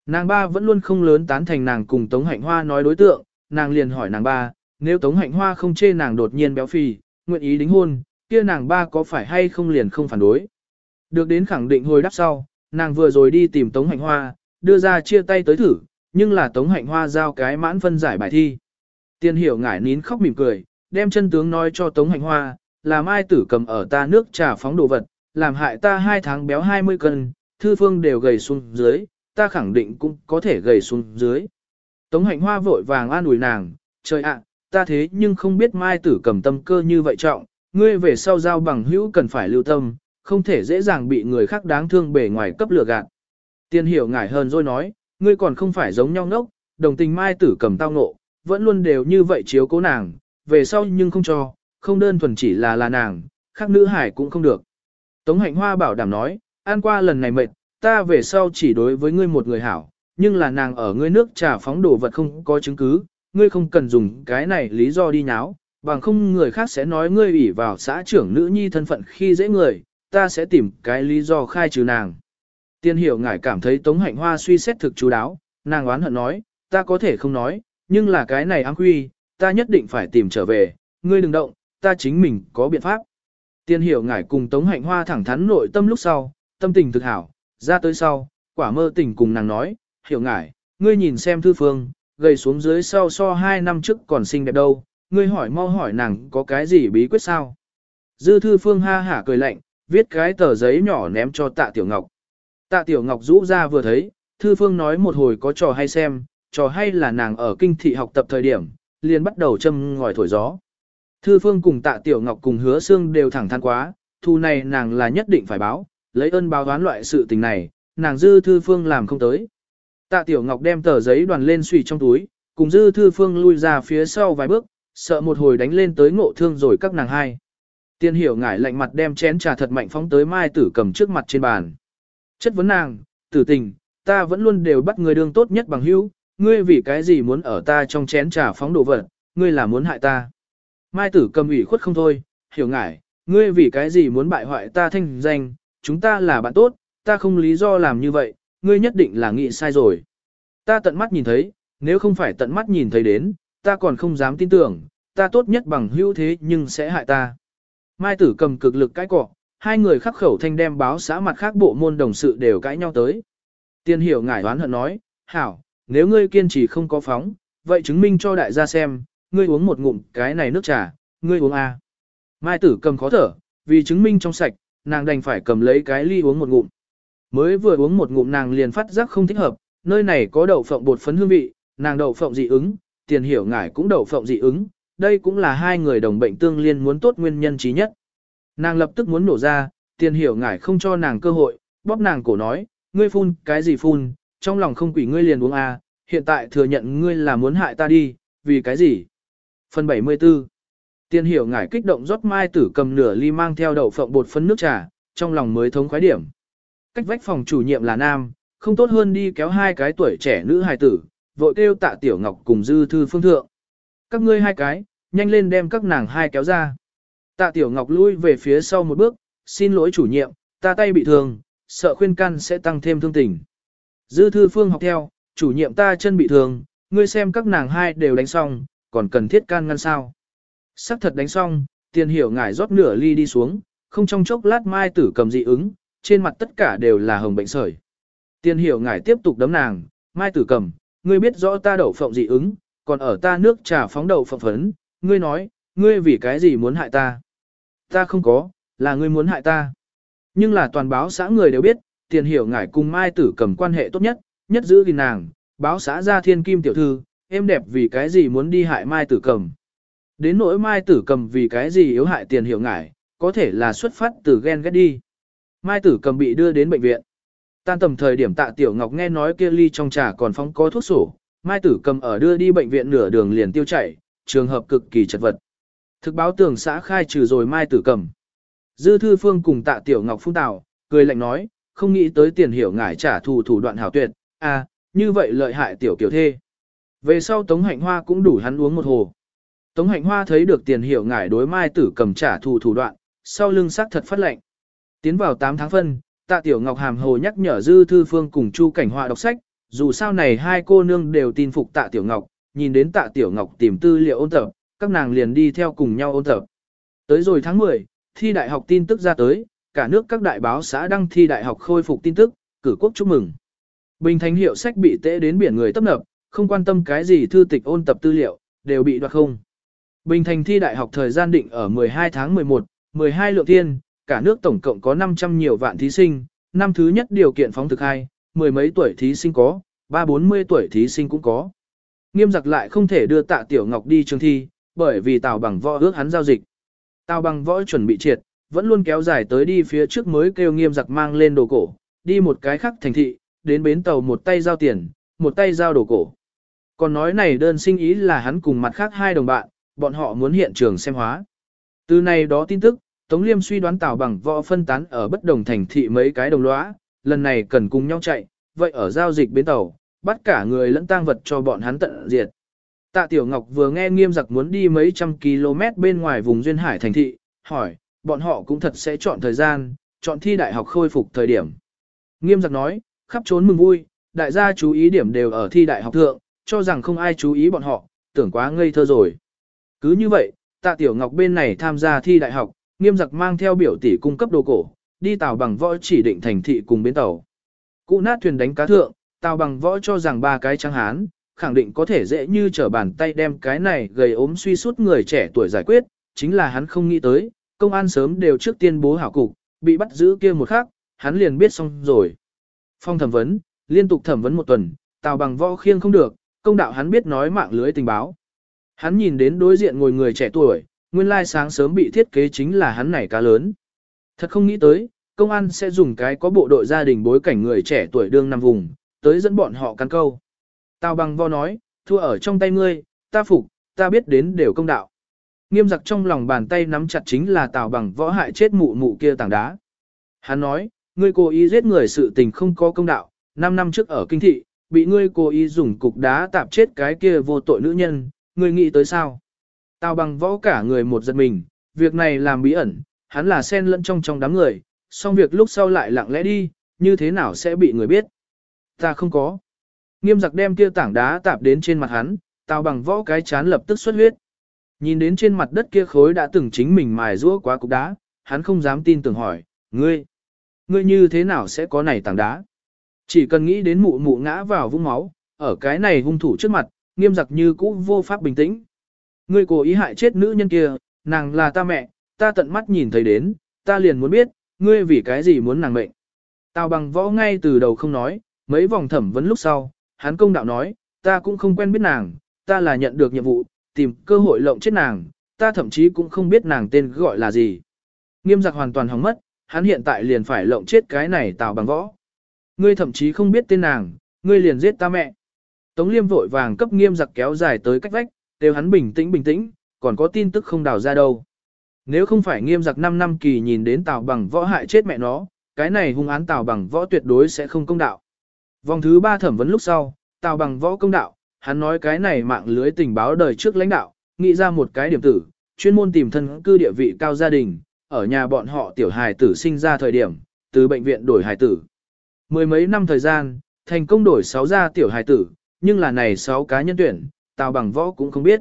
Nàng ba vẫn luôn không lớn tán thành nàng cùng Tống Hạnh Hoa nói đối tượng, nàng liền hỏi nàng ba, nếu Tống Hạnh Hoa không chê nàng đột nhiên béo phì, nguyện ý đính hôn, kia nàng ba có phải hay không liền không phản đối. Được đến khẳng định hồi đáp sau, nàng vừa rồi đi tìm Tống Hạnh Hoa, đưa ra chia tay tới thử, nhưng là Tống Hạnh Hoa giao cái mãn phân giải bài thi. Tiên hiểu ngải nín khóc mỉm cười, đem chân tướng nói cho Tống Hạnh Hoa, là mai tử cầm ở ta nước trà phóng đồ vật, làm hại ta hai tháng béo 20 cân, thư phương đều gầy xuống dưới, ta khẳng định cũng có thể gầy xuống dưới. Tống hạnh hoa vội vàng an ủi nàng, trời ạ, ta thế nhưng không biết mai tử cầm tâm cơ như vậy trọng, ngươi về sau giao bằng hữu cần phải lưu tâm, không thể dễ dàng bị người khác đáng thương bề ngoài cấp lừa gạt. Tiên hiểu ngải hơn rồi nói, ngươi còn không phải giống nhau ngốc, đồng tình mai tử cầm tao ngộ, vẫn luôn đều như vậy chiếu cố nàng, về sau nhưng không cho, không đơn thuần chỉ là là nàng, khác nữ hải cũng không được. Tống hạnh hoa bảo đảm nói, an qua lần này mệt, ta về sau chỉ đối với ngươi một người hảo, nhưng là nàng ở ngươi nước trà phóng đồ vật không có chứng cứ, ngươi không cần dùng cái này lý do đi nháo, bằng không người khác sẽ nói ngươi ủy vào xã trưởng nữ nhi thân phận khi dễ người, ta sẽ tìm cái lý do khai trừ nàng. Tiên hiểu Ngải cảm thấy Tống Hạnh Hoa suy xét thực chú đáo, nàng oán hận nói, ta có thể không nói, nhưng là cái này ám quy, ta nhất định phải tìm trở về, ngươi đừng động, ta chính mình có biện pháp. Tiên hiểu ngải cùng Tống Hạnh Hoa thẳng thắn nội tâm lúc sau, tâm tình thực hảo, ra tới sau, quả mơ tình cùng nàng nói, hiểu ngải, ngươi nhìn xem thư phương, gầy xuống dưới sau so hai năm trước còn xinh đẹp đâu, ngươi hỏi mau hỏi nàng có cái gì bí quyết sao. Dư thư phương ha hả cười lạnh, viết cái tờ giấy nhỏ ném cho tạ tiểu ngọc. Tạ tiểu ngọc rũ ra vừa thấy, thư phương nói một hồi có trò hay xem, trò hay là nàng ở kinh thị học tập thời điểm, liền bắt đầu châm ngòi thổi gió. Thư Phương cùng Tạ Tiểu Ngọc cùng Hứa Sương đều thẳng thắn quá, thu này nàng là nhất định phải báo, lấy ơn báo đoán loại sự tình này, nàng dư Thư Phương làm không tới. Tạ Tiểu Ngọc đem tờ giấy đoàn lên suy trong túi, cùng dư Thư Phương lui ra phía sau vài bước, sợ một hồi đánh lên tới ngộ thương rồi các nàng hai. Tiên hiểu ngải lạnh mặt đem chén trà thật mạnh phóng tới Mai Tử cầm trước mặt trên bàn. Chất vấn nàng, tử tình, ta vẫn luôn đều bắt người đương tốt nhất bằng hữu, ngươi vì cái gì muốn ở ta trong chén trà phóng đồ vật, ngươi là muốn hại ta. Mai tử cầm ủy khuất không thôi, hiểu ngải, Ngươi vì cái gì muốn bại hoại ta thanh danh, chúng ta là bạn tốt, ta không lý do làm như vậy, ngươi nhất định là nghĩ sai rồi. Ta tận mắt nhìn thấy, nếu không phải tận mắt nhìn thấy đến, ta còn không dám tin tưởng, ta tốt nhất bằng hữu thế nhưng sẽ hại ta. Mai tử cầm cực lực cãi cọ, hai người khắc khẩu thanh đem báo xã mặt khác bộ môn đồng sự đều cãi nhau tới. Tiên hiểu ngải đoán hận nói, hảo, nếu ngươi kiên trì không có phóng, vậy chứng minh cho đại gia xem, ngươi uống một ngụm cái này nước trà, ngươi uống a. Mai tử cầm khó thở, vì chứng minh trong sạch, nàng đành phải cầm lấy cái ly uống một ngụm. Mới vừa uống một ngụm nàng liền phát giác không thích hợp, nơi này có đậu phộng bột phấn hương vị, nàng đậu phộng dị ứng, tiền hiểu ngải cũng đậu phộng dị ứng, đây cũng là hai người đồng bệnh tương liên muốn tốt nguyên nhân trí nhất. Nàng lập tức muốn nổ ra, tiền hiểu ngải không cho nàng cơ hội, bóp nàng cổ nói, ngươi phun, cái gì phun, trong lòng không quỷ ngươi liền uống à hiện tại thừa nhận ngươi là muốn hại ta đi, vì cái gì? Phần 74 Tiền hiểu ngải kích động rót mai tử cầm nửa ly mang theo đậu phộng bột phấn nước trà, trong lòng mới thống khoái điểm. Cách vách phòng chủ nhiệm là nam, không tốt hơn đi kéo hai cái tuổi trẻ nữ hài tử, vội kêu tạ tiểu ngọc cùng dư thư phương thượng. Các ngươi hai cái, nhanh lên đem các nàng hai kéo ra. Tạ tiểu ngọc lui về phía sau một bước, xin lỗi chủ nhiệm, ta tay bị thương, sợ khuyên can sẽ tăng thêm thương tình. Dư thư phương học theo, chủ nhiệm ta chân bị thương, ngươi xem các nàng hai đều đánh xong, còn cần thiết can ngăn sao. Sắc thật đánh xong, tiền hiểu ngải rót nửa ly đi xuống, không trong chốc lát mai tử cầm dị ứng, trên mặt tất cả đều là hồng bệnh sởi. Tiền hiểu ngải tiếp tục đấm nàng, mai tử cầm, ngươi biết rõ ta đậu phộng dị ứng, còn ở ta nước trà phóng đậu phộng phấn, ngươi nói, ngươi vì cái gì muốn hại ta? Ta không có, là ngươi muốn hại ta. Nhưng là toàn báo xã người đều biết, tiền hiểu ngải cùng mai tử cầm quan hệ tốt nhất, nhất giữ gìn nàng, báo xã ra thiên kim tiểu thư, em đẹp vì cái gì muốn đi hại mai tử cầm. Đến nỗi mai tử cầm vì cái gì yếu hại tiền hiểu ngải, có thể là xuất phát từ ghen ghét đi. Mai tử cầm bị đưa đến bệnh viện. Tan tầm thời điểm tạ tiểu ngọc nghe nói kia ly trong trà còn phóng có thuốc sổ, mai tử cầm ở đưa đi bệnh viện nửa đường liền tiêu chảy, trường hợp cực kỳ chật vật. Thực báo tưởng xã khai trừ rồi mai tử cẩm Dư thư phương cùng tạ tiểu ngọc phung tào, cười lạnh nói, không nghĩ tới tiền hiểu ngải trả thù thủ đoạn hảo tuyệt, à, như vậy lợi hại tiểu kiểu thê. Về sau Tống Hạnh Hoa cũng đủ hắn uống một hồ. Tống Hạnh Hoa thấy được tiền hiểu ngải đối mai tử cẩm trả thù thủ đoạn, sau lưng sắc thật phát lệnh. Tiến vào 8 tháng phân, tạ tiểu ngọc hàm hồ nhắc nhở dư thư phương cùng chu cảnh hoa đọc sách, dù sao này hai cô nương đều tin phục tạ tiểu ngọc, nhìn đến tạ tiểu ngọc tìm tư liệu ôn tập, các nàng liền đi theo cùng nhau ôn tập. Tới rồi tháng 10, thi đại học tin tức ra tới, cả nước các đại báo xã đăng thi đại học khôi phục tin tức, cử quốc chúc mừng. Bình thành hiệu sách bị tễ đến biển người tấp nập, không quan tâm cái gì thư tịch ôn tập tư liệu, đều bị đoạt không. Bình thành thi đại học thời gian định ở 12 tháng 11, 12 lượng thiên, cả nước tổng cộng có 500 nhiều vạn thí sinh, năm thứ nhất điều kiện phóng thực hai, mười mấy tuổi thí sinh có, ba bốn mươi tuổi thí sinh cũng có. Nghiêm giặc lại không thể đưa tạ tiểu ngọc đi trường thi, bởi vì tào bằng võ ước hắn giao dịch. Tào bằng võ chuẩn bị triệt, vẫn luôn kéo dài tới đi phía trước mới kêu nghiêm giặc mang lên đồ cổ, đi một cái khác thành thị, đến bến tàu một tay giao tiền, một tay giao đồ cổ. Còn nói này đơn sinh ý là hắn cùng mặt khác hai đồng bạn, bọn họ muốn hiện trường xem hóa. Từ này đó tin tức, Tống Liêm suy đoán Tào bằng võ phân tán ở bất đồng thành thị mấy cái đồng lõa, lần này cần cùng nhau chạy, vậy ở giao dịch bến tàu, bắt cả người lẫn tang vật cho bọn hắn tận diệt. Tạ Tiểu Ngọc vừa nghe nghiêm giặc muốn đi mấy trăm km bên ngoài vùng duyên hải thành thị, hỏi, bọn họ cũng thật sẽ chọn thời gian, chọn thi đại học khôi phục thời điểm. Nghiêm giặc nói, khắp trốn mừng vui, đại gia chú ý điểm đều ở thi đại học thượng, cho rằng không ai chú ý bọn họ, tưởng quá ngây thơ rồi. Cứ như vậy, tạ tiểu ngọc bên này tham gia thi đại học, nghiêm giặc mang theo biểu tỷ cung cấp đồ cổ, đi tàu bằng võ chỉ định thành thị cùng bến tàu. Cụ nát thuyền đánh cá thượng, Tào bằng võ cho rằng ba cái trắng hán, khẳng định có thể dễ như trở bàn tay đem cái này gầy ốm suy suốt người trẻ tuổi giải quyết, chính là hắn không nghĩ tới, công an sớm đều trước tiên bố hảo cục, bị bắt giữ kia một khắc, hắn liền biết xong rồi. Phong thẩm vấn, liên tục thẩm vấn một tuần, Tào bằng võ khiêng không được, công đạo hắn biết nói mạng lưới tình báo. Hắn nhìn đến đối diện ngồi người trẻ tuổi, nguyên lai sáng sớm bị thiết kế chính là hắn này cá lớn. Thật không nghĩ tới, công an sẽ dùng cái có bộ đội gia đình bối cảnh người trẻ tuổi đương nằm vùng, tới dẫn bọn họ cắn câu. Tào bằng vo nói, thua ở trong tay ngươi, ta phục, ta biết đến đều công đạo. Nghiêm giặc trong lòng bàn tay nắm chặt chính là tào bằng võ hại chết mụ mụ kia tảng đá. Hắn nói, ngươi cố ý giết người sự tình không có công đạo, 5 năm trước ở kinh thị, bị ngươi cố ý dùng cục đá tạp chết cái kia vô tội nữ nhân, ngươi nghĩ tới sao? Tào bằng võ cả người một giật mình, việc này làm bí ẩn, hắn là sen lẫn trong trong đám người, xong việc lúc sau lại lặng lẽ đi, như thế nào sẽ bị người biết. Ta không có. Nghiêm giặc đem kia tảng đá tạp đến trên mặt hắn, tào bằng võ cái chán lập tức xuất huyết. Nhìn đến trên mặt đất kia khối đã từng chính mình mài rũa quá cục đá, hắn không dám tin tưởng hỏi, ngươi, ngươi như thế nào sẽ có này tảng đá? Chỉ cần nghĩ đến mụ mụ ngã vào vũng máu, ở cái này hung thủ trước mặt, nghiêm giặc như cũ vô pháp bình tĩnh. Ngươi cố ý hại chết nữ nhân kia, nàng là ta mẹ, ta tận mắt nhìn thấy đến, ta liền muốn biết, ngươi vì cái gì muốn nàng mệnh. Tào bằng võ ngay từ đầu không nói, mấy vòng thẩm vấn lúc sau, hắn công đạo nói, ta cũng không quen biết nàng, ta là nhận được nhiệm vụ, tìm cơ hội lộng chết nàng, ta thậm chí cũng không biết nàng tên gọi là gì. Nghiêm giặc hoàn toàn hóng mất, hắn hiện tại liền phải lộng chết cái này tào bằng võ. Ngươi thậm chí không biết tên nàng, ngươi liền giết ta mẹ. Tống liêm vội vàng cấp nghiêm giặc kéo dài tới cách vách, đều hắn bình tĩnh bình tĩnh, còn có tin tức không đào ra đâu. Nếu không phải nghiêm giặc 5 năm kỳ nhìn đến tào bằng võ hại chết mẹ nó, cái này hung án tào bằng võ tuyệt đối sẽ không công đạo. Vòng thứ 3 thẩm vấn lúc sau, tào bằng võ công đạo, hắn nói cái này mạng lưới tình báo đời trước lãnh đạo, nghĩ ra một cái điểm tử, chuyên môn tìm thân cư địa vị cao gia đình, ở nhà bọn họ tiểu hài tử sinh ra thời điểm, từ bệnh viện đổi hài tử. Mười mấy năm thời gian, thành công đổi 6 gia tiểu hài tử, nhưng là này 6 cá nhân tuyển, tào bằng võ cũng không biết.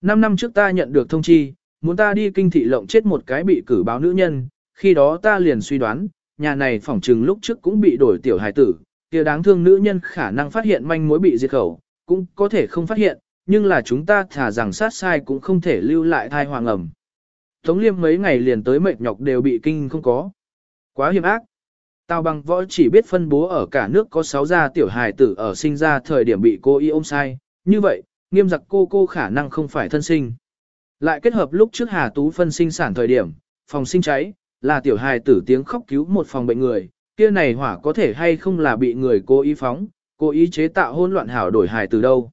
5 năm trước ta nhận được thông chi, muốn ta đi kinh thị lộng chết một cái bị cử báo nữ nhân, khi đó ta liền suy đoán, nhà này phỏng trừng lúc trước cũng bị đổi tiểu hài tử, kia đáng thương nữ nhân khả năng phát hiện manh mối bị diệt khẩu, cũng có thể không phát hiện, nhưng là chúng ta thả rằng sát sai cũng không thể lưu lại thai hoàng ẩm. Tống liêm mấy ngày liền tới mệt nhọc đều bị kinh không có. Quá hiểm ác. Tào bằng võ chỉ biết phân bố ở cả nước có 6 gia tiểu hài tử ở sinh ra thời điểm bị cô y ôm sai, như vậy, nghiêm giặc cô cô khả năng không phải thân sinh. Lại kết hợp lúc trước Hà Tú phân sinh sản thời điểm, phòng sinh cháy, là tiểu hài tử tiếng khóc cứu một phòng bệnh người, kia này hỏa có thể hay không là bị người cố ý phóng, cố ý chế tạo hỗn loạn hảo đổi hài tử đâu.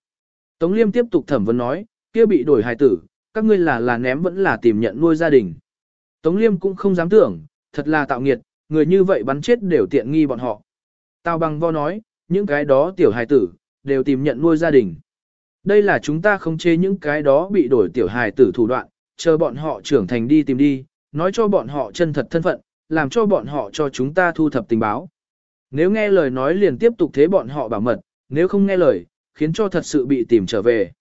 Tống Liêm tiếp tục thẩm vấn nói, kia bị đổi hài tử, các ngươi là là ném vẫn là tìm nhận nuôi gia đình. Tống Liêm cũng không dám tưởng, thật là tạo nghiệt, người như vậy bắn chết đều tiện nghi bọn họ. Tào bằng vo nói, những cái đó tiểu hài tử, đều tìm nhận nuôi gia đình. Đây là chúng ta không chế những cái đó bị đổi tiểu hài tử thủ đoạn, chờ bọn họ trưởng thành đi tìm đi, nói cho bọn họ chân thật thân phận, làm cho bọn họ cho chúng ta thu thập tình báo. Nếu nghe lời nói liền tiếp tục thế bọn họ bảo mật, nếu không nghe lời, khiến cho thật sự bị tìm trở về.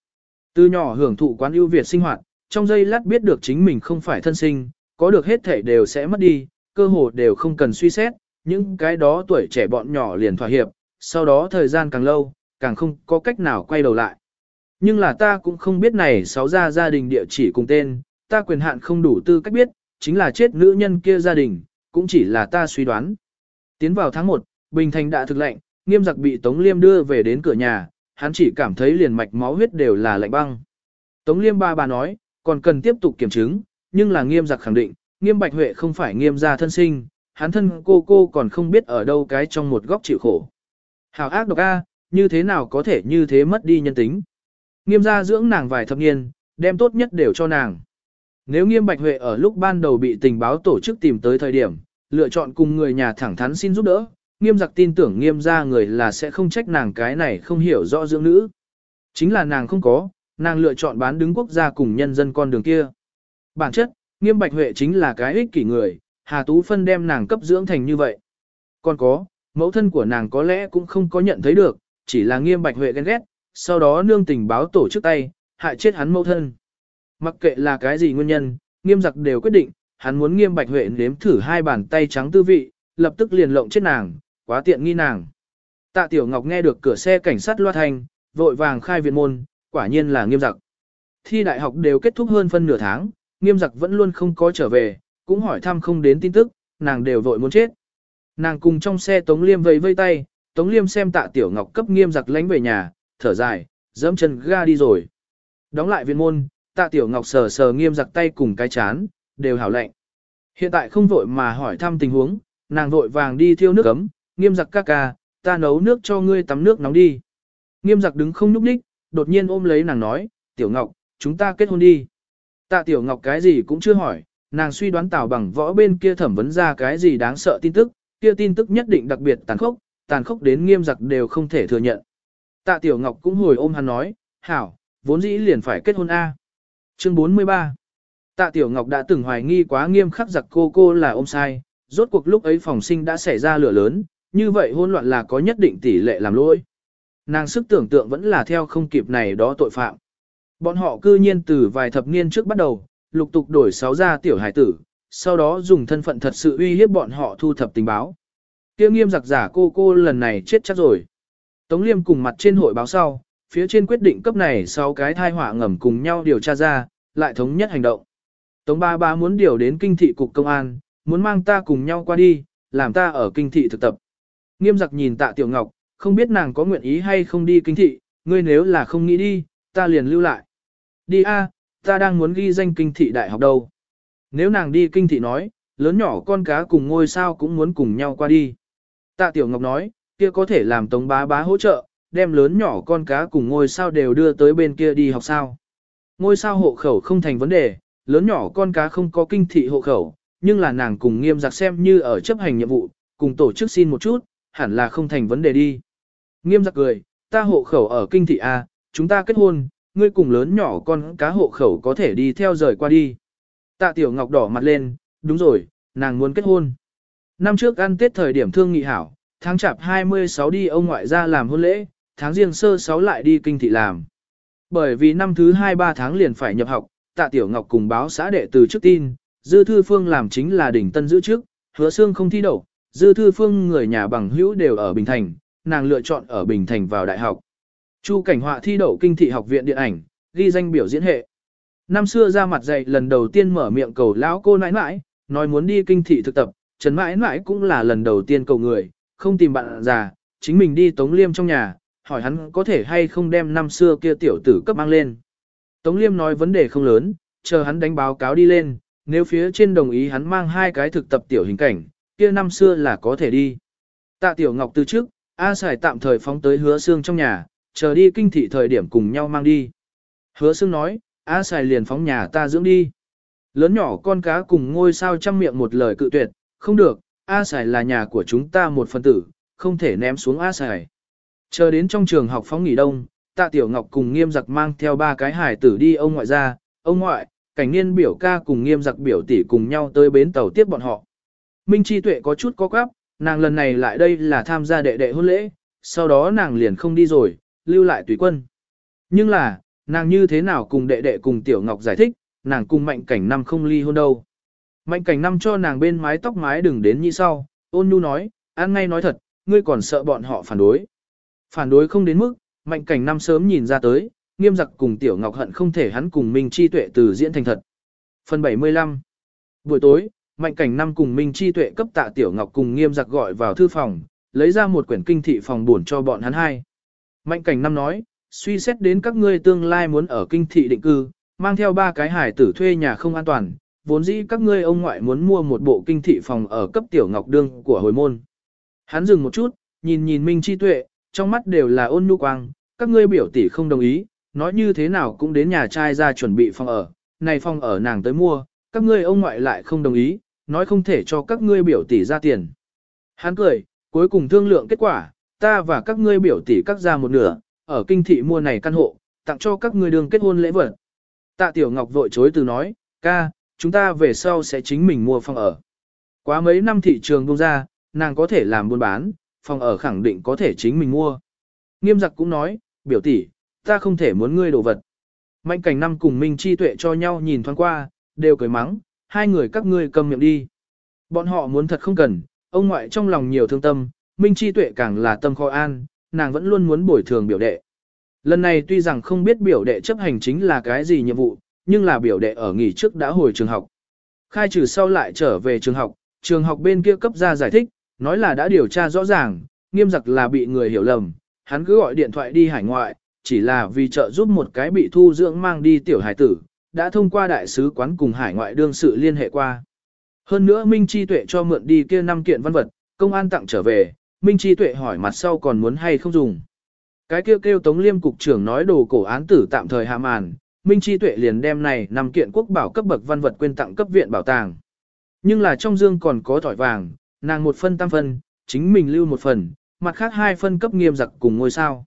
Từ nhỏ hưởng thụ quán ưu việt sinh hoạt, trong giây lát biết được chính mình không phải thân sinh, có được hết thể đều sẽ mất đi, cơ hồ đều không cần suy xét, những cái đó tuổi trẻ bọn nhỏ liền thỏa hiệp, sau đó thời gian càng lâu, càng không có cách nào quay đầu lại. Nhưng là ta cũng không biết này sáu gia gia đình địa chỉ cùng tên, ta quyền hạn không đủ tư cách biết, chính là chết nữ nhân kia gia đình, cũng chỉ là ta suy đoán. Tiến vào tháng 1, Bình Thành đã thực lệnh, nghiêm giặc bị Tống Liêm đưa về đến cửa nhà, hắn chỉ cảm thấy liền mạch máu huyết đều là lạnh băng. Tống Liêm ba bà nói, còn cần tiếp tục kiểm chứng, nhưng là nghiêm giặc khẳng định, nghiêm bạch huệ không phải nghiêm gia thân sinh, hắn thân cô cô còn không biết ở đâu cái trong một góc chịu khổ. Hào ác độc a, như thế nào có thể như thế mất đi nhân tính. Nghiêm gia dưỡng nàng vài thập niên, đem tốt nhất đều cho nàng. Nếu nghiêm bạch huệ ở lúc ban đầu bị tình báo tổ chức tìm tới thời điểm, lựa chọn cùng người nhà thẳng thắn xin giúp đỡ, nghiêm giặc tin tưởng nghiêm ra người là sẽ không trách nàng cái này không hiểu rõ dưỡng nữ. Chính là nàng không có, nàng lựa chọn bán đứng quốc gia cùng nhân dân con đường kia. Bản chất, nghiêm bạch huệ chính là cái ích kỷ người, Hà Tú Phân đem nàng cấp dưỡng thành như vậy. Còn có, mẫu thân của nàng có lẽ cũng không có nhận thấy được, chỉ là nghiêm bạch huệ ghen ghét, sau đó nương tình báo tổ chức tay, hại chết hắn mẫu thân. Mặc kệ là cái gì nguyên nhân, nghiêm giặc đều quyết định, hắn muốn nghiêm bạch huệ nếm thử hai bàn tay trắng tư vị, lập tức liền lộng chết nàng, quá tiện nghi nàng. Tạ Tiểu Ngọc nghe được cửa xe cảnh sát loa thanh, vội vàng khai viện môn, quả nhiên là nghiêm giặc. Thi đại học đều kết thúc hơn phân nửa tháng, nghiêm giặc vẫn luôn không có trở về, cũng hỏi thăm không đến tin tức, nàng đều vội muốn chết. Nàng cùng trong xe Tống Liêm vây vây tay, Tống Liêm xem tạ Tiểu Ngọc cấp nghiêm giặc lánh về nhà, thở dài, dẫm chân ga đi rồi. Đóng lại viện môn, tạ Tiểu Ngọc sờ sờ nghiêm giặc tay cùng cái chán, đều hảo lạnh. Hiện tại không vội mà hỏi thăm tình huống, nàng vội vàng đi thiêu nước ấm, nghiêm giặc ca ca, ta nấu nước cho ngươi tắm nước nóng đi. Nghiêm giặc đứng không nhúc đích, đột nhiên ôm lấy nàng nói, tiểu ngọc, chúng ta kết hôn đi. Tạ tiểu ngọc cái gì cũng chưa hỏi, nàng suy đoán tảo bằng võ bên kia thẩm vấn ra cái gì đáng sợ tin tức, kia tin tức nhất định đặc biệt tàn khốc, tàn khốc đến nghiêm giặc đều không thể thừa nhận. Tạ tiểu ngọc cũng hồi ôm hắn nói, hảo, vốn dĩ liền phải kết hôn A. Chương 43 Tạ Tiểu Ngọc đã từng hoài nghi quá nghiêm khắc giặc cô cô là ôm sai, rốt cuộc lúc ấy phòng sinh đã xảy ra lửa lớn, như vậy hỗn loạn là có nhất định tỷ lệ làm lỗi. Nàng sức tưởng tượng vẫn là theo không kịp này đó tội phạm. Bọn họ cư nhiên từ vài thập niên trước bắt đầu, lục tục đổi sáu ra tiểu hải tử, sau đó dùng thân phận thật sự uy hiếp bọn họ thu thập tình báo. Kia nghiêm giặc giả cô cô lần này chết chắc rồi. Tống Liêm cùng mặt trên hội báo sau, phía trên quyết định cấp này sau cái thai họa ngầm cùng nhau điều tra ra, lại thống nhất hành động. Tống ba ba muốn điều đến kinh thị cục công an, muốn mang ta cùng nhau qua đi, làm ta ở kinh thị thực tập. Nghiêm giặc nhìn tạ tiểu ngọc, không biết nàng có nguyện ý hay không đi kinh thị, ngươi nếu là không nghĩ đi, ta liền lưu lại. Đi a, ta đang muốn ghi danh kinh thị đại học đâu. Nếu nàng đi kinh thị nói, lớn nhỏ con cá cùng ngôi sao cũng muốn cùng nhau qua đi. Tạ Tiểu Ngọc nói, kia có thể làm tống bá bá hỗ trợ, đem lớn nhỏ con cá cùng ngôi sao đều đưa tới bên kia đi học sao. Ngôi sao hộ khẩu không thành vấn đề, lớn nhỏ con cá không có kinh thị hộ khẩu, nhưng là nàng cùng nghiêm giặc xem như ở chấp hành nhiệm vụ, cùng tổ chức xin một chút, hẳn là không thành vấn đề đi. Nghiêm giặc cười, ta hộ khẩu ở kinh thị A, chúng ta kết hôn, ngươi cùng lớn nhỏ con cá hộ khẩu có thể đi theo rời qua đi. Tạ Tiểu Ngọc đỏ mặt lên, đúng rồi, nàng muốn kết hôn. Năm trước ăn Tết thời điểm thương nghị hảo, tháng chạp 26 đi ông ngoại ra làm hôn lễ, tháng riêng sơ sáu lại đi kinh thị làm. Bởi vì năm thứ 2-3 tháng liền phải nhập học, Tạ Tiểu Ngọc cùng báo xã đệ từ trước tin, Dư Thư Phương làm chính là đỉnh tân giữ trước, hứa xương không thi đậu, Dư Thư Phương người nhà bằng hữu đều ở Bình Thành, nàng lựa chọn ở Bình Thành vào đại học. Chu Cảnh Họa thi đậu kinh thị học viện điện ảnh, ghi danh biểu diễn hệ. Năm xưa ra mặt dạy lần đầu tiên mở miệng cầu lão cô nãi nãi, nói muốn đi kinh thị thực tập, Trần mãi nãi cũng là lần đầu tiên cầu người, không tìm bạn già, chính mình đi Tống Liêm trong nhà, hỏi hắn có thể hay không đem năm xưa kia tiểu tử cấp mang lên. Tống Liêm nói vấn đề không lớn, chờ hắn đánh báo cáo đi lên, nếu phía trên đồng ý hắn mang hai cái thực tập tiểu hình cảnh, kia năm xưa là có thể đi. Tạ Tiểu Ngọc từ trước, A Sải tạm thời phóng tới hứa xương trong nhà, chờ đi kinh thị thời điểm cùng nhau mang đi. Hứa xương nói, A Sải liền phóng nhà ta dưỡng đi. Lớn nhỏ con cá cùng ngôi sao trăm miệng một lời cự tuyệt, không được, A Sải là nhà của chúng ta một phần tử, không thể ném xuống A Sải. Chờ đến trong trường học phóng nghỉ đông, Tạ Tiểu Ngọc cùng nghiêm giặc mang theo ba cái hải tử đi ông ngoại ra, ông ngoại, cảnh niên biểu ca cùng nghiêm giặc biểu tỷ cùng nhau tới bến tàu tiếp bọn họ. Minh Chi Tuệ có chút có quáp, nàng lần này lại đây là tham gia đệ đệ hôn lễ, sau đó nàng liền không đi rồi, lưu lại tùy quân. Nhưng là, nàng như thế nào cùng đệ đệ cùng Tiểu Ngọc giải thích, nàng cùng mạnh cảnh năm không ly hôn đâu. Mạnh cảnh năm cho nàng bên mái tóc mái đừng đến như sau, ôn nhu nói, ăn ngay nói thật, ngươi còn sợ bọn họ phản đối. Phản đối không đến mức, mạnh cảnh năm sớm nhìn ra tới, nghiêm giặc cùng Tiểu Ngọc hận không thể hắn cùng Minh Chi Tuệ từ diễn thành thật. Phần 75 Buổi tối, mạnh cảnh năm cùng Minh Chi Tuệ cấp tạ Tiểu Ngọc cùng nghiêm giặc gọi vào thư phòng, lấy ra một quyển kinh thị phòng buồn cho bọn hắn hai. Mạnh cảnh năm nói, suy xét đến các ngươi tương lai muốn ở kinh thị định cư, mang theo ba cái hải tử thuê nhà không an toàn, vốn dĩ các ngươi ông ngoại muốn mua một bộ kinh thị phòng ở cấp Tiểu Ngọc đương của hồi môn. Hắn dừng một chút, nhìn nhìn Minh Chi Tuệ, trong mắt đều là ôn nhu quang, các ngươi biểu tỷ không đồng ý, nói như thế nào cũng đến nhà trai ra chuẩn bị phòng ở, này phòng ở nàng tới mua, các ngươi ông ngoại lại không đồng ý, nói không thể cho các ngươi biểu tỷ ra tiền. Hắn cười, cuối cùng thương lượng kết quả, ta và các ngươi biểu tỷ cắt ra một nửa, ở kinh thị mua này căn hộ, tặng cho các ngươi đường kết hôn lễ vật. Tạ Tiểu Ngọc vội chối từ nói, ca, chúng ta về sau sẽ chính mình mua phòng ở. Quá mấy năm thị trường đông ra, nàng có thể làm buôn bán, phòng ở khẳng định có thể chính mình mua. Nghiêm giặc cũng nói, biểu tỷ, ta không thể muốn ngươi đồ vật. Mạnh cảnh năm cùng Minh Chi Tuệ cho nhau nhìn thoáng qua, đều cười mắng, hai người các ngươi cầm miệng đi. Bọn họ muốn thật không cần, ông ngoại trong lòng nhiều thương tâm, Minh Chi Tuệ càng là tâm kho an, nàng vẫn luôn muốn bồi thường biểu đệ. Lần này tuy rằng không biết biểu đệ chấp hành chính là cái gì nhiệm vụ, nhưng là biểu đệ ở nghỉ trước đã hồi trường học. Khai trừ sau lại trở về trường học, trường học bên kia cấp ra giải thích, nói là đã điều tra rõ ràng, nghiêm giặc là bị người hiểu lầm, hắn cứ gọi điện thoại đi hải ngoại, chỉ là vì trợ giúp một cái bị thu dưỡng mang đi tiểu hải tử, đã thông qua đại sứ quán cùng hải ngoại đương sự liên hệ qua. Hơn nữa Minh Chi Tuệ cho mượn đi kia năm kiện văn vật, công an tặng trở về, Minh Chi Tuệ hỏi mặt sau còn muốn hay không dùng. Cái kêu kêu Tống Liêm cục trưởng nói đồ cổ án tử tạm thời hạ màn, Minh Chi Tuệ liền đem này năm kiện quốc bảo cấp bậc văn vật quên tặng cấp viện bảo tàng. Nhưng là trong dương còn có thỏi vàng, nàng một phân tam phân, chính mình lưu một phần, mặt khác hai phân cấp nghiêm giặc cùng ngôi sao.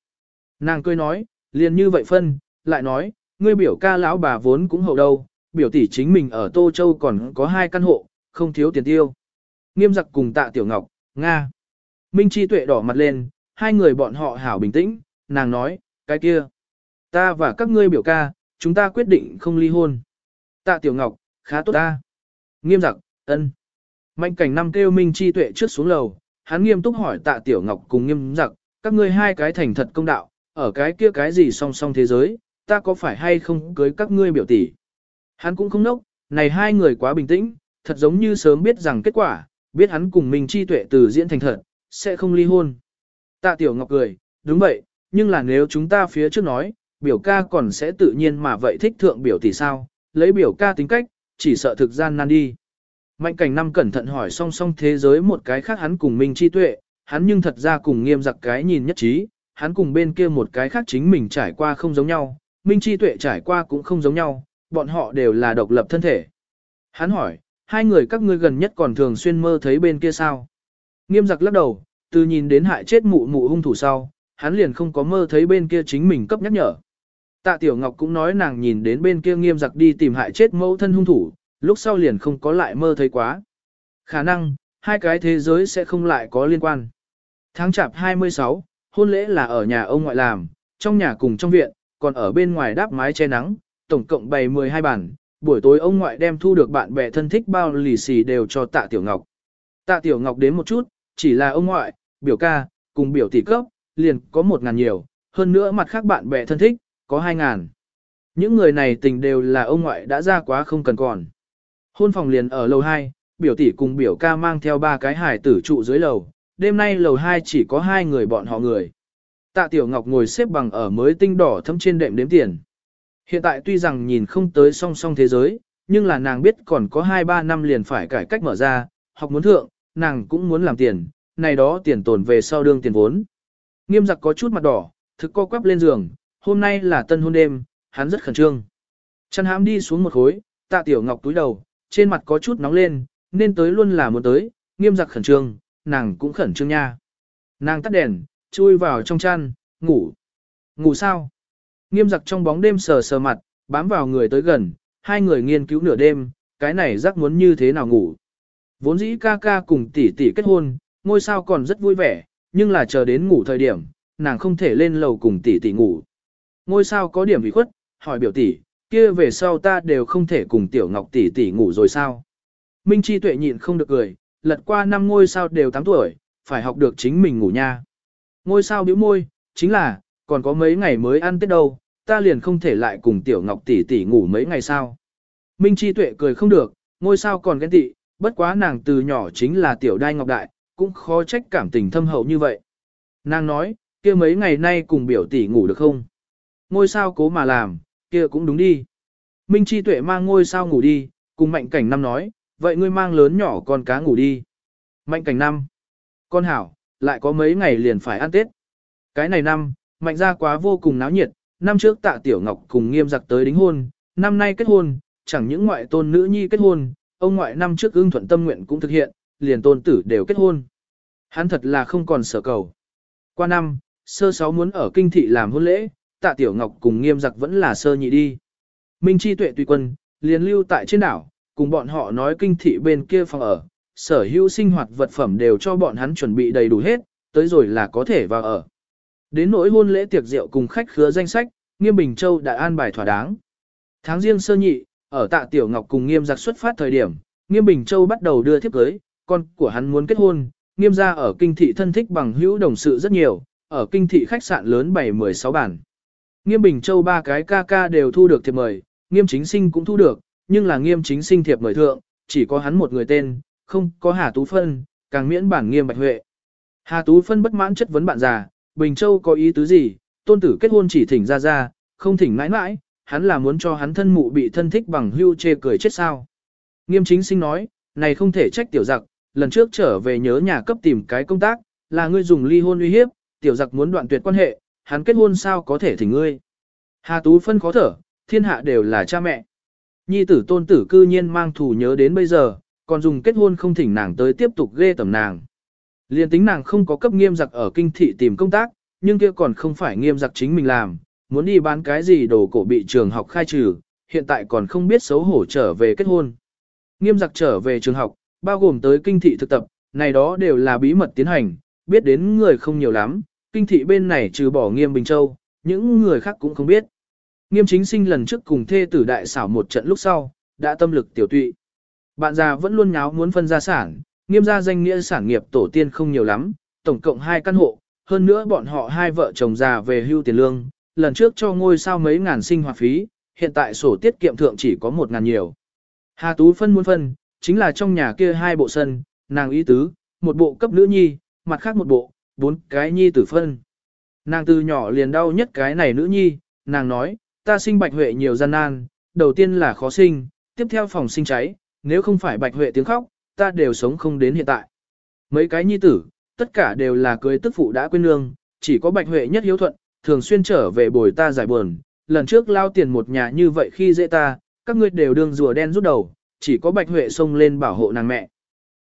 Nàng cười nói, liền như vậy phân, lại nói, ngươi biểu ca lão bà vốn cũng hậu đâu, biểu tỷ chính mình ở Tô Châu còn có hai căn hộ, không thiếu tiền tiêu. Nghiêm giặc cùng tạ tiểu ngọc, Nga. Minh Chi tuệ đỏ mặt lên, hai người bọn họ hảo bình tĩnh, nàng nói, cái kia. Ta và các ngươi biểu ca, chúng ta quyết định không ly hôn. Tạ tiểu ngọc, khá tốt ta. Nghiêm giặc, ân. Mạnh cảnh năm kêu Minh Chi tuệ trước xuống lầu, hắn nghiêm túc hỏi tạ tiểu ngọc cùng nghiêm giặc, các ngươi hai cái thành thật công đạo, ở cái kia cái gì song song thế giới, ta có phải hay không cưới các ngươi biểu tỷ. Hắn cũng không nốc, này hai người quá bình tĩnh, thật giống như sớm biết rằng kết quả, biết hắn cùng Minh Chi tuệ từ diễn thành thật, sẽ không ly hôn. Tạ Tiểu Ngọc cười, đúng vậy, nhưng là nếu chúng ta phía trước nói, biểu ca còn sẽ tự nhiên mà vậy thích thượng biểu tỷ sao, lấy biểu ca tính cách, chỉ sợ thực gian nan đi. Mạnh cảnh năm cẩn thận hỏi song song thế giới một cái khác hắn cùng Minh Chi tuệ, hắn nhưng thật ra cùng nghiêm giặc cái nhìn nhất trí, hắn cùng bên kia một cái khác chính mình trải qua không giống nhau, Minh Chi tuệ trải qua cũng không giống nhau, bọn họ đều là độc lập thân thể. Hắn hỏi, hai người các ngươi gần nhất còn thường xuyên mơ thấy bên kia sao? Nghiêm giặc lắc đầu, từ nhìn đến hại chết mụ mụ hung thủ sau, hắn liền không có mơ thấy bên kia chính mình cấp nhắc nhở. Tạ Tiểu Ngọc cũng nói nàng nhìn đến bên kia nghiêm giặc đi tìm hại chết mẫu thân hung thủ, lúc sau liền không có lại mơ thấy quá. Khả năng, hai cái thế giới sẽ không lại có liên quan. Tháng chạp 26, hôn lễ là ở nhà ông ngoại làm, trong nhà cùng trong viện, còn ở bên ngoài đáp mái che nắng, tổng cộng bày 12 bàn, buổi tối ông ngoại đem thu được bạn bè thân thích bao lì xì đều cho tạ Tiểu Ngọc. Tạ Tiểu Ngọc đến một chút, chỉ là ông ngoại, biểu ca, cùng biểu tỷ cấp, liền có một ngàn nhiều, hơn nữa mặt khác bạn bè thân thích, có hai ngàn. Những người này tình đều là ông ngoại đã ra quá không cần còn. Hôn phòng liền ở lầu 2, biểu tỷ cùng biểu ca mang theo ba cái hải tử trụ dưới lầu, đêm nay lầu 2 chỉ có hai người bọn họ người. Tạ Tiểu Ngọc ngồi xếp bằng ở mới tinh đỏ thấm trên đệm đếm tiền. Hiện tại tuy rằng nhìn không tới song song thế giới, nhưng là nàng biết còn có 2-3 năm liền phải cải cách mở ra, học muốn thượng, nàng cũng muốn làm tiền, này đó tiền tồn về sau đương tiền vốn. Nghiêm giặc có chút mặt đỏ, thực co quắp lên giường, hôm nay là tân hôn đêm, hắn rất khẩn trương. Chăn hãm đi xuống một khối, tạ tiểu ngọc túi đầu, trên mặt có chút nóng lên, nên tới luôn là muốn tới, nghiêm giặc khẩn trương, nàng cũng khẩn trương nha. Nàng tắt đèn, chui vào trong chăn, ngủ. Ngủ sao? Nghiêm giặc trong bóng đêm sờ sờ mặt, bám vào người tới gần, hai người nghiên cứu nửa đêm, cái này rắc muốn như thế nào ngủ. Vốn dĩ ca ca cùng tỷ tỷ kết hôn, ngôi sao còn rất vui vẻ, nhưng là chờ đến ngủ thời điểm, nàng không thể lên lầu cùng tỷ tỷ ngủ. Ngôi sao có điểm bị khuất, hỏi biểu tỷ, kia về sau ta đều không thể cùng tiểu ngọc tỷ tỷ ngủ rồi sao. Minh Chi tuệ nhịn không được cười, lật qua năm ngôi sao đều 8 tuổi, phải học được chính mình ngủ nha. Ngôi sao bĩu môi, chính là, còn có mấy ngày mới ăn tết đâu, ta liền không thể lại cùng tiểu ngọc tỷ tỷ ngủ mấy ngày sao. Minh Chi tuệ cười không được, ngôi sao còn ghen tị, bất quá nàng từ nhỏ chính là tiểu đai ngọc đại, cũng khó trách cảm tình thâm hậu như vậy. Nàng nói, kia mấy ngày nay cùng biểu tỷ ngủ được không? Ngôi sao cố mà làm, kia cũng đúng đi. Minh Chi Tuệ mang ngôi sao ngủ đi, cùng Mạnh Cảnh Năm nói, vậy ngươi mang lớn nhỏ con cá ngủ đi. Mạnh Cảnh Năm, con hảo, lại có mấy ngày liền phải ăn Tết. Cái này năm, Mạnh ra quá vô cùng náo nhiệt, năm trước tạ Tiểu Ngọc cùng nghiêm giặc tới đính hôn, năm nay kết hôn, chẳng những ngoại tôn nữ nhi kết hôn, ông ngoại năm trước ưng thuận tâm nguyện cũng thực hiện, liền tôn tử đều kết hôn. Hắn thật là không còn sở cầu. Qua năm, sơ sáu muốn ở kinh thị làm hôn lễ, tạ tiểu ngọc cùng nghiêm giặc vẫn là sơ nhị đi. Minh chi tuệ tùy quân, liền lưu tại trên đảo, cùng bọn họ nói kinh thị bên kia phòng ở, sở hữu sinh hoạt vật phẩm đều cho bọn hắn chuẩn bị đầy đủ hết, tới rồi là có thể vào ở. Đến nỗi hôn lễ tiệc rượu cùng khách khứa danh sách, Nghiêm Bình Châu đã an bài thỏa đáng. Tháng riêng sơ nhị, ở tạ Tiểu Ngọc cùng Nghiêm giặc xuất phát thời điểm, Nghiêm Bình Châu bắt đầu đưa thiếp cưới, con của hắn muốn kết hôn, Nghiêm gia ở kinh thị thân thích bằng hữu đồng sự rất nhiều, ở kinh thị khách sạn lớn 7-16 bản. Nghiêm Bình Châu ba cái ca ca đều thu được thiệp mời, Nghiêm Chính Sinh cũng thu được, nhưng là Nghiêm Chính Sinh thiệp mời thượng, chỉ có hắn một người tên, không có Hà Tú Phân, càng miễn bản Nghiêm Bạch Huệ. Hà Tú Phân bất mãn chất vấn bạn già, Bình Châu có ý tứ gì, tôn tử kết hôn chỉ thỉnh ra ra, không thỉnh mãi mãi, hắn là muốn cho hắn thân mụ bị thân thích bằng hưu chê cười chết sao. Nghiêm chính sinh nói, này không thể trách tiểu giặc, lần trước trở về nhớ nhà cấp tìm cái công tác, là ngươi dùng ly hôn uy hiếp, tiểu giặc muốn đoạn tuyệt quan hệ, hắn kết hôn sao có thể thỉnh ngươi. Hà Tú phân khó thở, thiên hạ đều là cha mẹ. Nhi tử tôn tử cư nhiên mang thù nhớ đến bây giờ, còn dùng kết hôn không thỉnh nàng tới tiếp tục ghê tầm nàng. Liên tính nàng không có cấp nghiêm giặc ở kinh thị tìm công tác, nhưng kia còn không phải nghiêm giặc chính mình làm, muốn đi bán cái gì đồ cổ bị trường học khai trừ, hiện tại còn không biết xấu hổ trở về kết hôn. Nghiêm giặc trở về trường học, bao gồm tới kinh thị thực tập, này đó đều là bí mật tiến hành, biết đến người không nhiều lắm, kinh thị bên này trừ bỏ nghiêm Bình Châu, những người khác cũng không biết. Nghiêm chính sinh lần trước cùng thê tử đại xảo một trận lúc sau, đã tâm lực tiểu tụy. Bạn già vẫn luôn nháo muốn phân gia sản, nghiêm gia danh nghĩa sản nghiệp tổ tiên không nhiều lắm, tổng cộng hai căn hộ, hơn nữa bọn họ hai vợ chồng già về hưu tiền lương, lần trước cho ngôi sao mấy ngàn sinh hoạt phí, hiện tại sổ tiết kiệm thượng chỉ có một ngàn nhiều. Hà Tú phân muốn phân, chính là trong nhà kia hai bộ sân, nàng ý tứ, một bộ cấp nữ nhi, mặt khác một bộ, bốn cái nhi tử phân. Nàng từ nhỏ liền đau nhất cái này nữ nhi, nàng nói, ta sinh bạch huệ nhiều gian nan, đầu tiên là khó sinh, tiếp theo phòng sinh cháy, nếu không phải bạch huệ tiếng khóc, ta đều sống không đến hiện tại. Mấy cái nhi tử, tất cả đều là cưới tức phụ đã quên lương, chỉ có bạch huệ nhất hiếu thuận, thường xuyên trở về bồi ta giải buồn, lần trước lao tiền một nhà như vậy khi dễ ta, các ngươi đều đương rùa đen rút đầu, chỉ có bạch huệ xông lên bảo hộ nàng mẹ.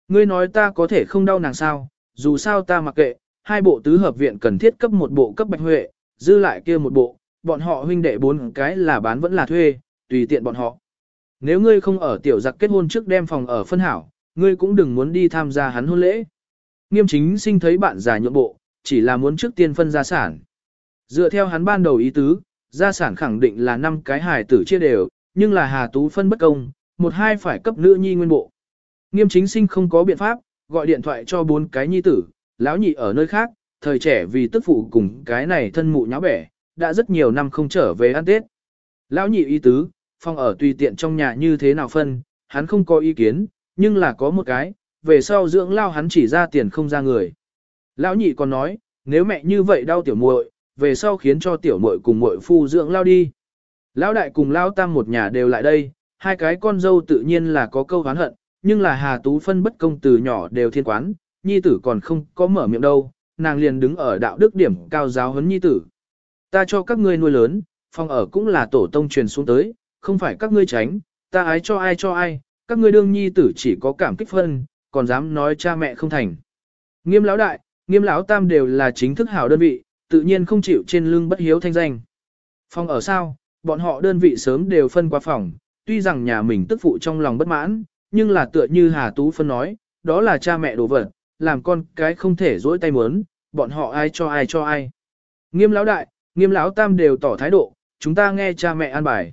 Ngươi nói ta có thể không đau nàng sao, dù sao ta mặc kệ, hai bộ tứ hợp viện cần thiết cấp một bộ cấp bạch huệ, dư lại kia một bộ, bọn họ huynh đệ bốn cái là bán vẫn là thuê, tùy tiện bọn họ. Nếu ngươi không ở tiểu giặc kết hôn trước đem phòng ở phân hảo, ngươi cũng đừng muốn đi tham gia hắn hôn lễ. Nghiêm chính sinh thấy bạn già nhượng bộ, chỉ là muốn trước tiên phân gia sản. Dựa theo hắn ban đầu ý tứ, gia sản khẳng định là năm cái hài tử chia đều, nhưng là Hà Tú phân bất công, một hai phải cấp nữ nhi nguyên bộ. Nghiêm chính sinh không có biện pháp, gọi điện thoại cho bốn cái nhi tử, lão nhị ở nơi khác, thời trẻ vì tức phụ cùng cái này thân mụ nháo bẻ, đã rất nhiều năm không trở về ăn Tết. Lão nhị ý tứ, phòng ở tùy tiện trong nhà như thế nào phân, hắn không có ý kiến, nhưng là có một cái, về sau dưỡng lao hắn chỉ ra tiền không ra người. Lão nhị còn nói, nếu mẹ như vậy đau tiểu muội, về sau khiến cho tiểu muội cùng muội phu dưỡng lao đi. Lão đại cùng lão tam một nhà đều lại đây, hai cái con dâu tự nhiên là có câu hán hận, nhưng là Hà Tú phân bất công từ nhỏ đều thiên quán, nhi tử còn không có mở miệng đâu, nàng liền đứng ở đạo đức điểm cao giáo huấn nhi tử. Ta cho các ngươi nuôi lớn, phòng ở cũng là tổ tông truyền xuống tới, không phải các ngươi tránh, ta ái cho ai cho ai, các ngươi đương nhi tử chỉ có cảm kích phân, còn dám nói cha mẹ không thành. Nghiêm lão đại, nghiêm lão tam đều là chính thức hảo đơn vị, tự nhiên không chịu trên lưng bất hiếu thanh danh. Phòng ở sao, bọn họ đơn vị sớm đều phân qua phòng, tuy rằng nhà mình tức phụ trong lòng bất mãn, nhưng là tựa như Hà Tú phân nói, đó là cha mẹ đồ vật, làm con cái không thể dỗi tay muốn, bọn họ ai cho ai cho ai. Nghiêm lão đại, nghiêm lão tam đều tỏ thái độ, chúng ta nghe cha mẹ an bài.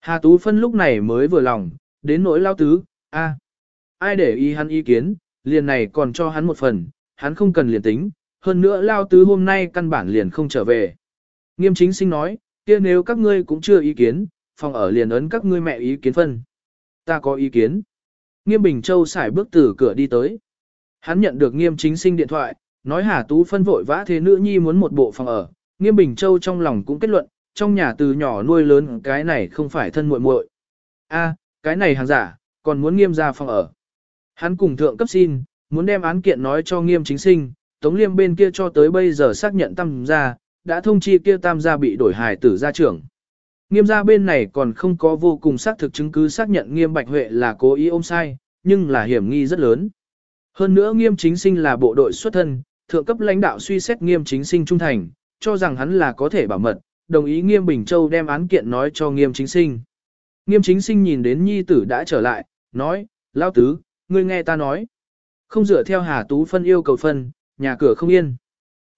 Hà Tú phân lúc này mới vừa lòng, đến nỗi lao tứ, a, ai để ý hắn ý kiến, liền này còn cho hắn một phần, hắn không cần liền tính, hơn nữa lao tứ hôm nay căn bản liền không trở về. Nghiêm chính sinh nói, kia nếu các ngươi cũng chưa ý kiến, phòng ở liền ấn các ngươi mẹ ý kiến phân. Ta có ý kiến. Nghiêm Bình Châu xài bước từ cửa đi tới. Hắn nhận được nghiêm chính sinh điện thoại, nói Hà Tú phân vội vã thế nữ nhi muốn một bộ phòng ở. Nghiêm Bình Châu trong lòng cũng kết luận, trong nhà từ nhỏ nuôi lớn cái này không phải thân muội muội. A, cái này hàng giả, còn muốn nghiêm ra phòng ở. Hắn cùng thượng cấp xin, muốn đem án kiện nói cho nghiêm chính sinh, Tống Liêm bên kia cho tới bây giờ xác nhận tam gia, đã thông chi kia tam gia bị đổi hài tử gia trưởng. Nghiêm gia bên này còn không có vô cùng xác thực chứng cứ xác nhận nghiêm bạch huệ là cố ý ôm sai, nhưng là hiểm nghi rất lớn. Hơn nữa nghiêm chính sinh là bộ đội xuất thân, thượng cấp lãnh đạo suy xét nghiêm chính sinh trung thành, cho rằng hắn là có thể bảo mật, đồng ý nghiêm Bình Châu đem án kiện nói cho nghiêm chính sinh. Nghiêm chính sinh nhìn đến nhi tử đã trở lại, nói, lao tứ, ngươi nghe ta nói. Không dựa theo Hà Tú Phân yêu cầu phân, nhà cửa không yên.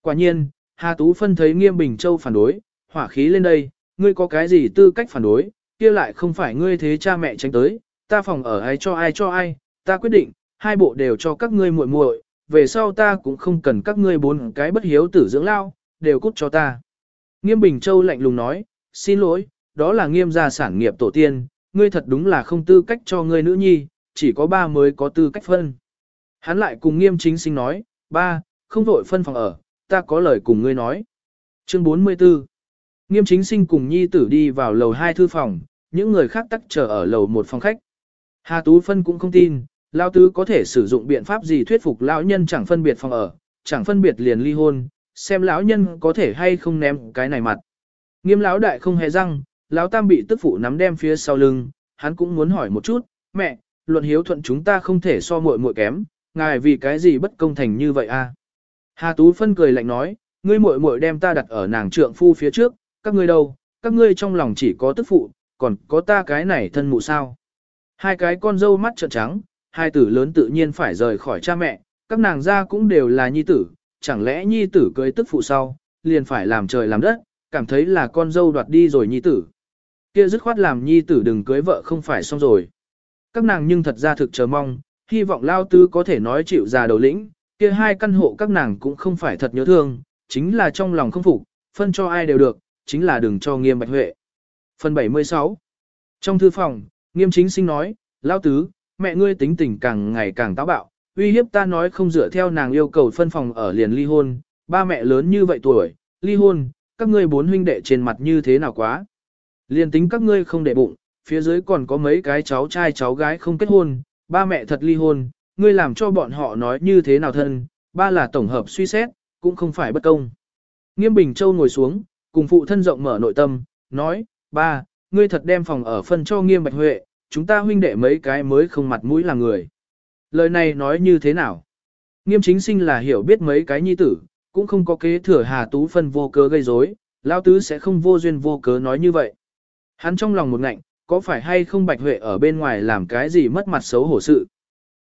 Quả nhiên, Hà Tú Phân thấy nghiêm Bình Châu phản đối, hỏa khí lên đây, ngươi có cái gì tư cách phản đối, kia lại không phải ngươi thế cha mẹ tránh tới, ta phòng ở ai cho ai cho ai, ta quyết định, hai bộ đều cho các ngươi muội muội, về sau ta cũng không cần các ngươi bốn cái bất hiếu tử dưỡng lao, đều cút cho ta. Nghiêm Bình Châu lạnh lùng nói, xin lỗi, đó là nghiêm gia sản nghiệp tổ tiên, ngươi thật đúng là không tư cách cho ngươi nữ nhi, chỉ có ba mới có tư cách phân. Hắn lại cùng nghiêm chính sinh nói, ba, không vội phân phòng ở, ta có lời cùng ngươi nói. Chương 44 Nghiêm chính sinh cùng nhi tử đi vào lầu 2 thư phòng, những người khác tắc chờ ở lầu một phòng khách. Hà Tú Phân cũng không tin, Lao Tứ có thể sử dụng biện pháp gì thuyết phục lão nhân chẳng phân biệt phòng ở, chẳng phân biệt liền ly hôn, xem lão nhân có thể hay không ném cái này mặt. Nghiêm lão đại không hề răng, lão tam bị tức phụ nắm đem phía sau lưng, hắn cũng muốn hỏi một chút, mẹ, luận hiếu thuận chúng ta không thể so muội muội kém, ngài vì cái gì bất công thành như vậy a? Hà Tú Phân cười lạnh nói, ngươi muội muội đem ta đặt ở nàng trượng phu phía trước, các ngươi đâu, các ngươi trong lòng chỉ có tức phụ, còn có ta cái này thân mụ sao. Hai cái con dâu mắt trợn trắng, hai tử lớn tự nhiên phải rời khỏi cha mẹ, các nàng ra cũng đều là nhi tử, chẳng lẽ nhi tử cưới tức phụ sau, liền phải làm trời làm đất, cảm thấy là con dâu đoạt đi rồi nhi tử. Kia dứt khoát làm nhi tử đừng cưới vợ không phải xong rồi. Các nàng nhưng thật ra thực chờ mong, hy vọng lao tứ có thể nói chịu già đầu lĩnh, kia hai căn hộ các nàng cũng không phải thật nhớ thương, chính là trong lòng không phục, phân cho ai đều được, chính là đừng cho nghiêm bạch huệ. Phần 76 Trong thư phòng, nghiêm chính sinh nói, lao tứ, mẹ ngươi tính tình càng ngày càng táo bạo, uy hiếp ta nói không dựa theo nàng yêu cầu phân phòng ở liền ly hôn, ba mẹ lớn như vậy tuổi, ly hôn, các ngươi bốn huynh đệ trên mặt như thế nào quá. Liền tính các ngươi không để bụng, phía dưới còn có mấy cái cháu trai cháu gái không kết hôn, ba mẹ thật ly hôn, ngươi làm cho bọn họ nói như thế nào thân, ba là tổng hợp suy xét, cũng không phải bất công. Nghiêm Bình Châu ngồi xuống, cùng phụ thân rộng mở nội tâm, nói, ba, ngươi thật đem phòng ở phân cho Nghiêm Bạch Huệ, chúng ta huynh đệ mấy cái mới không mặt mũi là người. Lời này nói như thế nào? Nghiêm chính sinh là hiểu biết mấy cái nhi tử, cũng không có kế thừa Hà Tú phân vô cớ gây rối, Lao Tứ sẽ không vô duyên vô cớ nói như vậy. Hắn trong lòng một ngạnh, có phải hay không Bạch Huệ ở bên ngoài làm cái gì mất mặt xấu hổ sự.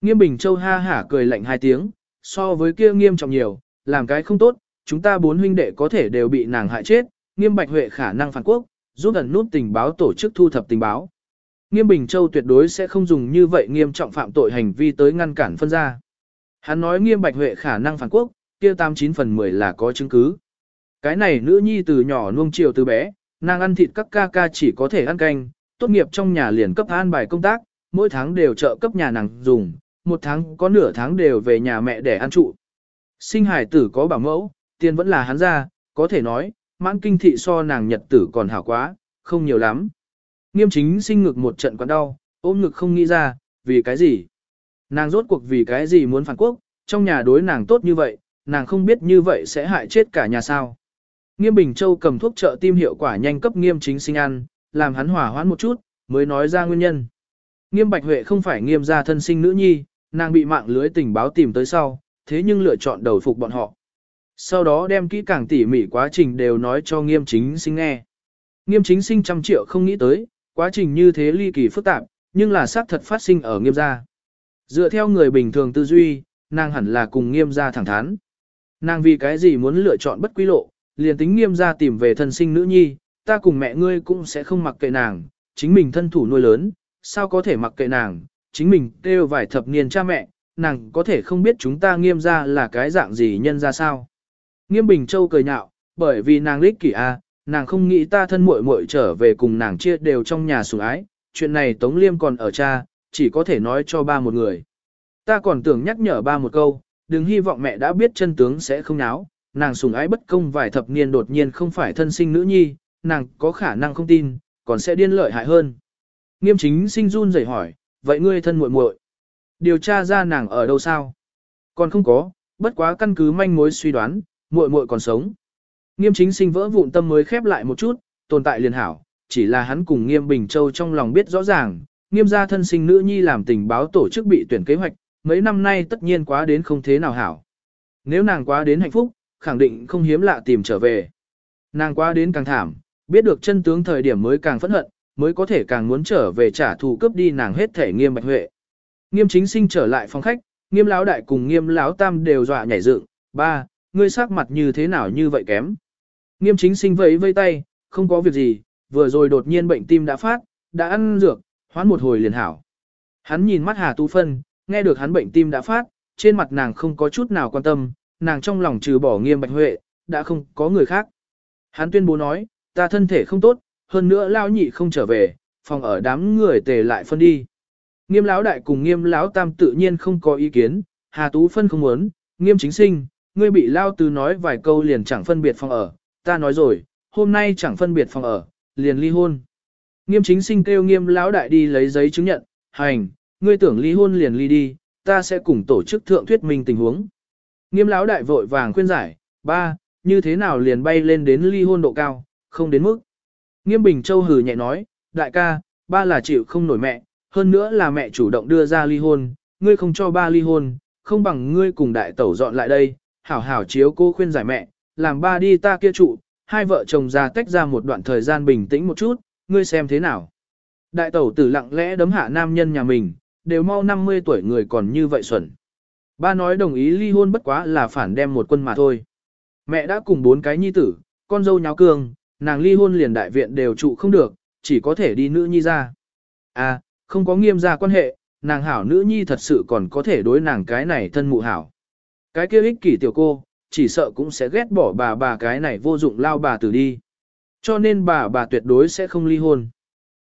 Nghiêm Bình Châu ha hả cười lạnh hai tiếng, so với kia nghiêm trọng nhiều, làm cái không tốt, chúng ta bốn huynh đệ có thể đều bị nàng hại chết, nghiêm Bạch Huệ khả năng phản quốc, giúp ẩn nút tình báo tổ chức thu thập tình báo. Nghiêm Bình Châu tuyệt đối sẽ không dùng như vậy nghiêm trọng phạm tội hành vi tới ngăn cản phân ra. Hắn nói nghiêm Bạch Huệ khả năng phản quốc, kia 89 phần 10 là có chứng cứ. Cái này nữ nhi từ nhỏ nuông chiều từ bé, nàng ăn thịt các ca ca chỉ có thể ăn canh, tốt nghiệp trong nhà liền cấp an bài công tác, mỗi tháng đều trợ cấp nhà nàng dùng, một tháng có nửa tháng đều về nhà mẹ để ăn trụ. Sinh hải tử có bảo mẫu, tiền vẫn là hắn ra, có thể nói, mãn kinh thị so nàng nhật tử còn hảo quá, không nhiều lắm. Nghiêm chính sinh ngực một trận quặn đau, ôm ngực không nghĩ ra, vì cái gì? Nàng rốt cuộc vì cái gì muốn phản quốc, trong nhà đối nàng tốt như vậy, nàng không biết như vậy sẽ hại chết cả nhà sao. Nghiêm Bình Châu cầm thuốc trợ tim hiệu quả nhanh cấp nghiêm chính sinh ăn, làm hắn hỏa hoãn một chút, mới nói ra nguyên nhân. Nghiêm Bạch Huệ không phải nghiêm gia thân sinh nữ nhi, nàng bị mạng lưới tình báo tìm tới sau, thế nhưng lựa chọn đầu phục bọn họ. Sau đó đem kỹ càng tỉ mỉ quá trình đều nói cho nghiêm chính sinh nghe. Nghiêm chính sinh trăm triệu không nghĩ tới, quá trình như thế ly kỳ phức tạp, nhưng là xác thật phát sinh ở nghiêm gia. Dựa theo người bình thường tư duy, nàng hẳn là cùng nghiêm gia thẳng thắn. Nàng vì cái gì muốn lựa chọn bất quy lộ, liền tính nghiêm gia tìm về thân sinh nữ nhi, ta cùng mẹ ngươi cũng sẽ không mặc kệ nàng, chính mình thân thủ nuôi lớn, sao có thể mặc kệ nàng, chính mình kêu vài thập niên cha mẹ, nàng có thể không biết chúng ta nghiêm gia là cái dạng gì nhân ra sao. Nghiêm Bình Châu cười nhạo, bởi vì nàng lích kỷ a, nàng không nghĩ ta thân muội muội trở về cùng nàng chia đều trong nhà sủng ái, chuyện này Tống Liêm còn ở cha, chỉ có thể nói cho ba một người. Ta còn tưởng nhắc nhở ba một câu, đừng hy vọng mẹ đã biết chân tướng sẽ không náo, nàng sủng ái bất công vài thập niên đột nhiên không phải thân sinh nữ nhi, nàng có khả năng không tin, còn sẽ điên lợi hại hơn. Nghiêm chính sinh run rẩy hỏi, vậy ngươi thân muội muội, điều tra ra nàng ở đâu sao? Còn không có, bất quá căn cứ manh mối suy đoán, muội muội còn sống. Nghiêm chính sinh vỡ vụn tâm mới khép lại một chút, tồn tại liền hảo, chỉ là hắn cùng Nghiêm Bình Châu trong lòng biết rõ ràng, Nghiêm gia thân sinh nữ nhi làm tình báo tổ chức bị tuyển kế hoạch, mấy năm nay tất nhiên quá đến không thế nào hảo. Nếu nàng quá đến hạnh phúc, khẳng định không hiếm lạ tìm trở về. Nàng quá đến càng thảm, biết được chân tướng thời điểm mới càng phẫn hận, mới có thể càng muốn trở về trả thù cướp đi nàng hết thể Nghiêm Bạch Huệ. Nghiêm chính sinh trở lại phòng khách, Nghiêm lão đại cùng Nghiêm lão tam đều dọa nhảy dựng, ba, ngươi sắc mặt như thế nào như vậy kém. Nghiêm chính sinh vẫy vây tay, không có việc gì, vừa rồi đột nhiên bệnh tim đã phát, đã ăn dược, hoán một hồi liền hảo. Hắn nhìn mắt Hà Tu Phân, nghe được hắn bệnh tim đã phát, trên mặt nàng không có chút nào quan tâm, nàng trong lòng trừ bỏ nghiêm bạch huệ, đã không có người khác. Hắn tuyên bố nói, ta thân thể không tốt, hơn nữa lao nhị không trở về, phòng ở đám người tề lại phân đi. Nghiêm lão đại cùng nghiêm lão tam tự nhiên không có ý kiến, Hà Tú Phân không muốn, nghiêm chính sinh, ngươi bị lao tứ nói vài câu liền chẳng phân biệt phòng ở, ta nói rồi, hôm nay chẳng phân biệt phòng ở, liền ly hôn. Nghiêm chính sinh kêu nghiêm lão đại đi lấy giấy chứng nhận, hành, ngươi tưởng ly hôn liền ly đi, ta sẽ cùng tổ chức thượng thuyết minh tình huống. Nghiêm lão đại vội vàng khuyên giải, ba, như thế nào liền bay lên đến ly hôn độ cao, không đến mức. Nghiêm Bình Châu hừ nhẹ nói, đại ca, ba là chịu không nổi mẹ, hơn nữa là mẹ chủ động đưa ra ly hôn, ngươi không cho ba ly hôn, không bằng ngươi cùng đại tẩu dọn lại đây, hảo hảo chiếu cô khuyên giải mẹ, làm ba đi ta kia trụ, hai vợ chồng ra tách ra một đoạn thời gian bình tĩnh một chút, ngươi xem thế nào. Đại tẩu tử lặng lẽ đấm hạ nam nhân nhà mình, đều mau 50 tuổi người còn như vậy xuẩn. Ba nói đồng ý ly hôn bất quá là phản đem một quân mà thôi. Mẹ đã cùng bốn cái nhi tử, con dâu nháo cương, nàng ly hôn liền đại viện đều trụ không được, chỉ có thể đi nữ nhi ra. À, không có nghiêm gia quan hệ, nàng hảo nữ nhi thật sự còn có thể đối nàng cái này thân mụ hảo. Cái kia ích kỷ tiểu cô, chỉ sợ cũng sẽ ghét bỏ bà bà cái này vô dụng lao bà tử đi. Cho nên bà bà tuyệt đối sẽ không ly hôn.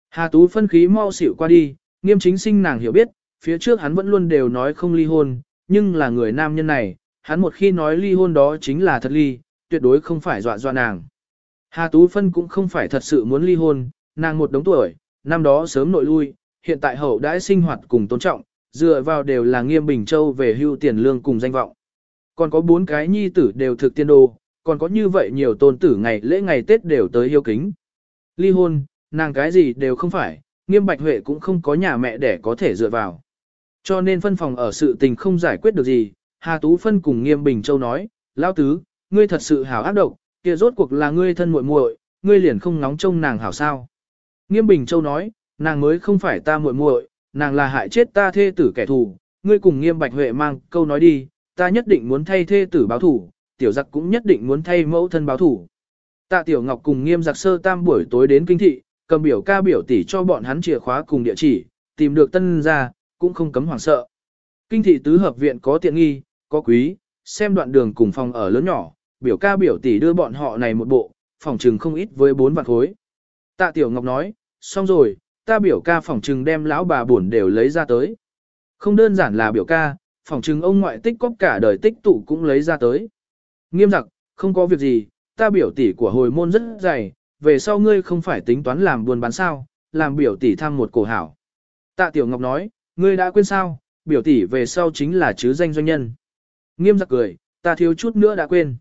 Hà Tú phân khí mau xỉu qua đi, nghiêm chính sinh nàng hiểu biết, phía trước hắn vẫn luôn đều nói không ly hôn, nhưng là người nam nhân này, hắn một khi nói ly hôn đó chính là thật ly, tuyệt đối không phải dọa dọa nàng. Hà Tú Phân cũng không phải thật sự muốn ly hôn, nàng một đống tuổi, năm đó sớm nội lui, hiện tại hậu đãi sinh hoạt cùng tôn trọng, dựa vào đều là nghiêm bình châu về hưu tiền lương cùng danh vọng. Còn có bốn cái nhi tử đều thực tiên đồ, còn có như vậy nhiều tôn tử ngày lễ ngày Tết đều tới hiếu kính. Ly hôn, nàng cái gì đều không phải, nghiêm bạch huệ cũng không có nhà mẹ để có thể dựa vào. Cho nên phân phòng ở sự tình không giải quyết được gì, Hà Tú Phân cùng nghiêm bình châu nói, Lão tứ, ngươi thật sự hảo ác độc, kia rốt cuộc là ngươi thân muội muội, ngươi liền không nóng trông nàng hảo sao. Nghiêm Bình Châu nói, nàng mới không phải ta muội muội, nàng là hại chết ta thê tử kẻ thù, ngươi cùng Nghiêm Bạch Huệ mang câu nói đi, ta nhất định muốn thay thê tử báo thủ, tiểu giặc cũng nhất định muốn thay mẫu thân báo thủ. Tạ Tiểu Ngọc cùng Nghiêm giặc sơ tam buổi tối đến kinh thị, cầm biểu ca biểu tỷ cho bọn hắn chìa khóa cùng địa chỉ, tìm được tân ra, cũng không cấm hoảng sợ. Kinh thị tứ hợp viện có tiện nghi, có quý, xem đoạn đường cùng phòng ở lớn nhỏ, biểu ca biểu tỷ đưa bọn họ này một bộ, phòng trừng không ít với bốn vạn khối. Tạ Tiểu Ngọc nói, xong rồi, ta biểu ca phòng trừng đem lão bà buồn đều lấy ra tới. Không đơn giản là biểu ca, Phỏng trừng ông ngoại tích cóp cả đời tích tụ cũng lấy ra tới. Nghiêm giặc, không có việc gì, ta biểu tỷ của hồi môn rất dày, về sau ngươi không phải tính toán làm buôn bán sao, làm biểu tỷ thăm một cổ hảo. Tạ Tiểu Ngọc nói, ngươi đã quên sao, biểu tỷ về sau chính là chứ danh doanh nhân. Nghiêm giặc cười, ta thiếu chút nữa đã quên.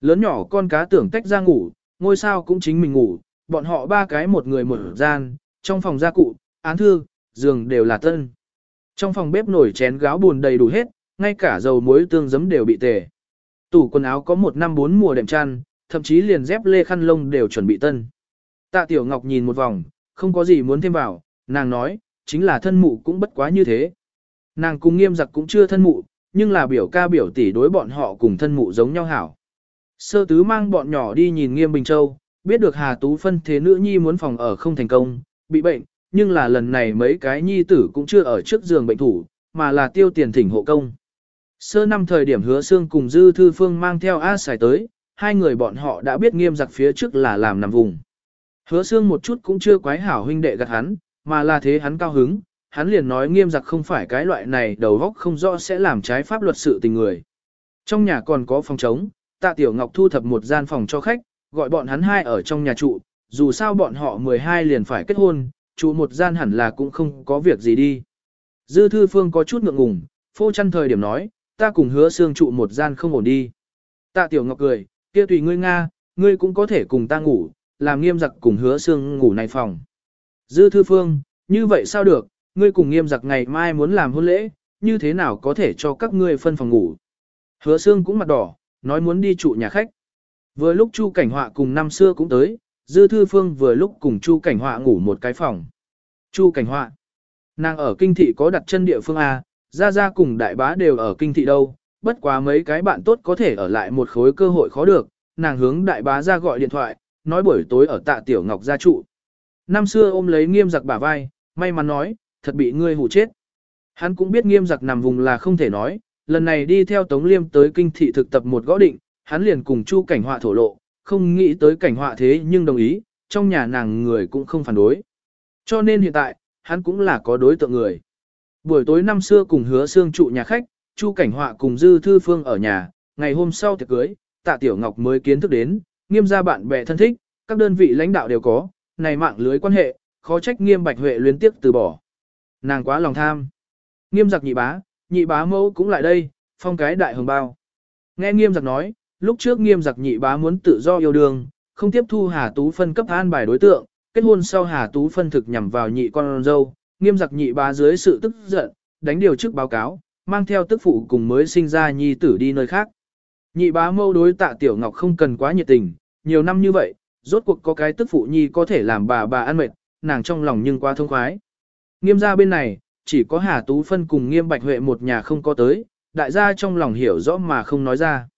Lớn nhỏ con cá tưởng tách ra ngủ, ngôi sao cũng chính mình ngủ, bọn họ ba cái một người một gian, trong phòng gia cụ, án thư, giường đều là tân. Trong phòng bếp nổi chén gáo buồn đầy đủ hết, ngay cả dầu muối tương giấm đều bị tề. Tủ quần áo có một năm bốn mùa đệm chăn, thậm chí liền dép lê khăn lông đều chuẩn bị tân. Tạ Tiểu Ngọc nhìn một vòng, không có gì muốn thêm vào, nàng nói, chính là thân mụ cũng bất quá như thế. Nàng cùng nghiêm giặc cũng chưa thân mụ, nhưng là biểu ca biểu tỷ đối bọn họ cùng thân mụ giống nhau hảo. Sơ tứ mang bọn nhỏ đi nhìn nghiêm Bình Châu, biết được Hà Tú phân thế nữ nhi muốn phòng ở không thành công, bị bệnh, nhưng là lần này mấy cái nhi tử cũng chưa ở trước giường bệnh thủ, mà là tiêu tiền thỉnh hộ công. Sơ năm thời điểm hứa xương cùng Dư Thư Phương mang theo A Sài tới, hai người bọn họ đã biết nghiêm giặc phía trước là làm nằm vùng. Hứa xương một chút cũng chưa quái hảo huynh đệ gạt hắn, mà là thế hắn cao hứng, hắn liền nói nghiêm giặc không phải cái loại này đầu góc không rõ sẽ làm trái pháp luật sự tình người. Trong nhà còn có phòng trống, tạ tiểu ngọc thu thập một gian phòng cho khách, gọi bọn hắn hai ở trong nhà trụ, dù sao bọn họ 12 liền phải kết hôn, trụ một gian hẳn là cũng không có việc gì đi. Dư thư phương có chút ngượng ngùng, phô chăn thời điểm nói, ta cùng hứa xương trụ một gian không ổn đi. Tạ tiểu ngọc cười, kia tùy ngươi Nga, ngươi cũng có thể cùng ta ngủ, làm nghiêm giặc cùng hứa xương ngủ này phòng. Dư thư phương, như vậy sao được, ngươi cùng nghiêm giặc ngày mai muốn làm hôn lễ, như thế nào có thể cho các ngươi phân phòng ngủ. Hứa xương cũng mặt đỏ, nói muốn đi trụ nhà khách. Vừa lúc Chu Cảnh Họa cùng năm xưa cũng tới, Dư Thư Phương vừa lúc cùng Chu Cảnh Họa ngủ một cái phòng. Chu Cảnh Họa, nàng ở kinh thị có đặt chân địa phương A, Gia Gia cùng đại bá đều ở kinh thị đâu, bất quá mấy cái bạn tốt có thể ở lại một khối cơ hội khó được, nàng hướng đại bá ra gọi điện thoại, nói buổi tối ở tạ Tiểu Ngọc gia trụ. Năm xưa ôm lấy nghiêm giặc bả vai, may mắn nói, thật bị ngươi hù chết. Hắn cũng biết nghiêm giặc nằm vùng là không thể nói, lần này đi theo Tống Liêm tới kinh thị thực tập một gõ định, hắn liền cùng Chu cảnh họa thổ lộ, không nghĩ tới cảnh họa thế nhưng đồng ý, trong nhà nàng người cũng không phản đối. Cho nên hiện tại, hắn cũng là có đối tượng người. Buổi tối năm xưa cùng hứa xương trụ nhà khách, Chu cảnh họa cùng Dư Thư Phương ở nhà, ngày hôm sau tiệc cưới, tạ Tiểu Ngọc mới kiến thức đến, nghiêm gia bạn bè thân thích, các đơn vị lãnh đạo đều có, này mạng lưới quan hệ, khó trách nghiêm bạch huệ liên tiếp từ bỏ. Nàng quá lòng tham. Nghiêm giặc nhị bá, nhị bá mẫu cũng lại đây, phong cái đại hồng bao. Nghe nghiêm giặc nói, lúc trước nghiêm giặc nhị bá muốn tự do yêu đương, không tiếp thu Hà Tú phân cấp an bài đối tượng, kết hôn sau Hà Tú phân thực nhằm vào nhị con dâu, nghiêm giặc nhị bá dưới sự tức giận, đánh điều trước báo cáo, mang theo tức phụ cùng mới sinh ra nhi tử đi nơi khác. Nhị bá mâu đối tạ tiểu ngọc không cần quá nhiệt tình, nhiều năm như vậy, rốt cuộc có cái tức phụ nhi có thể làm bà bà ăn mệt, nàng trong lòng nhưng quá thông khoái. Nghiêm gia bên này, chỉ có Hà Tú Phân cùng Nghiêm Bạch Huệ một nhà không có tới, đại gia trong lòng hiểu rõ mà không nói ra.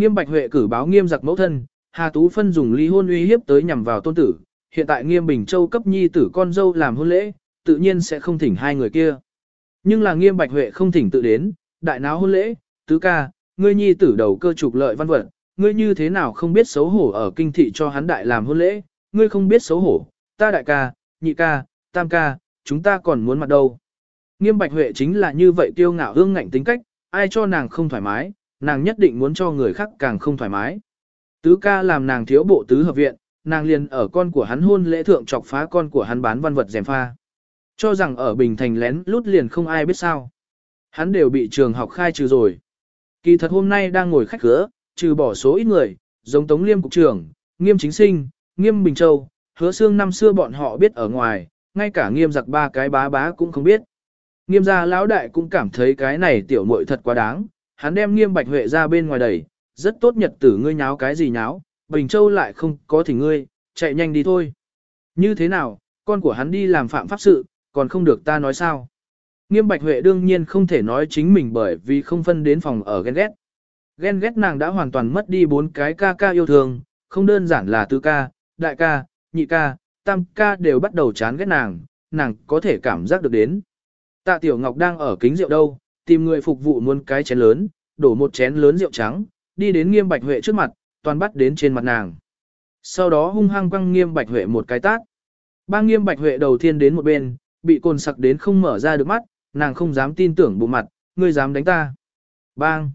Nghiêm Bạch Huệ cử báo Nghiêm giặc mẫu thân, Hà Tú Phân dùng ly hôn uy hiếp tới nhằm vào tôn tử, hiện tại Nghiêm Bình Châu cấp nhi tử con dâu làm hôn lễ, tự nhiên sẽ không thỉnh hai người kia. Nhưng là Nghiêm Bạch Huệ không thỉnh tự đến, đại náo hôn lễ, tứ ca, ngươi nhi tử đầu cơ trục lợi văn vật, ngươi như thế nào không biết xấu hổ ở kinh thị cho hắn đại làm hôn lễ, ngươi không biết xấu hổ, ta đại ca, nhị ca, tam ca, chúng ta còn muốn mặt đâu. Nghiêm Bạch Huệ chính là như vậy tiêu ngạo hương ngạnh tính cách, ai cho nàng không thoải mái, nàng nhất định muốn cho người khác càng không thoải mái. Tứ ca làm nàng thiếu bộ tứ hợp viện, nàng liền ở con của hắn hôn lễ thượng chọc phá con của hắn bán văn vật dèm pha. Cho rằng ở Bình Thành lén lút liền không ai biết sao. Hắn đều bị trường học khai trừ rồi. Kỳ thật hôm nay đang ngồi khách cửa, trừ bỏ số ít người, giống Tống Liêm Cục trưởng, Nghiêm Chính Sinh, Nghiêm Bình Châu, hứa xương năm xưa bọn họ biết ở ngoài, ngay cả nghiêm giặc ba cái bá bá cũng không biết. Nghiêm gia lão đại cũng cảm thấy cái này tiểu muội thật quá đáng, hắn đem nghiêm bạch huệ ra bên ngoài đẩy, rất tốt nhật tử ngươi nháo cái gì nháo, Bình Châu lại không có thì ngươi, chạy nhanh đi thôi. Như thế nào, con của hắn đi làm phạm pháp sự, còn không được ta nói sao. Nghiêm bạch huệ đương nhiên không thể nói chính mình bởi vì không phân đến phòng ở ghen ghét. Ghen ghét nàng đã hoàn toàn mất đi bốn cái ca ca yêu thương, không đơn giản là tứ ca, đại ca, nhị ca, tam ca đều bắt đầu chán ghét nàng, nàng có thể cảm giác được đến. Tạ Tiểu Ngọc đang ở kính rượu đâu, tìm người phục vụ muốn cái chén lớn, đổ một chén lớn rượu trắng, đi đến Nghiêm Bạch Huệ trước mặt, toàn bắt đến trên mặt nàng. Sau đó hung hăng quăng Nghiêm Bạch Huệ một cái tát. Ba Nghiêm Bạch Huệ đầu tiên đến một bên, bị cồn sặc đến không mở ra được mắt, nàng không dám tin tưởng bộ mặt, ngươi dám đánh ta. Bang!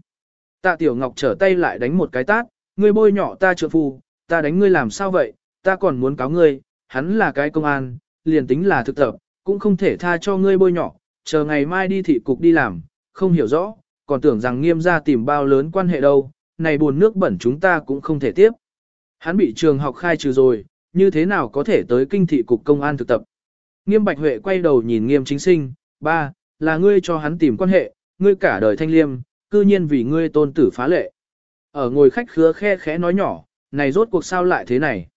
Tạ Tiểu Ngọc trở tay lại đánh một cái tát, ngươi bôi nhỏ ta trượng phu, ta đánh ngươi làm sao vậy, ta còn muốn cáo ngươi, hắn là cái công an, liền tính là thực tập, cũng không thể tha cho ngươi bôi nhỏ, chờ ngày mai đi thị cục đi làm, không hiểu rõ, còn tưởng rằng nghiêm gia tìm bao lớn quan hệ đâu, này buồn nước bẩn chúng ta cũng không thể tiếp. Hắn bị trường học khai trừ rồi, như thế nào có thể tới kinh thị cục công an thực tập. Nghiêm Bạch Huệ quay đầu nhìn nghiêm chính sinh, ba, là ngươi cho hắn tìm quan hệ, ngươi cả đời thanh liêm, cư nhiên vì ngươi tôn tử phá lệ. Ở ngồi khách khứa khe khẽ nói nhỏ, này rốt cuộc sao lại thế này.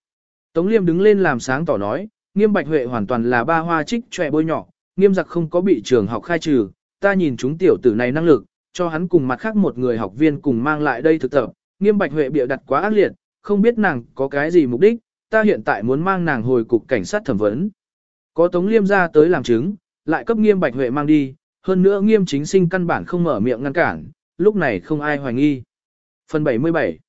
Tống Liêm đứng lên làm sáng tỏ nói, nghiêm bạch huệ hoàn toàn là ba hoa trích trẻ bôi nhỏ, nghiêm giặc không có bị trường học khai trừ, ta nhìn chúng tiểu tử này năng lực, cho hắn cùng mặt khác một người học viên cùng mang lại đây thực tập, nghiêm bạch huệ bịa đặt quá ác liệt, không biết nàng có cái gì mục đích, ta hiện tại muốn mang nàng hồi cục cảnh sát thẩm vấn. Có Tống Liêm ra tới làm chứng, lại cấp nghiêm bạch huệ mang đi, hơn nữa nghiêm chính sinh căn bản không mở miệng ngăn cản, lúc này không ai hoài nghi. Phần 77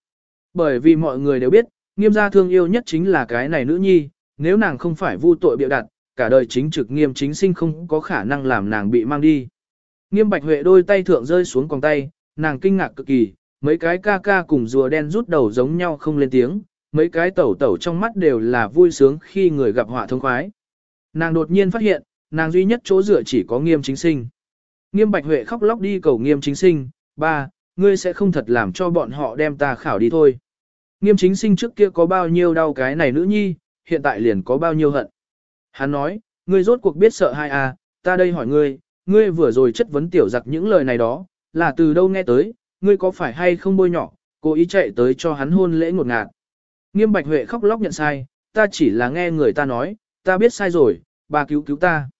Bởi vì mọi người đều biết, nghiêm gia thương yêu nhất chính là cái này nữ nhi, nếu nàng không phải vu tội bịa đặt, cả đời chính trực nghiêm chính sinh không có khả năng làm nàng bị mang đi. Nghiêm bạch huệ đôi tay thượng rơi xuống còng tay, nàng kinh ngạc cực kỳ, mấy cái ca ca cùng rùa đen rút đầu giống nhau không lên tiếng, mấy cái tẩu tẩu trong mắt đều là vui sướng khi người gặp họa thông khoái. Nàng đột nhiên phát hiện, nàng duy nhất chỗ dựa chỉ có nghiêm chính sinh. Nghiêm bạch huệ khóc lóc đi cầu nghiêm chính sinh, ba, ngươi sẽ không thật làm cho bọn họ đem ta khảo đi thôi. Nghiêm chính sinh trước kia có bao nhiêu đau cái này nữ nhi, hiện tại liền có bao nhiêu hận. Hắn nói, ngươi rốt cuộc biết sợ hai à, ta đây hỏi ngươi, ngươi vừa rồi chất vấn tiểu giặc những lời này đó, là từ đâu nghe tới, ngươi có phải hay không bôi nhỏ, cố ý chạy tới cho hắn hôn lễ ngột ngạt. Nghiêm Bạch Huệ khóc lóc nhận sai, ta chỉ là nghe người ta nói, ta biết sai rồi, bà cứu cứu ta.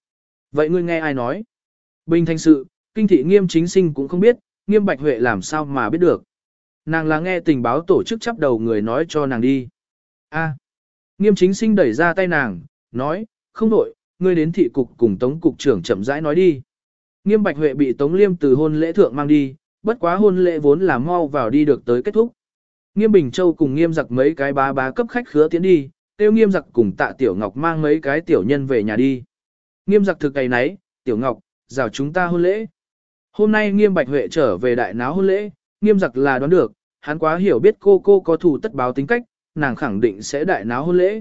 Vậy ngươi nghe ai nói? Bình Thanh sự, kinh thị nghiêm chính sinh cũng không biết, nghiêm Bạch Huệ làm sao mà biết được. Nàng là nghe tình báo tổ chức chắp đầu người nói cho nàng đi. A. Nghiêm chính sinh đẩy ra tay nàng, nói, không đổi, ngươi đến thị cục cùng tống cục trưởng chậm rãi nói đi. Nghiêm Bạch Huệ bị Tống Liêm từ hôn lễ thượng mang đi, bất quá hôn lễ vốn là mau vào đi được tới kết thúc. Nghiêm Bình Châu cùng Nghiêm Giặc mấy cái bá bá cấp khách khứa tiến đi, tiêu Nghiêm Giặc cùng Tạ Tiểu Ngọc mang mấy cái tiểu nhân về nhà đi. Nghiêm Giặc thực ngày nấy, Tiểu Ngọc, rào chúng ta hôn lễ. Hôm nay Nghiêm Bạch Huệ trở về đại náo hôn lễ, Nghiêm Giặc là đoán được, hắn quá hiểu biết cô cô có thủ tất báo tính cách, nàng khẳng định sẽ đại náo hôn lễ.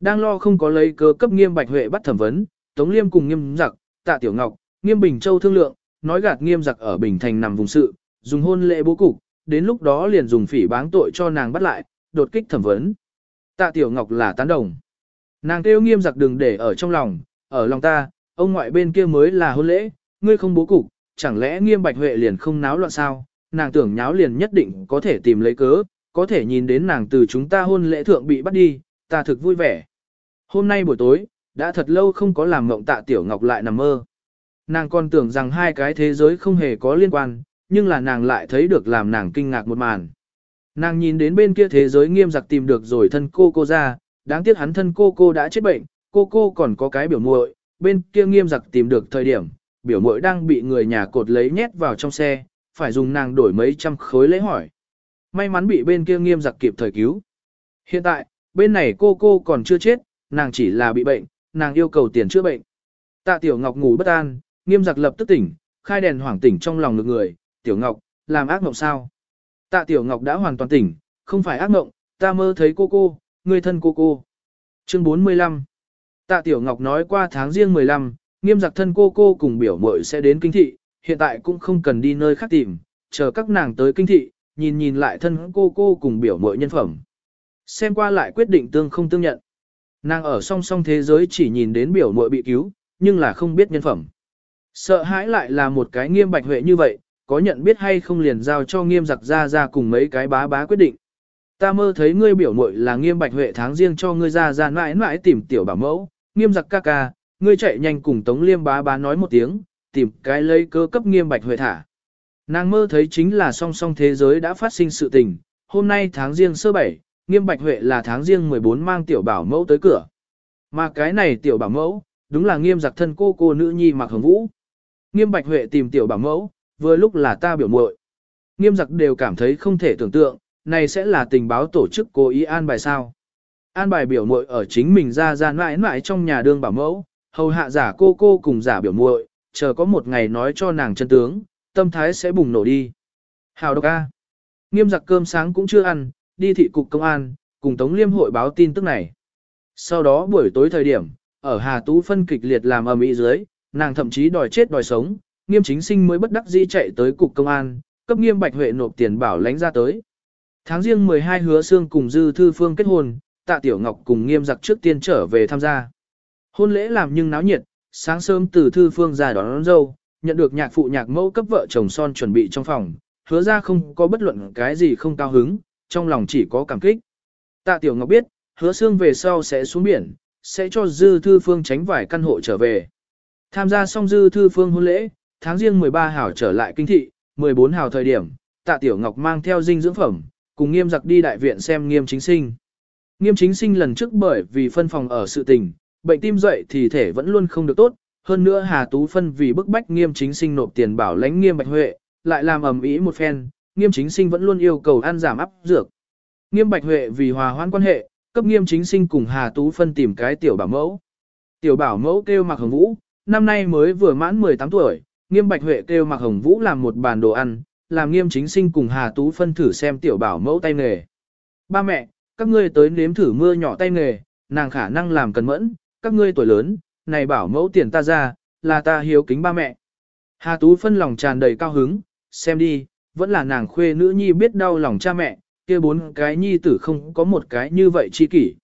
Đang lo không có lấy cơ cấp nghiêm bạch huệ bắt thẩm vấn, Tống Liêm cùng nghiêm giặc, tạ tiểu ngọc, nghiêm bình châu thương lượng, nói gạt nghiêm giặc ở Bình Thành nằm vùng sự, dùng hôn lễ bố cục, đến lúc đó liền dùng phỉ báng tội cho nàng bắt lại, đột kích thẩm vấn. Tạ tiểu ngọc là tán đồng. Nàng kêu nghiêm giặc đừng để ở trong lòng, ở lòng ta, ông ngoại bên kia mới là hôn lễ, ngươi không bố cục, chẳng lẽ nghiêm bạch huệ liền không náo loạn sao, nàng tưởng nháo liền nhất định có thể tìm lấy cớ, có thể nhìn đến nàng từ chúng ta hôn lễ thượng bị bắt đi, ta thực vui vẻ. Hôm nay buổi tối, đã thật lâu không có làm mộng tạ tiểu ngọc lại nằm mơ. Nàng còn tưởng rằng hai cái thế giới không hề có liên quan, nhưng là nàng lại thấy được làm nàng kinh ngạc một màn. Nàng nhìn đến bên kia thế giới nghiêm giặc tìm được rồi thân cô cô ra, đáng tiếc hắn thân cô cô đã chết bệnh, cô cô còn có cái biểu muội, bên kia nghiêm giặc tìm được thời điểm, biểu muội đang bị người nhà cột lấy nhét vào trong xe, phải dùng nàng đổi mấy trăm khối lễ hỏi. May mắn bị bên kia nghiêm giặc kịp thời cứu. Hiện tại, bên này cô cô còn chưa chết, nàng chỉ là bị bệnh, nàng yêu cầu tiền chữa bệnh. Tạ Tiểu Ngọc ngủ bất an, nghiêm giặc lập tức tỉnh, khai đèn hoảng tỉnh trong lòng ngực người, Tiểu Ngọc, làm ác mộng sao? Tạ Tiểu Ngọc đã hoàn toàn tỉnh, không phải ác mộng, ta mơ thấy cô cô, người thân cô cô. Chương 45 Tạ Tiểu Ngọc nói qua tháng riêng 15, nghiêm giặc thân cô cô cùng biểu muội sẽ đến kinh thị, hiện tại cũng không cần đi nơi khác tìm, chờ các nàng tới kinh thị, nhìn nhìn lại thân cô cô cùng biểu muội nhân phẩm. Xem qua lại quyết định tương không tương nhận. Nàng ở song song thế giới chỉ nhìn đến biểu muội bị cứu, nhưng là không biết nhân phẩm. Sợ hãi lại là một cái nghiêm bạch huệ như vậy, có nhận biết hay không liền giao cho nghiêm giặc ra ra cùng mấy cái bá bá quyết định. Ta mơ thấy ngươi biểu muội là nghiêm bạch huệ tháng riêng cho ngươi ra ra mãi mãi tìm tiểu bảo mẫu, nghiêm giặc ca ca, ngươi chạy nhanh cùng tống liêm bá bá nói một tiếng, tìm cái lấy cơ cấp nghiêm bạch huệ thả. Nàng mơ thấy chính là song song thế giới đã phát sinh sự tình, hôm nay tháng riêng sơ bảy, nghiêm bạch huệ là tháng riêng 14 mang tiểu bảo mẫu tới cửa. Mà cái này tiểu bảo mẫu, đúng là nghiêm giặc thân cô cô nữ nhi mặc hồng vũ. Nghiêm bạch huệ tìm tiểu bảo mẫu, vừa lúc là ta biểu muội. Nghiêm giặc đều cảm thấy không thể tưởng tượng, này sẽ là tình báo tổ chức cố ý an bài sao. An bài biểu muội ở chính mình ra ra mãi mãi trong nhà đương bảo mẫu, hầu hạ giả cô cô cùng giả biểu muội, chờ có một ngày nói cho nàng chân tướng, tâm thái sẽ bùng nổ đi. Hào độc A. Nghiêm giặc cơm sáng cũng chưa ăn, đi thị cục công an, cùng Tống Liêm hội báo tin tức này. Sau đó buổi tối thời điểm, ở Hà Tú phân kịch liệt làm ở mỹ dưới, nàng thậm chí đòi chết đòi sống, nghiêm chính sinh mới bất đắc dĩ chạy tới cục công an, cấp nghiêm bạch huệ nộp tiền bảo lãnh ra tới. Tháng riêng 12 hứa xương cùng dư thư phương kết hôn, tạ tiểu ngọc cùng nghiêm giặc trước tiên trở về tham gia. Hôn lễ làm nhưng náo nhiệt, sáng sớm từ thư phương ra đón, đón dâu, nhận được nhạc phụ nhạc mẫu cấp vợ chồng son chuẩn bị trong phòng, hứa ra không có bất luận cái gì không cao hứng, trong lòng chỉ có cảm kích. Tạ Tiểu Ngọc biết, hứa xương về sau sẽ xuống biển, sẽ cho Dư Thư Phương tránh vài căn hộ trở về. Tham gia xong Dư Thư Phương hôn lễ, tháng riêng 13 hào trở lại kinh thị, 14 hào thời điểm, Tạ Tiểu Ngọc mang theo dinh dưỡng phẩm, cùng nghiêm giặc đi đại viện xem nghiêm chính sinh. Nghiêm chính sinh lần trước bởi vì phân phòng ở sự tình, bệnh tim dậy thì thể vẫn luôn không được tốt, hơn nữa Hà Tú Phân vì bức bách nghiêm chính sinh nộp tiền bảo lãnh nghiêm bạch huệ, lại làm ầm ĩ một phen, nghiêm chính sinh vẫn luôn yêu cầu ăn giảm áp dược. Nghiêm bạch huệ vì hòa hoãn quan hệ, cấp nghiêm chính sinh cùng Hà Tú Phân tìm cái tiểu bảo mẫu. Tiểu bảo mẫu kêu mặc hồng vũ, năm nay mới vừa mãn 18 tuổi, nghiêm bạch huệ kêu mặc hồng vũ làm một bàn đồ ăn, làm nghiêm chính sinh cùng Hà Tú Phân thử xem tiểu bảo mẫu tay nghề. Ba mẹ, các ngươi tới nếm thử mưa nhỏ tay nghề, nàng khả năng làm cần mẫn, các ngươi tuổi lớn, này bảo mẫu tiền ta ra, là ta hiếu kính ba mẹ. Hà Tú phân lòng tràn đầy cao hứng, xem đi, vẫn là nàng khuê nữ nhi biết đau lòng cha mẹ, kia bốn cái nhi tử không có một cái như vậy chi kỷ.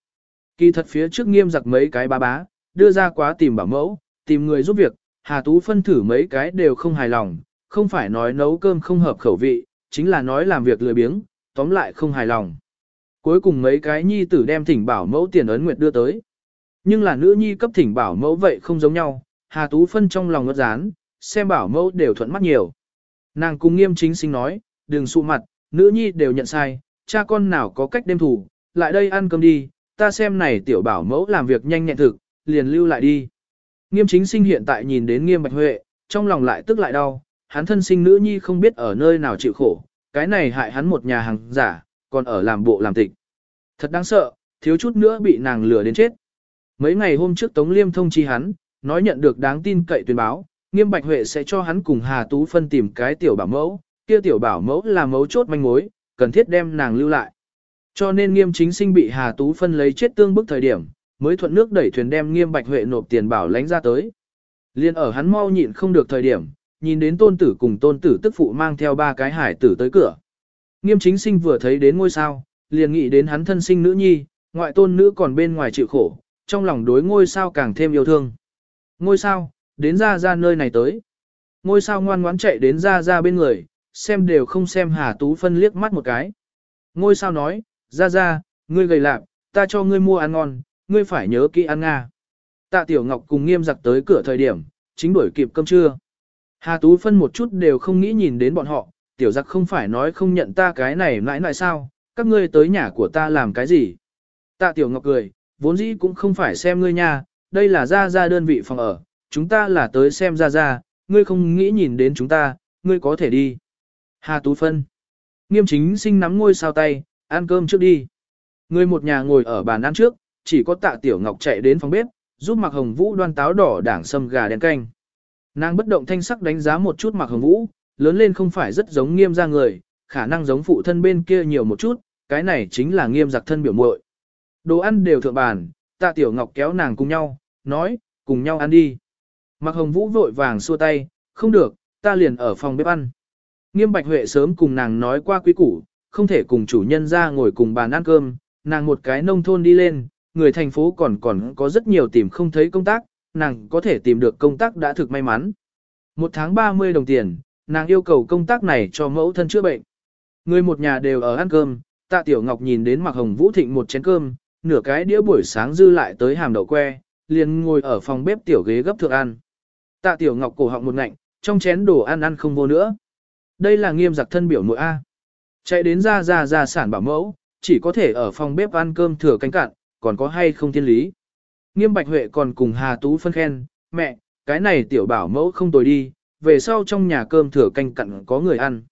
Kỳ thật phía trước nghiêm giặc mấy cái ba bá, đưa ra quá tìm bảo mẫu, tìm người giúp việc, Hà Tú phân thử mấy cái đều không hài lòng, không phải nói nấu cơm không hợp khẩu vị, chính là nói làm việc lười biếng, tóm lại không hài lòng. Cuối cùng mấy cái nhi tử đem thỉnh bảo mẫu tiền ấn nguyệt đưa tới. Nhưng là nữ nhi cấp thỉnh bảo mẫu vậy không giống nhau, Hà Tú phân trong lòng ngất rán, xem bảo mẫu đều thuận mắt nhiều. Nàng cùng nghiêm chính sinh nói, đừng sụ mặt, nữ nhi đều nhận sai, cha con nào có cách đêm thủ, lại đây ăn cơm đi, ta xem này tiểu bảo mẫu làm việc nhanh nhẹn thực, liền lưu lại đi. Nghiêm chính sinh hiện tại nhìn đến nghiêm bạch huệ, trong lòng lại tức lại đau, hắn thân sinh nữ nhi không biết ở nơi nào chịu khổ, cái này hại hắn một nhà hàng giả, còn ở làm bộ làm tịch. Thật đáng sợ, thiếu chút nữa bị nàng lừa đến chết. Mấy ngày hôm trước Tống Liêm thông chi hắn, nói nhận được đáng tin cậy tuyên báo, Nghiêm Bạch Huệ sẽ cho hắn cùng Hà Tú phân tìm cái tiểu bảo mẫu, kia tiểu bảo mẫu là mấu chốt manh mối, cần thiết đem nàng lưu lại. Cho nên Nghiêm Chính Sinh bị Hà Tú phân lấy chết tương bức thời điểm, mới thuận nước đẩy thuyền đem Nghiêm Bạch Huệ nộp tiền bảo lãnh ra tới. Liên ở hắn mau nhịn không được thời điểm, nhìn đến tôn tử cùng tôn tử tức phụ mang theo ba cái hải tử tới cửa. Nghiêm Chính Sinh vừa thấy đến ngôi sao, liền nghĩ đến hắn thân sinh nữ nhi, ngoại tôn nữ còn bên ngoài chịu khổ, trong lòng đối ngôi sao càng thêm yêu thương. Ngôi sao, đến ra ra nơi này tới. Ngôi sao ngoan ngoãn chạy đến ra ra bên người, xem đều không xem Hà Tú Phân liếc mắt một cái. Ngôi sao nói, ra ra, ngươi gầy lạc, ta cho ngươi mua ăn ngon, ngươi phải nhớ kỹ ăn nga. Tạ Tiểu Ngọc cùng nghiêm giặc tới cửa thời điểm, chính đuổi kịp cơm trưa. Hà Tú phân một chút đều không nghĩ nhìn đến bọn họ, tiểu giặc không phải nói không nhận ta cái này mãi nãi sao, các ngươi tới nhà của ta làm cái gì. Tạ Tiểu Ngọc cười, vốn dĩ cũng không phải xem ngươi nha, đây là ra ra đơn vị phòng ở, chúng ta là tới xem ra ra, ngươi không nghĩ nhìn đến chúng ta, ngươi có thể đi. Hà Tú phân. Nghiêm chính sinh nắm ngôi sao tay, ăn cơm trước đi. Người một nhà ngồi ở bàn ăn trước, chỉ có tạ tiểu ngọc chạy đến phòng bếp, giúp mặc hồng vũ đoan táo đỏ đảng sâm gà đen canh. Nàng bất động thanh sắc đánh giá một chút mặc hồng vũ, lớn lên không phải rất giống nghiêm ra người, khả năng giống phụ thân bên kia nhiều một chút, cái này chính là nghiêm giặc thân biểu muội. Đồ ăn đều thượng bàn, tạ tiểu ngọc kéo nàng cùng nhau, nói, cùng nhau ăn đi. Mặc hồng vũ vội vàng xua tay, không được, ta liền ở phòng bếp ăn. Nghiêm bạch huệ sớm cùng nàng nói qua quý củ, không thể cùng chủ nhân ra ngồi cùng bàn ăn cơm, nàng một cái nông thôn đi lên, người thành phố còn còn có rất nhiều tìm không thấy công tác, nàng có thể tìm được công tác đã thực may mắn. Một tháng 30 đồng tiền, nàng yêu cầu công tác này cho mẫu thân chữa bệnh. Người một nhà đều ở ăn cơm, tạ tiểu ngọc nhìn đến mặc hồng vũ thịnh một chén cơm, nửa cái đĩa buổi sáng dư lại tới hàm đậu que, liền ngồi ở phòng bếp tiểu ghế gấp thượng ăn. Tạ tiểu ngọc cổ họng một ngạnh, trong chén đồ ăn ăn không vô nữa. Đây là nghiêm giặc thân biểu nội A. Chạy đến ra ra ra sản bảo mẫu, chỉ có thể ở phòng bếp ăn cơm thừa canh cạn, còn có hay không thiên lý. Nghiêm Bạch Huệ còn cùng Hà Tú phân khen, mẹ, cái này tiểu bảo mẫu không tồi đi, về sau trong nhà cơm thừa canh cặn có người ăn.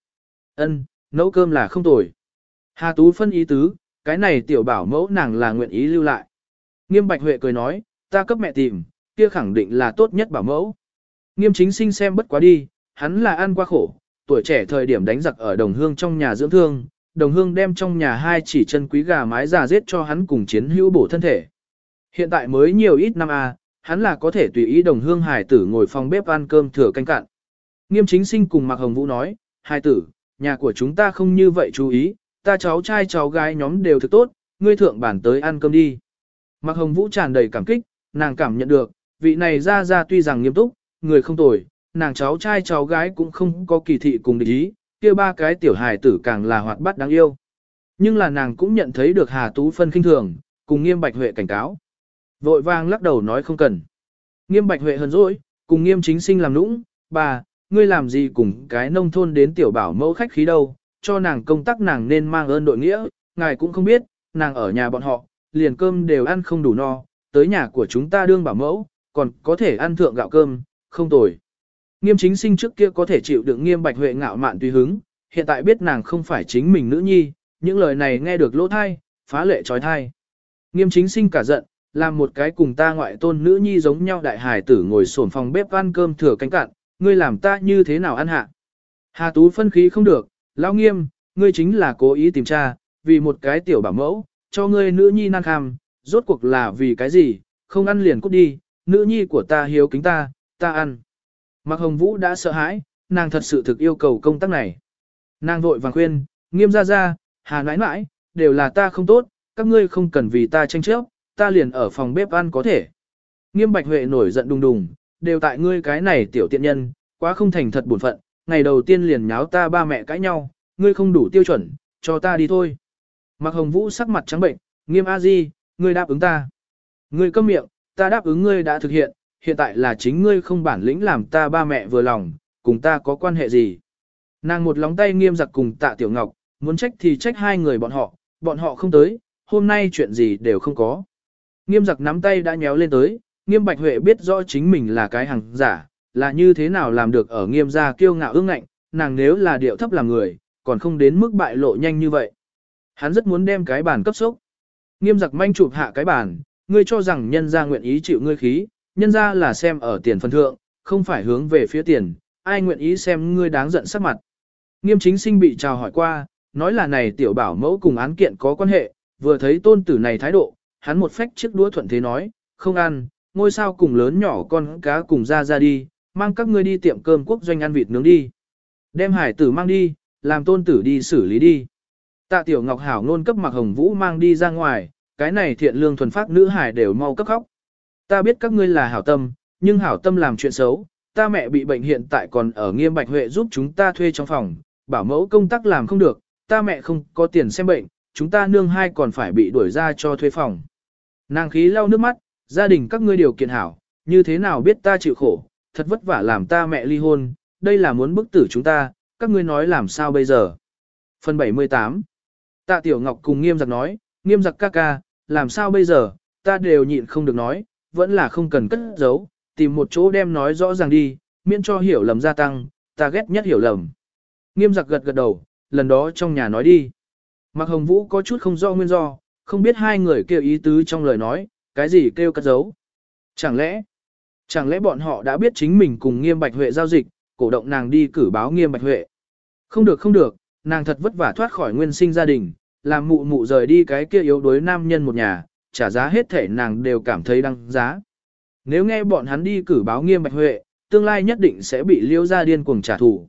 Ân, nấu cơm là không tồi. Hà Tú phân ý tứ, cái này tiểu bảo mẫu nàng là nguyện ý lưu lại. Nghiêm Bạch Huệ cười nói, ta cấp mẹ tìm, kia khẳng định là tốt nhất bảo mẫu. Nghiêm chính sinh xem bất quá đi, hắn là ăn qua khổ, tuổi trẻ thời điểm đánh giặc ở đồng hương trong nhà dưỡng thương, đồng hương đem trong nhà hai chỉ chân quý gà mái già giết cho hắn cùng chiến hữu bổ thân thể. Hiện tại mới nhiều ít năm à, hắn là có thể tùy ý đồng hương hải tử ngồi phòng bếp ăn cơm thừa canh cạn. Nghiêm chính sinh cùng Mạc Hồng Vũ nói, hải tử, nhà của chúng ta không như vậy chú ý, ta cháu trai cháu gái nhóm đều thực tốt, ngươi thượng bản tới ăn cơm đi. Mạc Hồng Vũ tràn đầy cảm kích, nàng cảm nhận được, vị này ra ra tuy rằng nghiêm túc, người không tồi, nàng cháu trai cháu gái cũng không có kỳ thị cùng địch ý, kia ba cái tiểu hài tử càng là hoạt bát đáng yêu. Nhưng là nàng cũng nhận thấy được Hà Tú Phân khinh thường, cùng nghiêm bạch huệ cảnh cáo. Vội vàng lắc đầu nói không cần. Nghiêm bạch huệ hờn dỗi, cùng nghiêm chính sinh làm nũng, bà, ngươi làm gì cùng cái nông thôn đến tiểu bảo mẫu khách khí đâu, cho nàng công tác nàng nên mang ơn đội nghĩa, ngài cũng không biết, nàng ở nhà bọn họ, liền cơm đều ăn không đủ no, tới nhà của chúng ta đương bảo mẫu, còn có thể ăn thượng gạo cơm, không tồi. Nghiêm chính sinh trước kia có thể chịu đựng nghiêm bạch huệ ngạo mạn tùy hứng, hiện tại biết nàng không phải chính mình nữ nhi, những lời này nghe được lỗ thai, phá lệ trói thai. Nghiêm chính sinh cả giận, làm một cái cùng ta ngoại tôn nữ nhi giống nhau đại hài tử ngồi sổn phòng bếp ăn cơm thừa cánh cạn, ngươi làm ta như thế nào ăn hạ. Hà Tú phân khí không được, lão nghiêm, ngươi chính là cố ý tìm tra, vì một cái tiểu bảo mẫu, cho ngươi nữ nhi năng kham, rốt cuộc là vì cái gì, không ăn liền cút đi, nữ nhi của ta hiếu kính ta, ta ăn. Mạc Hồng Vũ đã sợ hãi, nàng thật sự thực yêu cầu công tác này. Nàng vội vàng khuyên, nghiêm ra ra, hà nãi nãi, đều là ta không tốt, các ngươi không cần vì ta tranh chấp, ta liền ở phòng bếp ăn có thể. Nghiêm Bạch Huệ nổi giận đùng đùng, đều tại ngươi cái này tiểu tiện nhân, quá không thành thật buồn phận, ngày đầu tiên liền nháo ta ba mẹ cãi nhau, ngươi không đủ tiêu chuẩn, cho ta đi thôi. Mạc Hồng Vũ sắc mặt trắng bệnh, nghiêm a di, ngươi đáp ứng ta. Ngươi câm miệng, ta đáp ứng ngươi đã thực hiện, hiện tại là chính ngươi không bản lĩnh làm ta ba mẹ vừa lòng, cùng ta có quan hệ gì. Nàng một lóng tay nghiêm giặc cùng tạ tiểu ngọc, muốn trách thì trách hai người bọn họ, bọn họ không tới, hôm nay chuyện gì đều không có. Nghiêm giặc nắm tay đã nhéo lên tới, nghiêm bạch huệ biết rõ chính mình là cái hàng giả, là như thế nào làm được ở nghiêm gia kiêu ngạo ương ngạnh, nàng nếu là điệu thấp làm người, còn không đến mức bại lộ nhanh như vậy. Hắn rất muốn đem cái bàn cấp sốc. Nghiêm giặc manh chụp hạ cái bàn, ngươi cho rằng nhân gia nguyện ý chịu ngươi khí, nhân ra là xem ở tiền phân thượng, không phải hướng về phía tiền, ai nguyện ý xem ngươi đáng giận sắc mặt. Nghiêm chính sinh bị chào hỏi qua, nói là này tiểu bảo mẫu cùng án kiện có quan hệ, vừa thấy tôn tử này thái độ, hắn một phách chiếc đũa thuận thế nói, không ăn, ngôi sao cùng lớn nhỏ con cá cùng ra ra đi, mang các ngươi đi tiệm cơm quốc doanh ăn vịt nướng đi. Đem hải tử mang đi, làm tôn tử đi xử lý đi. Tạ tiểu ngọc hảo nôn cấp mặc hồng vũ mang đi ra ngoài, cái này thiện lương thuần phát nữ hải đều mau cấp khóc. Ta biết các ngươi là hảo tâm, nhưng hảo tâm làm chuyện xấu, ta mẹ bị bệnh hiện tại còn ở nghiêm bạch huệ giúp chúng ta thuê trong phòng, bảo mẫu công tác làm không được, ta mẹ không có tiền xem bệnh, chúng ta nương hai còn phải bị đuổi ra cho thuê phòng. Nàng khí lau nước mắt, Gia đình các ngươi điều kiện hảo, như thế nào biết ta chịu khổ, thật vất vả làm ta mẹ ly hôn, đây là muốn bức tử chúng ta, các ngươi nói làm sao bây giờ. Phần 78 Tạ Tiểu Ngọc cùng nghiêm giặc nói, nghiêm giặc ca ca, làm sao bây giờ, ta đều nhịn không được nói, vẫn là không cần cất giấu, tìm một chỗ đem nói rõ ràng đi, miễn cho hiểu lầm gia tăng, ta ghét nhất hiểu lầm. Nghiêm giặc gật gật đầu, lần đó trong nhà nói đi. Mạc Hồng Vũ có chút không do nguyên do, không biết hai người kêu ý tứ trong lời nói, cái gì kêu cất giấu. Chẳng lẽ, chẳng lẽ bọn họ đã biết chính mình cùng nghiêm bạch huệ giao dịch, cổ động nàng đi cử báo nghiêm bạch huệ. Không được không được, nàng thật vất vả thoát khỏi nguyên sinh gia đình, làm mụ mụ rời đi cái kia yếu đuối nam nhân một nhà, trả giá hết thể nàng đều cảm thấy đăng giá. Nếu nghe bọn hắn đi cử báo nghiêm bạch huệ, tương lai nhất định sẽ bị liêu ra điên cuồng trả thù.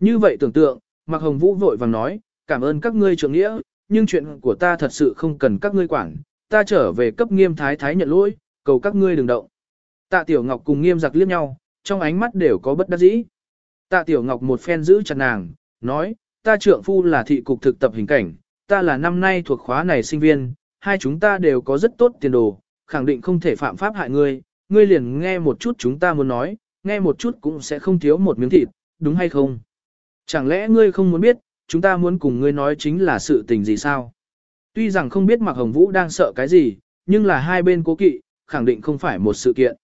Như vậy tưởng tượng, Mạc Hồng Vũ vội vàng nói, cảm ơn các ngươi trưởng nghĩa, nhưng chuyện của ta thật sự không cần các ngươi quản, ta trở về cấp nghiêm thái thái nhận lỗi, cầu các ngươi đừng động. Tạ Tiểu Ngọc cùng nghiêm giặc liếc nhau, trong ánh mắt đều có bất đắc dĩ. Tạ Tiểu Ngọc một phen giữ chặt nàng, nói, ta trưởng phu là thị cục thực tập hình cảnh, ta là năm nay thuộc khóa này sinh viên, hai chúng ta đều có rất tốt tiền đồ, khẳng định không thể phạm pháp hại ngươi, ngươi liền nghe một chút chúng ta muốn nói, nghe một chút cũng sẽ không thiếu một miếng thịt, đúng hay không? Chẳng lẽ ngươi không muốn biết, chúng ta muốn cùng ngươi nói chính là sự tình gì sao? Tuy rằng không biết Mạc Hồng Vũ đang sợ cái gì, nhưng là hai bên cố kỵ, khẳng định không phải một sự kiện.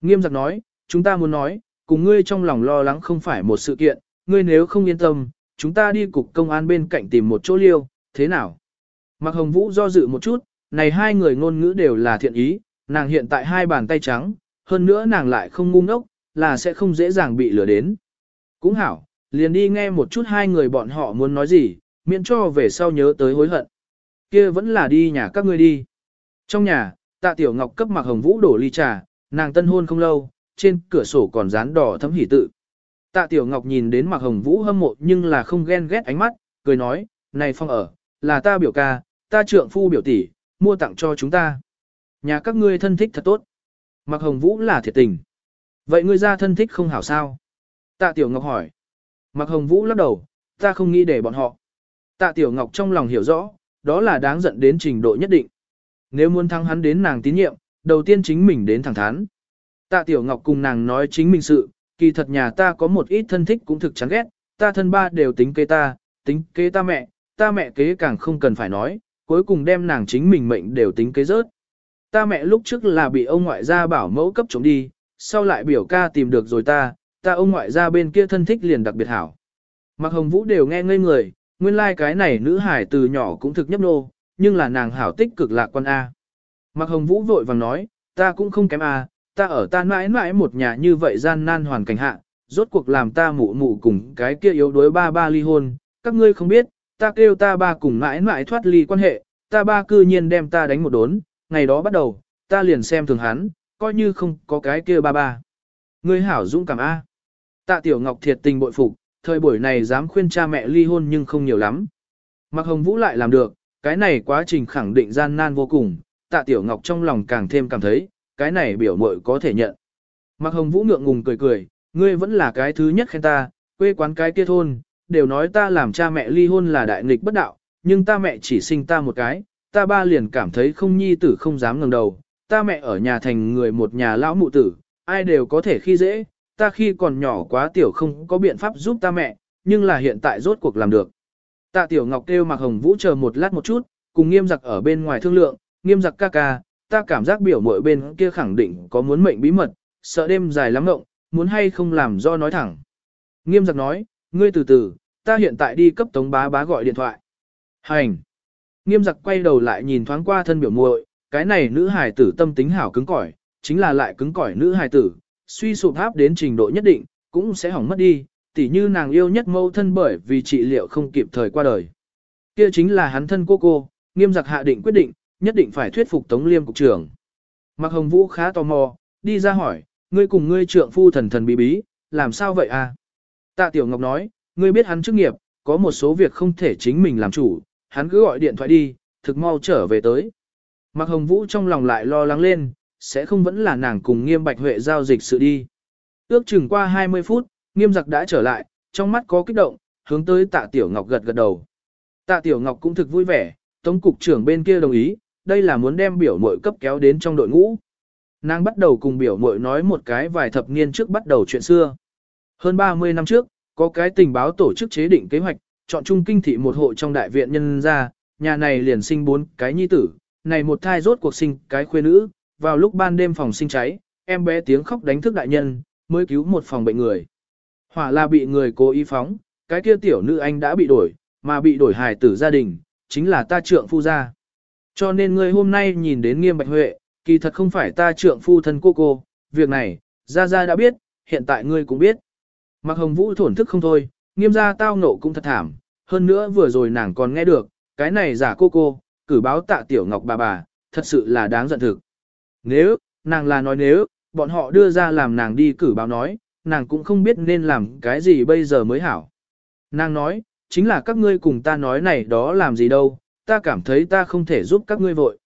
Nghiêm giặc nói, chúng ta muốn nói, cùng ngươi trong lòng lo lắng không phải một sự kiện, ngươi nếu không yên tâm, chúng ta đi cục công an bên cạnh tìm một chỗ liêu, thế nào? Mạc Hồng Vũ do dự một chút, này hai người ngôn ngữ đều là thiện ý, nàng hiện tại hai bàn tay trắng, hơn nữa nàng lại không ngu ngốc, là sẽ không dễ dàng bị lừa đến. Cũng hảo, liền đi nghe một chút hai người bọn họ muốn nói gì, miễn cho về sau nhớ tới hối hận. Kia vẫn là đi nhà các ngươi đi. Trong nhà, tạ tiểu ngọc cấp Mạc Hồng Vũ đổ ly trà, nàng tân hôn không lâu, trên cửa sổ còn dán đỏ thấm hỉ tự. Tạ tiểu ngọc nhìn đến Mạc Hồng Vũ hâm mộ nhưng là không ghen ghét ánh mắt, cười nói, này phong ở, là ta biểu ca, ta trượng phu biểu tỷ, mua tặng cho chúng ta. Nhà các ngươi thân thích thật tốt. Mặc Hồng Vũ là thiệt tình. Vậy ngươi ra thân thích không hảo sao? Tạ Tiểu Ngọc hỏi. Mặc Hồng Vũ lắc đầu, ta không nghĩ để bọn họ. Tạ Tiểu Ngọc trong lòng hiểu rõ, đó là đáng giận đến trình độ nhất định. Nếu muốn thắng hắn đến nàng tín nhiệm, đầu tiên chính mình đến thẳng thắn. Tạ Tiểu Ngọc cùng nàng nói chính mình sự, kỳ thật nhà ta có một ít thân thích cũng thực chán ghét, ta thân ba đều tính kế ta, tính kế ta mẹ, ta mẹ kế càng không cần phải nói, cuối cùng đem nàng chính mình mệnh đều tính kế rớt. Ta mẹ lúc trước là bị ông ngoại gia bảo mẫu cấp chống đi, sau lại biểu ca tìm được rồi ta, ta ông ngoại gia bên kia thân thích liền đặc biệt hảo. Mặc Hồng Vũ đều nghe ngây người, nguyên lai like cái này nữ hải từ nhỏ cũng thực nhấp nô, nhưng là nàng hảo tích cực lạc quan A. Mặc Hồng Vũ vội vàng nói, ta cũng không kém A, ta ở ta mãi mãi một nhà như vậy gian nan hoàn cảnh hạ, rốt cuộc làm ta mụ mụ cùng cái kia yếu đuối ba ba ly hôn, các ngươi không biết, ta kêu ta ba cùng mãi mãi thoát ly quan hệ, ta ba cư nhiên đem ta đánh một đốn, ngày đó bắt đầu, ta liền xem thường hắn, coi như không có cái kia ba ba. Ngươi hảo dũng cảm A. Tạ Tiểu Ngọc thiệt tình bội phục, thời buổi này dám khuyên cha mẹ ly hôn nhưng không nhiều lắm. Mặc Hồng Vũ lại làm được, cái này quá trình khẳng định gian nan vô cùng, Tạ Tiểu Ngọc trong lòng càng thêm cảm thấy, cái này biểu mội có thể nhận. Mặc Hồng Vũ ngượng ngùng cười cười, ngươi vẫn là cái thứ nhất khen ta, quê quán cái kia thôn, đều nói ta làm cha mẹ ly hôn là đại nghịch bất đạo, nhưng ta mẹ chỉ sinh ta một cái, ta ba liền cảm thấy không nhi tử không dám ngẩng đầu, ta mẹ ở nhà thành người một nhà lão mụ tử, ai đều có thể khi dễ, ta khi còn nhỏ quá tiểu không có biện pháp giúp ta mẹ, nhưng là hiện tại rốt cuộc làm được. Tạ tiểu ngọc kêu mặc hồng vũ chờ một lát một chút, cùng nghiêm giặc ở bên ngoài thương lượng, nghiêm giặc ca ca, ta cảm giác biểu mội bên kia khẳng định có muốn mệnh bí mật, sợ đêm dài lắm ngộng, muốn hay không làm do nói thẳng. Nghiêm giặc nói, ngươi từ từ, ta hiện tại đi cấp tống bá bá gọi điện thoại. Hành! Nghiêm giặc quay đầu lại nhìn thoáng qua thân biểu muội, cái này nữ hài tử tâm tính hảo cứng cỏi, chính là lại cứng cỏi nữ hài tử, suy sụp tháp đến trình độ nhất định, cũng sẽ hỏng mất đi, tỉ như nàng yêu nhất mâu thân bởi vì trị liệu không kịp thời qua đời. Kia chính là hắn thân cô cô, nghiêm giặc hạ định quyết định, nhất định phải thuyết phục Tống Liêm cục trưởng. Mạc Hồng Vũ khá tò mò, đi ra hỏi, ngươi cùng ngươi trượng phu thần thần bí bí, làm sao vậy à? Tạ Tiểu Ngọc nói, ngươi biết hắn chức nghiệp, có một số việc không thể chính mình làm chủ, hắn cứ gọi điện thoại đi, thực mau trở về tới. Mạc Hồng Vũ trong lòng lại lo lắng lên, sẽ không vẫn là nàng cùng nghiêm bạch huệ giao dịch sự đi. Ước chừng qua 20 phút, nghiêm giặc đã trở lại, trong mắt có kích động, hướng tới tạ tiểu ngọc gật gật đầu. Tạ tiểu ngọc cũng thực vui vẻ, tống cục trưởng bên kia đồng ý, đây là muốn đem biểu mội cấp kéo đến trong đội ngũ. Nàng bắt đầu cùng biểu mội nói một cái vài thập niên trước bắt đầu chuyện xưa. Hơn 30 năm trước, có cái tình báo tổ chức chế định kế hoạch, chọn chung kinh thị một hộ trong đại viện nhân ra, nhà này liền sinh bốn cái nhi tử, này một thai rốt cuộc sinh cái khuê nữ, vào lúc ban đêm phòng sinh cháy, em bé tiếng khóc đánh thức đại nhân, mới cứu một phòng bệnh người. Hỏa là bị người cố ý phóng, cái kia tiểu nữ anh đã bị đổi, mà bị đổi hài tử gia đình, chính là ta trượng phu gia. Cho nên ngươi hôm nay nhìn đến nghiêm bạch huệ, kỳ thật không phải ta trượng phu thân cô cô, việc này, Gia Gia đã biết, hiện tại ngươi cũng biết. Mạc Hồng Vũ thổn thức không thôi, nghiêm gia tao nộ cũng thật thảm, hơn nữa vừa rồi nàng còn nghe được, cái này giả cô cô, cử báo tạ tiểu ngọc bà bà, thật sự là đáng giận thực. Nếu, nàng là nói nếu, bọn họ đưa ra làm nàng đi cử báo nói, nàng cũng không biết nên làm cái gì bây giờ mới hảo. Nàng nói, chính là các ngươi cùng ta nói này đó làm gì đâu, ta cảm thấy ta không thể giúp các ngươi vội.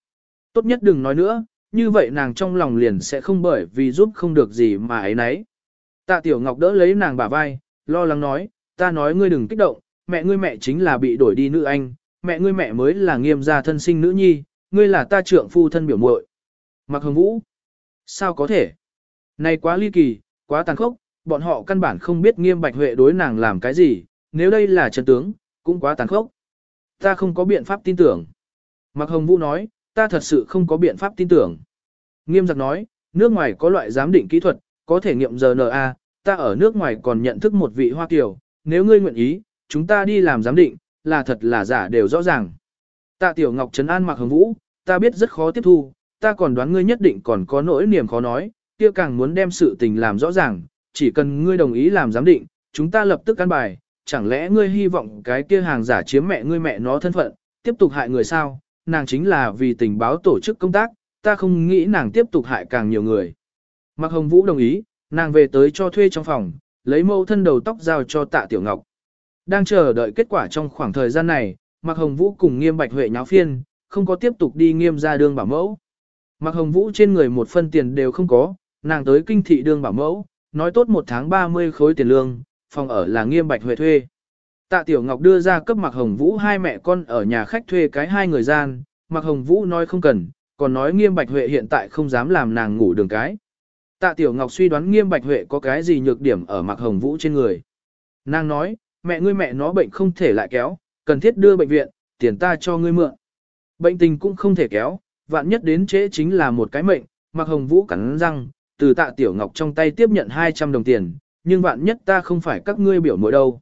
Tốt nhất đừng nói nữa, như vậy nàng trong lòng liền sẽ không bởi vì giúp không được gì mà ấy nấy. Tạ Tiểu Ngọc đỡ lấy nàng bả vai, lo lắng nói, ta nói ngươi đừng kích động, mẹ ngươi mẹ chính là bị đổi đi nữ anh, mẹ ngươi mẹ mới là nghiêm gia thân sinh nữ nhi, ngươi là ta trượng phu thân biểu muội. Mặc hồng vũ, sao có thể? Này quá ly kỳ, quá tàn khốc, bọn họ căn bản không biết nghiêm bạch huệ đối nàng làm cái gì, nếu đây là chân tướng, cũng quá tàn khốc. Ta không có biện pháp tin tưởng. Mặc hồng vũ nói, ta thật sự không có biện pháp tin tưởng. Nghiêm giặc nói, nước ngoài có loại giám định kỹ thuật, có thể nghiệm GNA, ta ở nước ngoài còn nhận thức một vị Hoa Kiều, nếu ngươi nguyện ý, chúng ta đi làm giám định, là thật là giả đều rõ ràng. Tạ Tiểu Ngọc Trấn An mặc hồng vũ, ta biết rất khó tiếp thu, ta còn đoán ngươi nhất định còn có nỗi niềm khó nói, kia càng muốn đem sự tình làm rõ ràng, chỉ cần ngươi đồng ý làm giám định, chúng ta lập tức căn bài, chẳng lẽ ngươi hy vọng cái kia hàng giả chiếm mẹ ngươi mẹ nó thân phận, tiếp tục hại người sao, nàng chính là vì tình báo tổ chức công tác, ta không nghĩ nàng tiếp tục hại càng nhiều người. Mạc Hồng Vũ đồng ý, nàng về tới cho thuê trong phòng, lấy mẫu thân đầu tóc giao cho tạ Tiểu Ngọc. Đang chờ đợi kết quả trong khoảng thời gian này, Mạc Hồng Vũ cùng nghiêm bạch huệ nháo phiên, không có tiếp tục đi nghiêm ra đương bảo mẫu. Mạc Hồng Vũ trên người một phân tiền đều không có, nàng tới kinh thị đương bảo mẫu, nói tốt một tháng 30 khối tiền lương, phòng ở là nghiêm bạch huệ thuê. Tạ Tiểu Ngọc đưa ra cấp Mạc Hồng Vũ hai mẹ con ở nhà khách thuê cái hai người gian, Mạc Hồng Vũ nói không cần, còn nói nghiêm bạch huệ hiện tại không dám làm nàng ngủ đường cái. Tạ Tiểu Ngọc suy đoán nghiêm bạch huệ có cái gì nhược điểm ở Mạc Hồng Vũ trên người. Nàng nói, mẹ ngươi mẹ nó bệnh không thể lại kéo, cần thiết đưa bệnh viện, tiền ta cho ngươi mượn. Bệnh tình cũng không thể kéo, vạn nhất đến trễ chính là một cái mệnh, Mạc Hồng Vũ cắn răng, từ tạ Tiểu Ngọc trong tay tiếp nhận 200 đồng tiền, nhưng vạn nhất ta không phải các ngươi biểu mỗi đâu.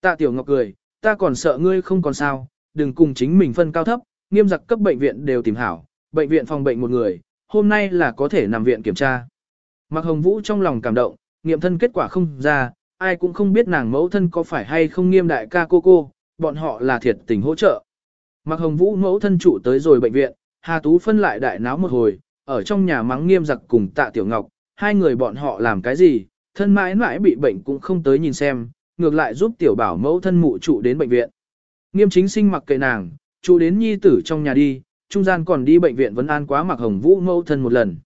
Tạ Tiểu Ngọc cười, ta còn sợ ngươi không còn sao, đừng cùng chính mình phân cao thấp, nghiêm giặc cấp bệnh viện đều tìm hảo, bệnh viện phòng bệnh một người, hôm nay là có thể nằm viện kiểm tra. Mạc Hồng Vũ trong lòng cảm động, nghiệm thân kết quả không ra, ai cũng không biết nàng mẫu thân có phải hay không nghiêm đại ca cô cô, bọn họ là thiệt tình hỗ trợ. Mạc Hồng Vũ mẫu thân trụ tới rồi bệnh viện, Hà Tú phân lại đại náo một hồi, ở trong nhà mắng nghiêm giặc cùng tạ Tiểu Ngọc, hai người bọn họ làm cái gì, thân mãi mãi bị bệnh cũng không tới nhìn xem, ngược lại giúp Tiểu Bảo mẫu thân mụ trụ đến bệnh viện. Nghiêm chính sinh mặc kệ nàng, trụ đến nhi tử trong nhà đi, trung gian còn đi bệnh viện vẫn an quá Mạc Hồng Vũ mẫu thân một lần.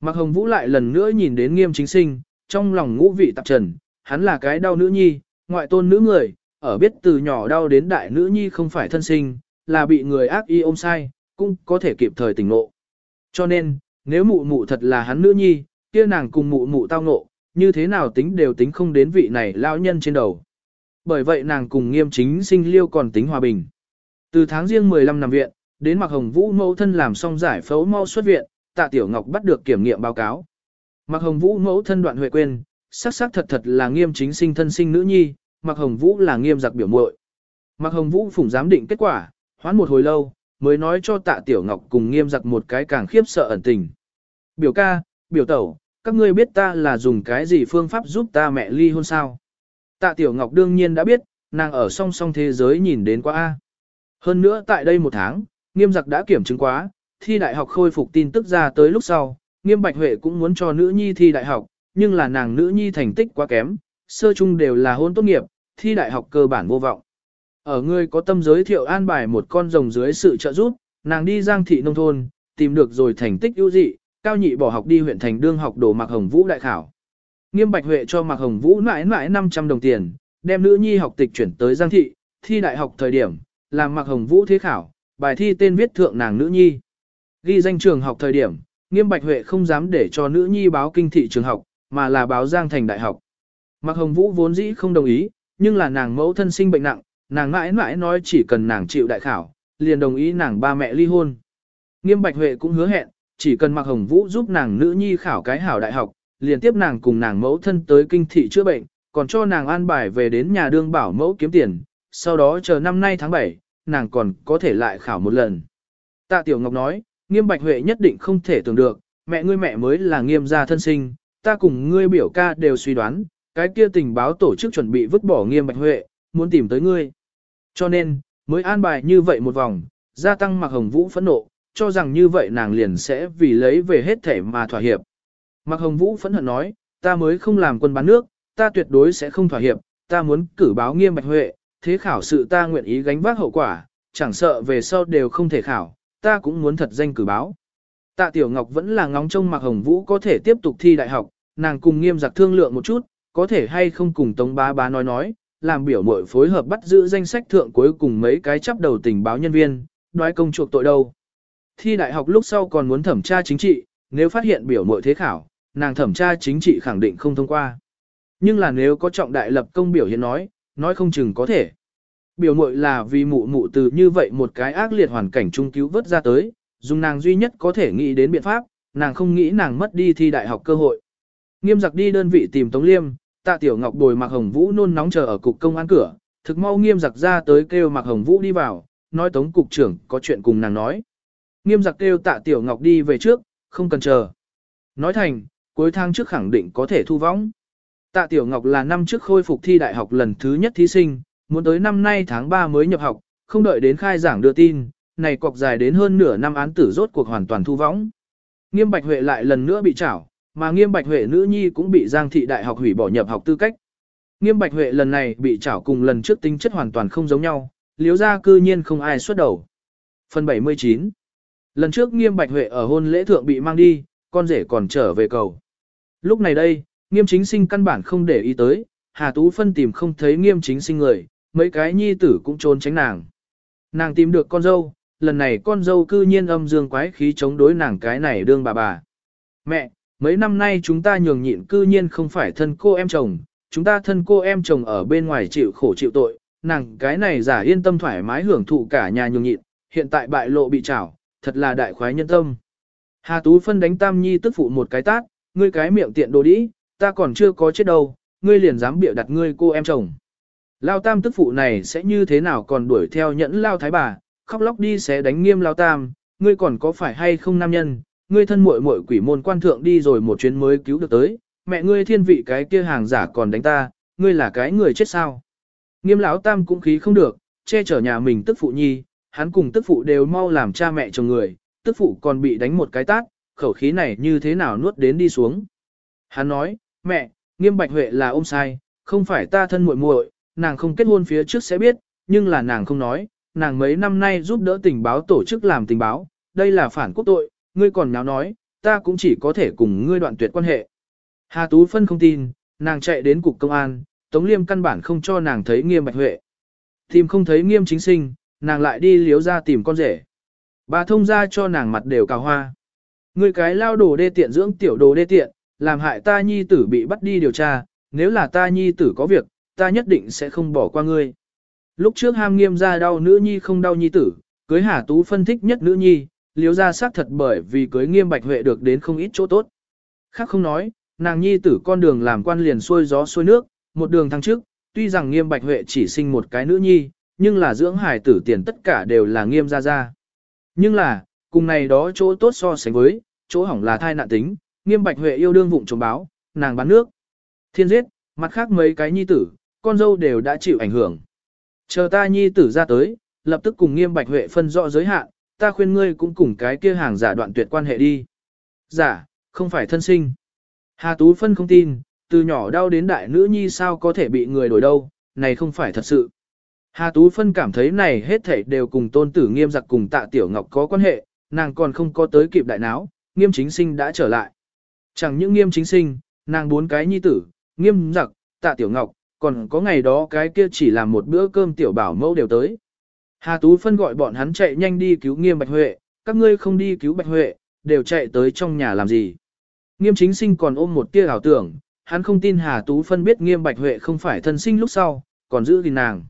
Mạc Hồng Vũ lại lần nữa nhìn đến nghiêm chính sinh, trong lòng ngũ vị tạp trần, hắn là cái đau nữ nhi, ngoại tôn nữ người, ở biết từ nhỏ đau đến đại nữ nhi không phải thân sinh, là bị người ác y ôm sai, cũng có thể kịp thời tỉnh ngộ. Cho nên, nếu mụ mụ thật là hắn nữ nhi, kia nàng cùng mụ mụ tao ngộ, như thế nào tính đều tính không đến vị này lao nhân trên đầu. Bởi vậy nàng cùng nghiêm chính sinh liêu còn tính hòa bình. Từ tháng riêng 15 nằm viện, đến Mạc hồng vũ mẫu thân làm xong giải phẫu mau xuất viện, tạ tiểu ngọc bắt được kiểm nghiệm báo cáo. Mặc hồng vũ mẫu thân đoạn huệ quên, sắc sắc thật thật là nghiêm chính sinh thân sinh nữ nhi, mặc hồng vũ là nghiêm giặc biểu muội. Mặc hồng vũ phủng giám định kết quả, hoán một hồi lâu, mới nói cho tạ tiểu ngọc cùng nghiêm giặc một cái càng khiếp sợ ẩn tình. Biểu ca, biểu tẩu, các ngươi biết ta là dùng cái gì phương pháp giúp ta mẹ ly hôn sao? Tạ tiểu ngọc đương nhiên đã biết, nàng ở song song thế giới nhìn đến quá A. Hơn nữa tại đây một tháng, nghiêm giặc đã kiểm chứng quá, thi đại học khôi phục tin tức ra tới lúc sau, nghiêm bạch huệ cũng muốn cho nữ nhi thi đại học, nhưng là nàng nữ nhi thành tích quá kém, sơ chung đều là hôn tốt nghiệp, thi đại học cơ bản vô vọng. Ở người có tâm giới thiệu an bài một con rồng dưới sự trợ giúp, nàng đi giang thị nông thôn, tìm được rồi thành tích ưu dị, cao nhị bỏ học đi huyện thành đương học đồ Mạc Hồng Vũ đại khảo. Nghiêm Bạch Huệ cho Mạc Hồng Vũ mãi mãi 500 đồng tiền, đem nữ nhi học tịch chuyển tới Giang thị, thi đại học thời điểm, làm Mạc Hồng Vũ thế khảo, bài thi tên viết thượng nàng nữ nhi. Ghi danh trường học thời điểm, nghiêm bạch huệ không dám để cho nữ nhi báo kinh thị trường học, mà là báo Giang Thành Đại học. Mạc Hồng Vũ vốn dĩ không đồng ý, nhưng là nàng mẫu thân sinh bệnh nặng, nàng mãi mãi nói chỉ cần nàng chịu đại khảo, liền đồng ý nàng ba mẹ ly hôn. Nghiêm Bạch Huệ cũng hứa hẹn, chỉ cần Mạc Hồng Vũ giúp nàng nữ nhi khảo cái hảo đại học, liền tiếp nàng cùng nàng mẫu thân tới kinh thị chữa bệnh, còn cho nàng an bài về đến nhà đương bảo mẫu kiếm tiền, sau đó chờ năm nay tháng 7, nàng còn có thể lại khảo một lần. Tạ Tiểu Ngọc nói, Nghiêm Bạch Huệ nhất định không thể tưởng được, mẹ ngươi mẹ mới là nghiêm gia thân sinh, ta cùng ngươi biểu ca đều suy đoán, cái kia tình báo tổ chức chuẩn bị vứt bỏ Nghiêm Bạch Huệ, muốn tìm tới ngươi. Cho nên, mới an bài như vậy một vòng, gia tăng Mạc Hồng Vũ phẫn nộ, cho rằng như vậy nàng liền sẽ vì lấy về hết thể mà thỏa hiệp. Mạc Hồng Vũ phẫn hận nói, ta mới không làm quân bán nước, ta tuyệt đối sẽ không thỏa hiệp, ta muốn cử báo nghiêm bạch huệ, thế khảo sự ta nguyện ý gánh vác hậu quả, chẳng sợ về sau đều không thể khảo, ta cũng muốn thật danh cử báo. Tạ Tiểu Ngọc vẫn là ngóng trông Mạc Hồng Vũ có thể tiếp tục thi đại học, nàng cùng nghiêm giặc thương lượng một chút, có thể hay không cùng Tống Bá Bá nói nói, làm biểu mội phối hợp bắt giữ danh sách thượng cuối cùng mấy cái chấp đầu tình báo nhân viên, nói công chuộc tội đâu. Thi đại học lúc sau còn muốn thẩm tra chính trị, nếu phát hiện biểu mội thế khảo, nàng thẩm tra chính trị khẳng định không thông qua. Nhưng là nếu có trọng đại lập công biểu hiện nói, nói không chừng có thể. Biểu muội là vì mụ mụ từ như vậy một cái ác liệt hoàn cảnh trung cứu vớt ra tới, dùng nàng duy nhất có thể nghĩ đến biện pháp, nàng không nghĩ nàng mất đi thi đại học cơ hội. Nghiêm giặc đi đơn vị tìm Tống Liêm, tạ tiểu ngọc bồi Mạc Hồng Vũ nôn nóng chờ ở cục công an cửa, thực mau nghiêm giặc ra tới kêu Mạc Hồng Vũ đi vào, nói Tống cục trưởng có chuyện cùng nàng nói. Nghiêm giặc kêu tạ tiểu ngọc đi về trước, không cần chờ. Nói thành, cuối tháng trước khẳng định có thể thu võng. Tạ Tiểu Ngọc là năm trước khôi phục thi đại học lần thứ nhất thí sinh, muốn tới năm nay tháng 3 mới nhập học, không đợi đến khai giảng đưa tin, này cọc dài đến hơn nửa năm án tử rốt cuộc hoàn toàn thu võng. Nghiêm Bạch Huệ lại lần nữa bị trảo, mà Nghiêm Bạch Huệ nữ nhi cũng bị Giang thị đại học hủy bỏ nhập học tư cách. Nghiêm Bạch Huệ lần này bị trảo cùng lần trước tính chất hoàn toàn không giống nhau, liếu ra cư nhiên không ai xuất đầu. Phần 79 Lần trước Nghiêm Bạch Huệ ở hôn lễ thượng bị mang đi, con rể còn trở về cầu. Lúc này đây, nghiêm chính sinh căn bản không để ý tới, Hà Tú Phân tìm không thấy nghiêm chính sinh người, mấy cái nhi tử cũng trốn tránh nàng. Nàng tìm được con dâu, lần này con dâu cư nhiên âm dương quái khí chống đối nàng cái này đương bà bà. Mẹ, mấy năm nay chúng ta nhường nhịn cư nhiên không phải thân cô em chồng, chúng ta thân cô em chồng ở bên ngoài chịu khổ chịu tội, nàng cái này giả yên tâm thoải mái hưởng thụ cả nhà nhường nhịn, hiện tại bại lộ bị trảo, thật là đại khoái nhân tâm. Hà Tú Phân đánh Tam Nhi tức phụ một cái tát, ngươi cái miệng tiện đồ đĩ, ta còn chưa có chết đâu, ngươi liền dám bịa đặt ngươi cô em chồng. Lao Tam tức phụ này sẽ như thế nào còn đuổi theo nhẫn Lao Thái bà, khóc lóc đi sẽ đánh nghiêm Lao Tam, ngươi còn có phải hay không nam nhân, ngươi thân muội muội quỷ môn quan thượng đi rồi một chuyến mới cứu được tới, mẹ ngươi thiên vị cái kia hàng giả còn đánh ta, ngươi là cái người chết sao. Nghiêm lão Tam cũng khí không được, che chở nhà mình tức phụ nhi, hắn cùng tức phụ đều mau làm cha mẹ chồng người, tức phụ còn bị đánh một cái tát, khẩu khí này như thế nào nuốt đến đi xuống. Hắn nói, mẹ, nghiêm bạch huệ là ôm sai, không phải ta thân muội muội, nàng không kết hôn phía trước sẽ biết, nhưng là nàng không nói, nàng mấy năm nay giúp đỡ tình báo tổ chức làm tình báo, đây là phản quốc tội, ngươi còn nháo nói, ta cũng chỉ có thể cùng ngươi đoạn tuyệt quan hệ. Hà Tú Phân không tin, nàng chạy đến cục công an, Tống Liêm căn bản không cho nàng thấy nghiêm bạch huệ. Tìm không thấy nghiêm chính sinh, nàng lại đi liếu ra tìm con rể. Bà thông ra cho nàng mặt đều cào hoa. Ngươi cái lao đồ đê tiện dưỡng tiểu đồ đê tiện, làm hại ta nhi tử bị bắt đi điều tra, nếu là ta nhi tử có việc, ta nhất định sẽ không bỏ qua ngươi. Lúc trước ham nghiêm ra đau nữ nhi không đau nhi tử, cưới Hà Tú phân thích nhất nữ nhi, liếu ra xác thật bởi vì cưới nghiêm bạch huệ được đến không ít chỗ tốt. Khác không nói, nàng nhi tử con đường làm quan liền xuôi gió xuôi nước, một đường thăng trước, tuy rằng nghiêm bạch huệ chỉ sinh một cái nữ nhi, nhưng là dưỡng hải tử tiền tất cả đều là nghiêm ra ra. Nhưng là, cùng này đó chỗ tốt so sánh với, chỗ hỏng là thai nạn tính, nghiêm bạch huệ yêu đương vụng trồng báo, nàng bán nước. Thiên giết, mặt khác mấy cái nhi tử, con dâu đều đã chịu ảnh hưởng. Chờ ta nhi tử ra tới, lập tức cùng nghiêm bạch huệ phân rõ giới hạn, ta khuyên ngươi cũng cùng cái kia hàng giả đoạn tuyệt quan hệ đi. Giả, không phải thân sinh. Hà Tú Phân không tin, từ nhỏ đau đến đại nữ nhi sao có thể bị người đổi đâu, này không phải thật sự. Hà Tú Phân cảm thấy này hết thảy đều cùng tôn tử nghiêm giặc cùng tạ tiểu ngọc có quan hệ, nàng còn không có tới kịp đại náo, nghiêm chính sinh đã trở lại. Chẳng những nghiêm chính sinh, nàng bốn cái nhi tử, nghiêm giặc, tạ tiểu ngọc, còn có ngày đó cái kia chỉ làm một bữa cơm tiểu bảo mẫu đều tới. Hà Tú Phân gọi bọn hắn chạy nhanh đi cứu nghiêm Bạch Huệ, các ngươi không đi cứu Bạch Huệ, đều chạy tới trong nhà làm gì. Nghiêm chính sinh còn ôm một tia ảo tưởng, hắn không tin Hà Tú Phân biết nghiêm bạch huệ không phải thân sinh lúc sau, còn giữ gìn nàng.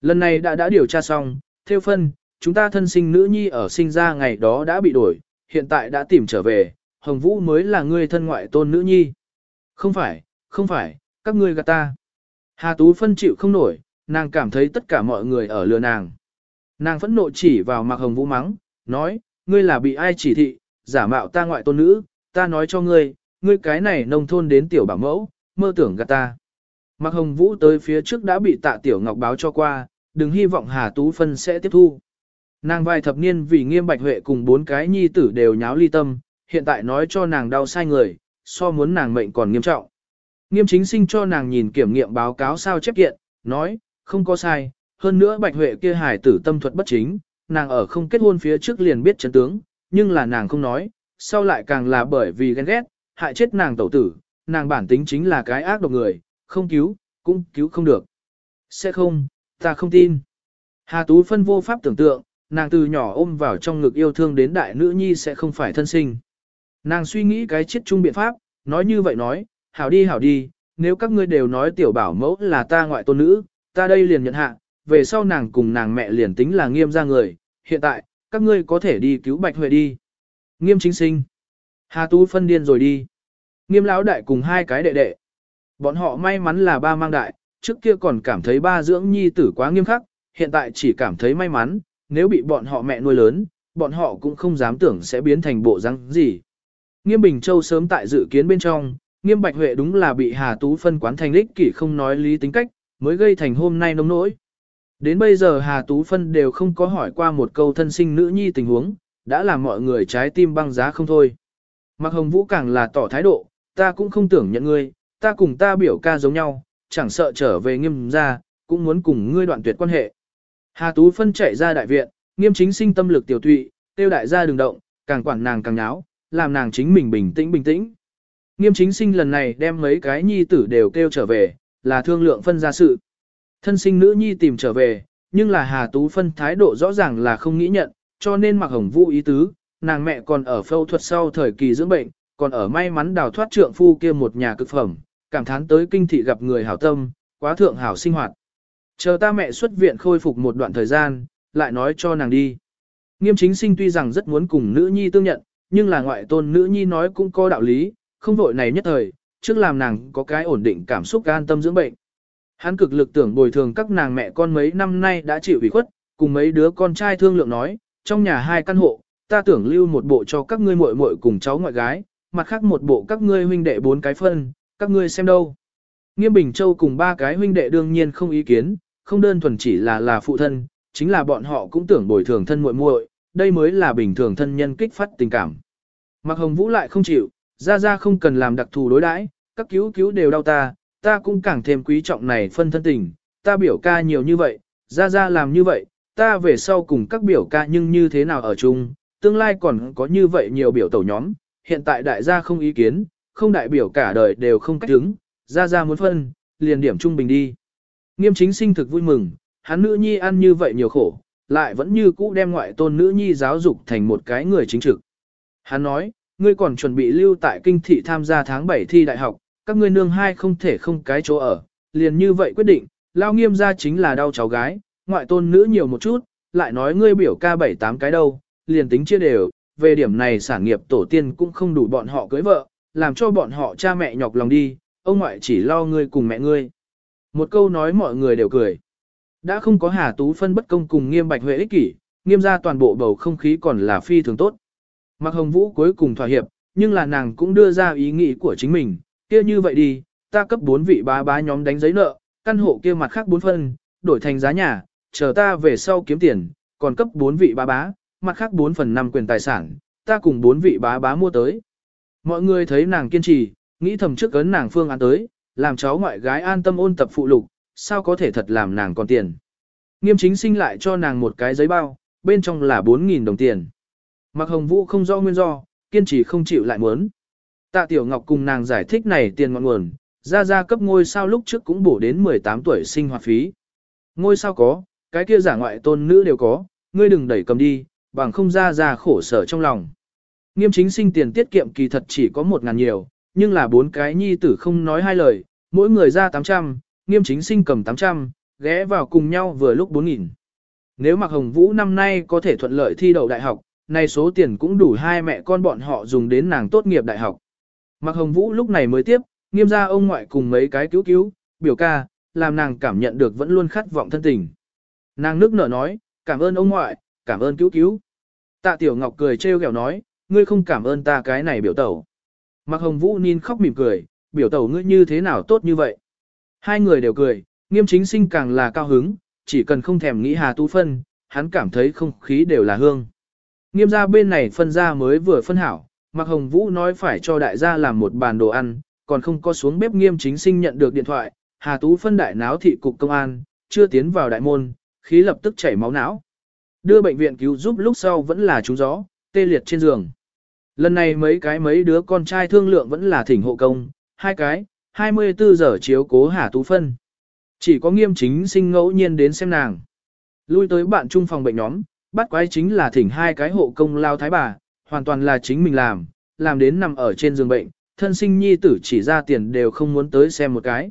Lần này đã đã điều tra xong, theo phân, chúng ta thân sinh nữ nhi ở sinh ra ngày đó đã bị đổi, hiện tại đã tìm trở về, Hồng Vũ mới là người thân ngoại tôn nữ nhi. Không phải, không phải, các ngươi gạt ta. Hà Tú phân chịu không nổi, nàng cảm thấy tất cả mọi người ở lừa nàng. Nàng phẫn nộ chỉ vào Mạc Hồng Vũ mắng, nói, ngươi là bị ai chỉ thị, giả mạo ta ngoại tôn nữ, ta nói cho ngươi, ngươi cái này nông thôn đến tiểu bảo mẫu, mơ tưởng gạt ta. Mạc Hồng Vũ tới phía trước đã bị tạ tiểu ngọc báo cho qua, đừng hy vọng Hà Tú Phân sẽ tiếp thu. Nàng vài thập niên vì nghiêm bạch huệ cùng bốn cái nhi tử đều nháo ly tâm, hiện tại nói cho nàng đau sai người, so muốn nàng mệnh còn nghiêm trọng. Nghiêm chính sinh cho nàng nhìn kiểm nghiệm báo cáo sao chép kiện, nói, không có sai, hơn nữa bạch huệ kia hải tử tâm thuật bất chính, nàng ở không kết hôn phía trước liền biết chấn tướng, nhưng là nàng không nói, sau lại càng là bởi vì ghen ghét, hại chết nàng tẩu tử, nàng bản tính chính là cái ác độc người, không cứu, cũng cứu không được. Sẽ không, ta không tin. Hà Tú phân vô pháp tưởng tượng, nàng từ nhỏ ôm vào trong ngực yêu thương đến đại nữ nhi sẽ không phải thân sinh. Nàng suy nghĩ cái chết chung biện pháp, nói như vậy nói, hảo đi hảo đi, nếu các ngươi đều nói tiểu bảo mẫu là ta ngoại tôn nữ, ta đây liền nhận hạ, về sau nàng cùng nàng mẹ liền tính là nghiêm ra người, hiện tại, các ngươi có thể đi cứu Bạch Huệ đi. Nghiêm chính sinh. Hà Tú phân điên rồi đi. Nghiêm lão đại cùng hai cái đệ đệ. Bọn họ may mắn là ba mang đại, trước kia còn cảm thấy ba dưỡng nhi tử quá nghiêm khắc, hiện tại chỉ cảm thấy may mắn, nếu bị bọn họ mẹ nuôi lớn, bọn họ cũng không dám tưởng sẽ biến thành bộ răng gì. Nghiêm Bình Châu sớm tại dự kiến bên trong, Nghiêm Bạch Huệ đúng là bị Hà Tú phân quán thành lích kỷ không nói lý tính cách, mới gây thành hôm nay nông nỗi. Đến bây giờ Hà Tú phân đều không có hỏi qua một câu thân sinh nữ nhi tình huống, đã làm mọi người trái tim băng giá không thôi. Mạc Hồng Vũ càng là tỏ thái độ, ta cũng không tưởng nhận ngươi, ta cùng ta biểu ca giống nhau, chẳng sợ trở về nghiêm ra, cũng muốn cùng ngươi đoạn tuyệt quan hệ. Hà Tú phân chạy ra đại viện, nghiêm chính sinh tâm lực tiểu tụy, tiêu đại gia đừng động, càng quản nàng càng nháo, làm nàng chính mình bình tĩnh bình tĩnh. Nghiêm chính sinh lần này đem mấy cái nhi tử đều kêu trở về, là thương lượng phân ra sự. Thân sinh nữ nhi tìm trở về, nhưng là Hà Tú phân thái độ rõ ràng là không nghĩ nhận, cho nên mặc hồng vũ ý tứ, nàng mẹ còn ở phẫu thuật sau thời kỳ dưỡng bệnh, còn ở may mắn đào thoát trượng phu kia một nhà cực phẩm, cảm thán tới kinh thị gặp người hảo tâm, quá thượng hảo sinh hoạt. Chờ ta mẹ xuất viện khôi phục một đoạn thời gian, lại nói cho nàng đi. Nghiêm chính sinh tuy rằng rất muốn cùng nữ nhi tương nhận, nhưng là ngoại tôn nữ nhi nói cũng có đạo lý, không vội này nhất thời, trước làm nàng có cái ổn định cảm xúc an tâm dưỡng bệnh. Hắn cực lực tưởng bồi thường các nàng mẹ con mấy năm nay đã chịu ủy khuất, cùng mấy đứa con trai thương lượng nói, trong nhà hai căn hộ, ta tưởng lưu một bộ cho các ngươi muội muội cùng cháu ngoại gái, mặt khác một bộ các ngươi huynh đệ bốn cái phân, các ngươi xem đâu. Nghiêm Bình Châu cùng ba cái huynh đệ đương nhiên không ý kiến, không đơn thuần chỉ là là phụ thân, chính là bọn họ cũng tưởng bồi thường thân muội muội, đây mới là bình thường thân nhân kích phát tình cảm. Mạc Hồng Vũ lại không chịu, ra ra không cần làm đặc thù đối đãi, các cứu cứu đều đau ta, ta cũng càng thêm quý trọng này phân thân tình, ta biểu ca nhiều như vậy, ra ra làm như vậy, ta về sau cùng các biểu ca nhưng như thế nào ở chung, tương lai còn có như vậy nhiều biểu tẩu nhóm, hiện tại đại gia không ý kiến, không đại biểu cả đời đều không cách đứng, ra ra muốn phân, liền điểm trung bình đi. Nghiêm chính sinh thực vui mừng, hắn nữ nhi ăn như vậy nhiều khổ, lại vẫn như cũ đem ngoại tôn nữ nhi giáo dục thành một cái người chính trực. Hắn nói, ngươi còn chuẩn bị lưu tại kinh thị tham gia tháng 7 thi đại học, các ngươi nương hai không thể không cái chỗ ở, liền như vậy quyết định, lao nghiêm ra chính là đau cháu gái, ngoại tôn nữ nhiều một chút, lại nói ngươi biểu ca bảy tám cái đâu, liền tính chia đều, về điểm này sản nghiệp tổ tiên cũng không đủ bọn họ cưới vợ, làm cho bọn họ cha mẹ nhọc lòng đi, ông ngoại chỉ lo ngươi cùng mẹ ngươi. Một câu nói mọi người đều cười. Đã không có Hà Tú phân bất công cùng nghiêm bạch huệ ích kỷ, nghiêm ra toàn bộ bầu không khí còn là phi thường tốt. Mạc Hồng Vũ cuối cùng thỏa hiệp, nhưng là nàng cũng đưa ra ý nghĩ của chính mình, kia như vậy đi, ta cấp 4 vị bá bá nhóm đánh giấy nợ, căn hộ kia mặt khác 4 phân, đổi thành giá nhà, chờ ta về sau kiếm tiền, còn cấp 4 vị bá bá, mặt khác 4 phần 5 quyền tài sản, ta cùng 4 vị bá bá mua tới. Mọi người thấy nàng kiên trì, nghĩ thầm trước ấn nàng phương án tới, làm cháu ngoại gái an tâm ôn tập phụ lục, sao có thể thật làm nàng còn tiền. Nghiêm chính sinh lại cho nàng một cái giấy bao, bên trong là 4.000 đồng tiền. Mạc Hồng Vũ không rõ nguyên do, kiên trì không chịu lại muốn. Tạ Tiểu Ngọc cùng nàng giải thích này tiền ngọn nguồn, ra ra cấp ngôi sao lúc trước cũng bổ đến 18 tuổi sinh hoạt phí. Ngôi sao có, cái kia giả ngoại tôn nữ đều có, ngươi đừng đẩy cầm đi, bằng không ra ra khổ sở trong lòng. Nghiêm chính sinh tiền tiết kiệm kỳ thật chỉ có một ngàn nhiều, nhưng là bốn cái nhi tử không nói hai lời, mỗi người ra 800, nghiêm chính sinh cầm 800, ghé vào cùng nhau vừa lúc 4.000. Nếu Mạc Hồng Vũ năm nay có thể thuận lợi thi đậu đại học, này số tiền cũng đủ hai mẹ con bọn họ dùng đến nàng tốt nghiệp đại học. Mạc Hồng Vũ lúc này mới tiếp, nghiêm ra ông ngoại cùng mấy cái cứu cứu, biểu ca, làm nàng cảm nhận được vẫn luôn khát vọng thân tình. Nàng nước nở nói, cảm ơn ông ngoại, cảm ơn cứu cứu. Tạ Tiểu Ngọc cười trêu ghẹo nói, ngươi không cảm ơn ta cái này biểu tẩu. Mạc Hồng Vũ nín khóc mỉm cười, biểu tẩu ngươi như thế nào tốt như vậy. Hai người đều cười, nghiêm chính sinh càng là cao hứng, chỉ cần không thèm nghĩ Hà Tu phân, hắn cảm thấy không khí đều là hương. Nghiêm gia bên này phân ra mới vừa phân hảo, Mạc Hồng Vũ nói phải cho đại gia làm một bàn đồ ăn, còn không có xuống bếp nghiêm chính sinh nhận được điện thoại, Hà Tú phân đại náo thị cục công an, chưa tiến vào đại môn, khí lập tức chảy máu não. Đưa bệnh viện cứu giúp lúc sau vẫn là trúng gió, tê liệt trên giường. Lần này mấy cái mấy đứa con trai thương lượng vẫn là thỉnh hộ công, hai cái, 24 giờ chiếu cố Hà Tú phân. Chỉ có nghiêm chính sinh ngẫu nhiên đến xem nàng. Lui tới bạn chung phòng bệnh nhóm, bắt quái chính là thỉnh hai cái hộ công lao thái bà, hoàn toàn là chính mình làm, làm đến nằm ở trên giường bệnh, thân sinh nhi tử chỉ ra tiền đều không muốn tới xem một cái.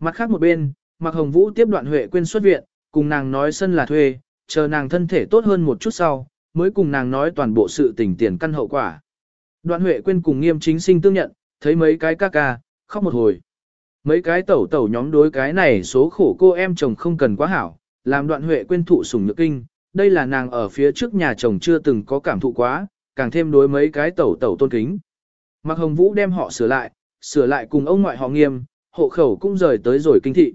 Mặt khác một bên, Mạc Hồng Vũ tiếp đoạn Huệ quên xuất viện, cùng nàng nói sân là thuê, chờ nàng thân thể tốt hơn một chút sau, mới cùng nàng nói toàn bộ sự tình tiền căn hậu quả. Đoạn Huệ quên cùng nghiêm chính sinh tương nhận, thấy mấy cái ca ca, khóc một hồi. Mấy cái tẩu tẩu nhóm đối cái này số khổ cô em chồng không cần quá hảo, làm đoạn Huệ quên thụ sủng nhược kinh, đây là nàng ở phía trước nhà chồng chưa từng có cảm thụ quá, càng thêm đối mấy cái tẩu tẩu tôn kính. Mạc Hồng Vũ đem họ sửa lại, sửa lại cùng ông ngoại họ nghiêm, hộ khẩu cũng rời tới rồi kinh thị.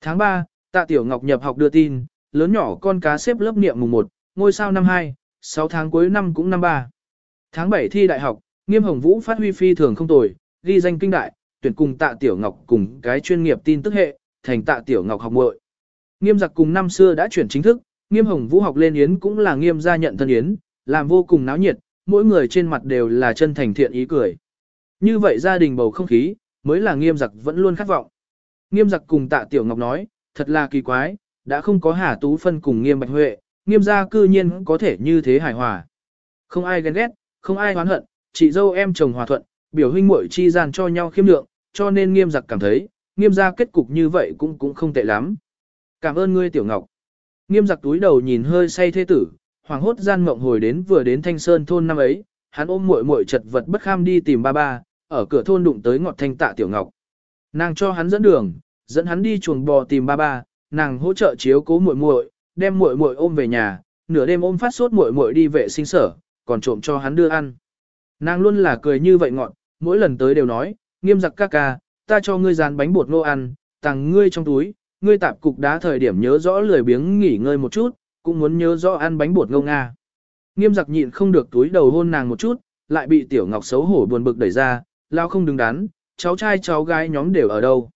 Tháng 3, Tạ Tiểu Ngọc nhập học đưa tin, lớn nhỏ con cá xếp lớp niệm mùng 1, ngôi sao năm 2, 6 tháng cuối năm cũng năm 3. Tháng 7 thi đại học, Nghiêm Hồng Vũ phát huy phi thường không tồi, ghi danh kinh đại, tuyển cùng Tạ Tiểu Ngọc cùng cái chuyên nghiệp tin tức hệ, thành Tạ Tiểu Ngọc học muội. Nghiêm giặc cùng năm xưa đã chuyển chính thức, Nghiêm Hồng Vũ học lên yến cũng là Nghiêm gia nhận thân yến, làm vô cùng náo nhiệt, mỗi người trên mặt đều là chân thành thiện ý cười. Như vậy gia đình bầu không khí, mới là nghiêm giặc vẫn luôn khát vọng. Nghiêm giặc cùng tạ tiểu ngọc nói, thật là kỳ quái, đã không có hà tú phân cùng nghiêm bạch huệ, nghiêm gia cư nhiên có thể như thế hài hòa. Không ai ghen ghét, không ai oán hận, chị dâu em chồng hòa thuận, biểu huynh muội chi gian cho nhau khiêm lượng, cho nên nghiêm giặc cảm thấy, nghiêm gia kết cục như vậy cũng cũng không tệ lắm. Cảm ơn ngươi tiểu ngọc. Nghiêm giặc túi đầu nhìn hơi say thế tử, hoàng hốt gian mộng hồi đến vừa đến thanh sơn thôn năm ấy, hắn ôm muội muội chật vật bất kham đi tìm ba ba, ở cửa thôn đụng tới ngọt thanh tạ tiểu ngọc. Nàng cho hắn dẫn đường, dẫn hắn đi chuồng bò tìm ba ba, nàng hỗ trợ chiếu cố muội muội, đem muội muội ôm về nhà, nửa đêm ôm phát sốt muội muội đi vệ sinh sở, còn trộm cho hắn đưa ăn. Nàng luôn là cười như vậy ngọt, mỗi lần tới đều nói, nghiêm giặc ca ca, ta cho ngươi dán bánh bột ngô ăn, tặng ngươi trong túi, ngươi tạp cục đá thời điểm nhớ rõ lười biếng nghỉ ngơi một chút, cũng muốn nhớ rõ ăn bánh bột ngô nga. Nghiêm giặc nhịn không được túi đầu hôn nàng một chút, lại bị tiểu ngọc xấu hổ buồn bực đẩy ra, lao không đứng đắn, cháu trai cháu gái nhóm đều ở đâu.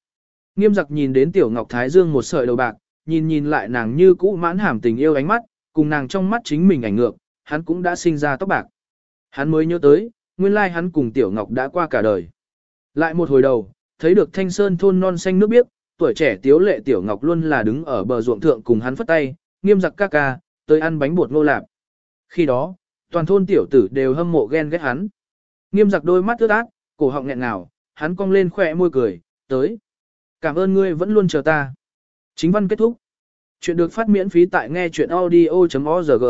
Nghiêm giặc nhìn đến tiểu ngọc thái dương một sợi đầu bạc, nhìn nhìn lại nàng như cũ mãn hàm tình yêu ánh mắt, cùng nàng trong mắt chính mình ảnh ngược, hắn cũng đã sinh ra tóc bạc. Hắn mới nhớ tới, nguyên lai hắn cùng tiểu ngọc đã qua cả đời. Lại một hồi đầu, thấy được thanh sơn thôn non xanh nước biếc, tuổi trẻ tiếu lệ tiểu ngọc luôn là đứng ở bờ ruộng thượng cùng hắn phất tay, nghiêm giặc ca ca, tới ăn bánh bột ngô lạp. Khi đó, toàn thôn tiểu tử đều hâm mộ ghen ghét hắn. Nghiêm giặc đôi mắt ướt át, cổ họng nghẹn ngào, hắn cong lên khỏe môi cười, tới. Cảm ơn ngươi vẫn luôn chờ ta. Chính văn kết thúc. Chuyện được phát miễn phí tại nghe chuyện audio.org.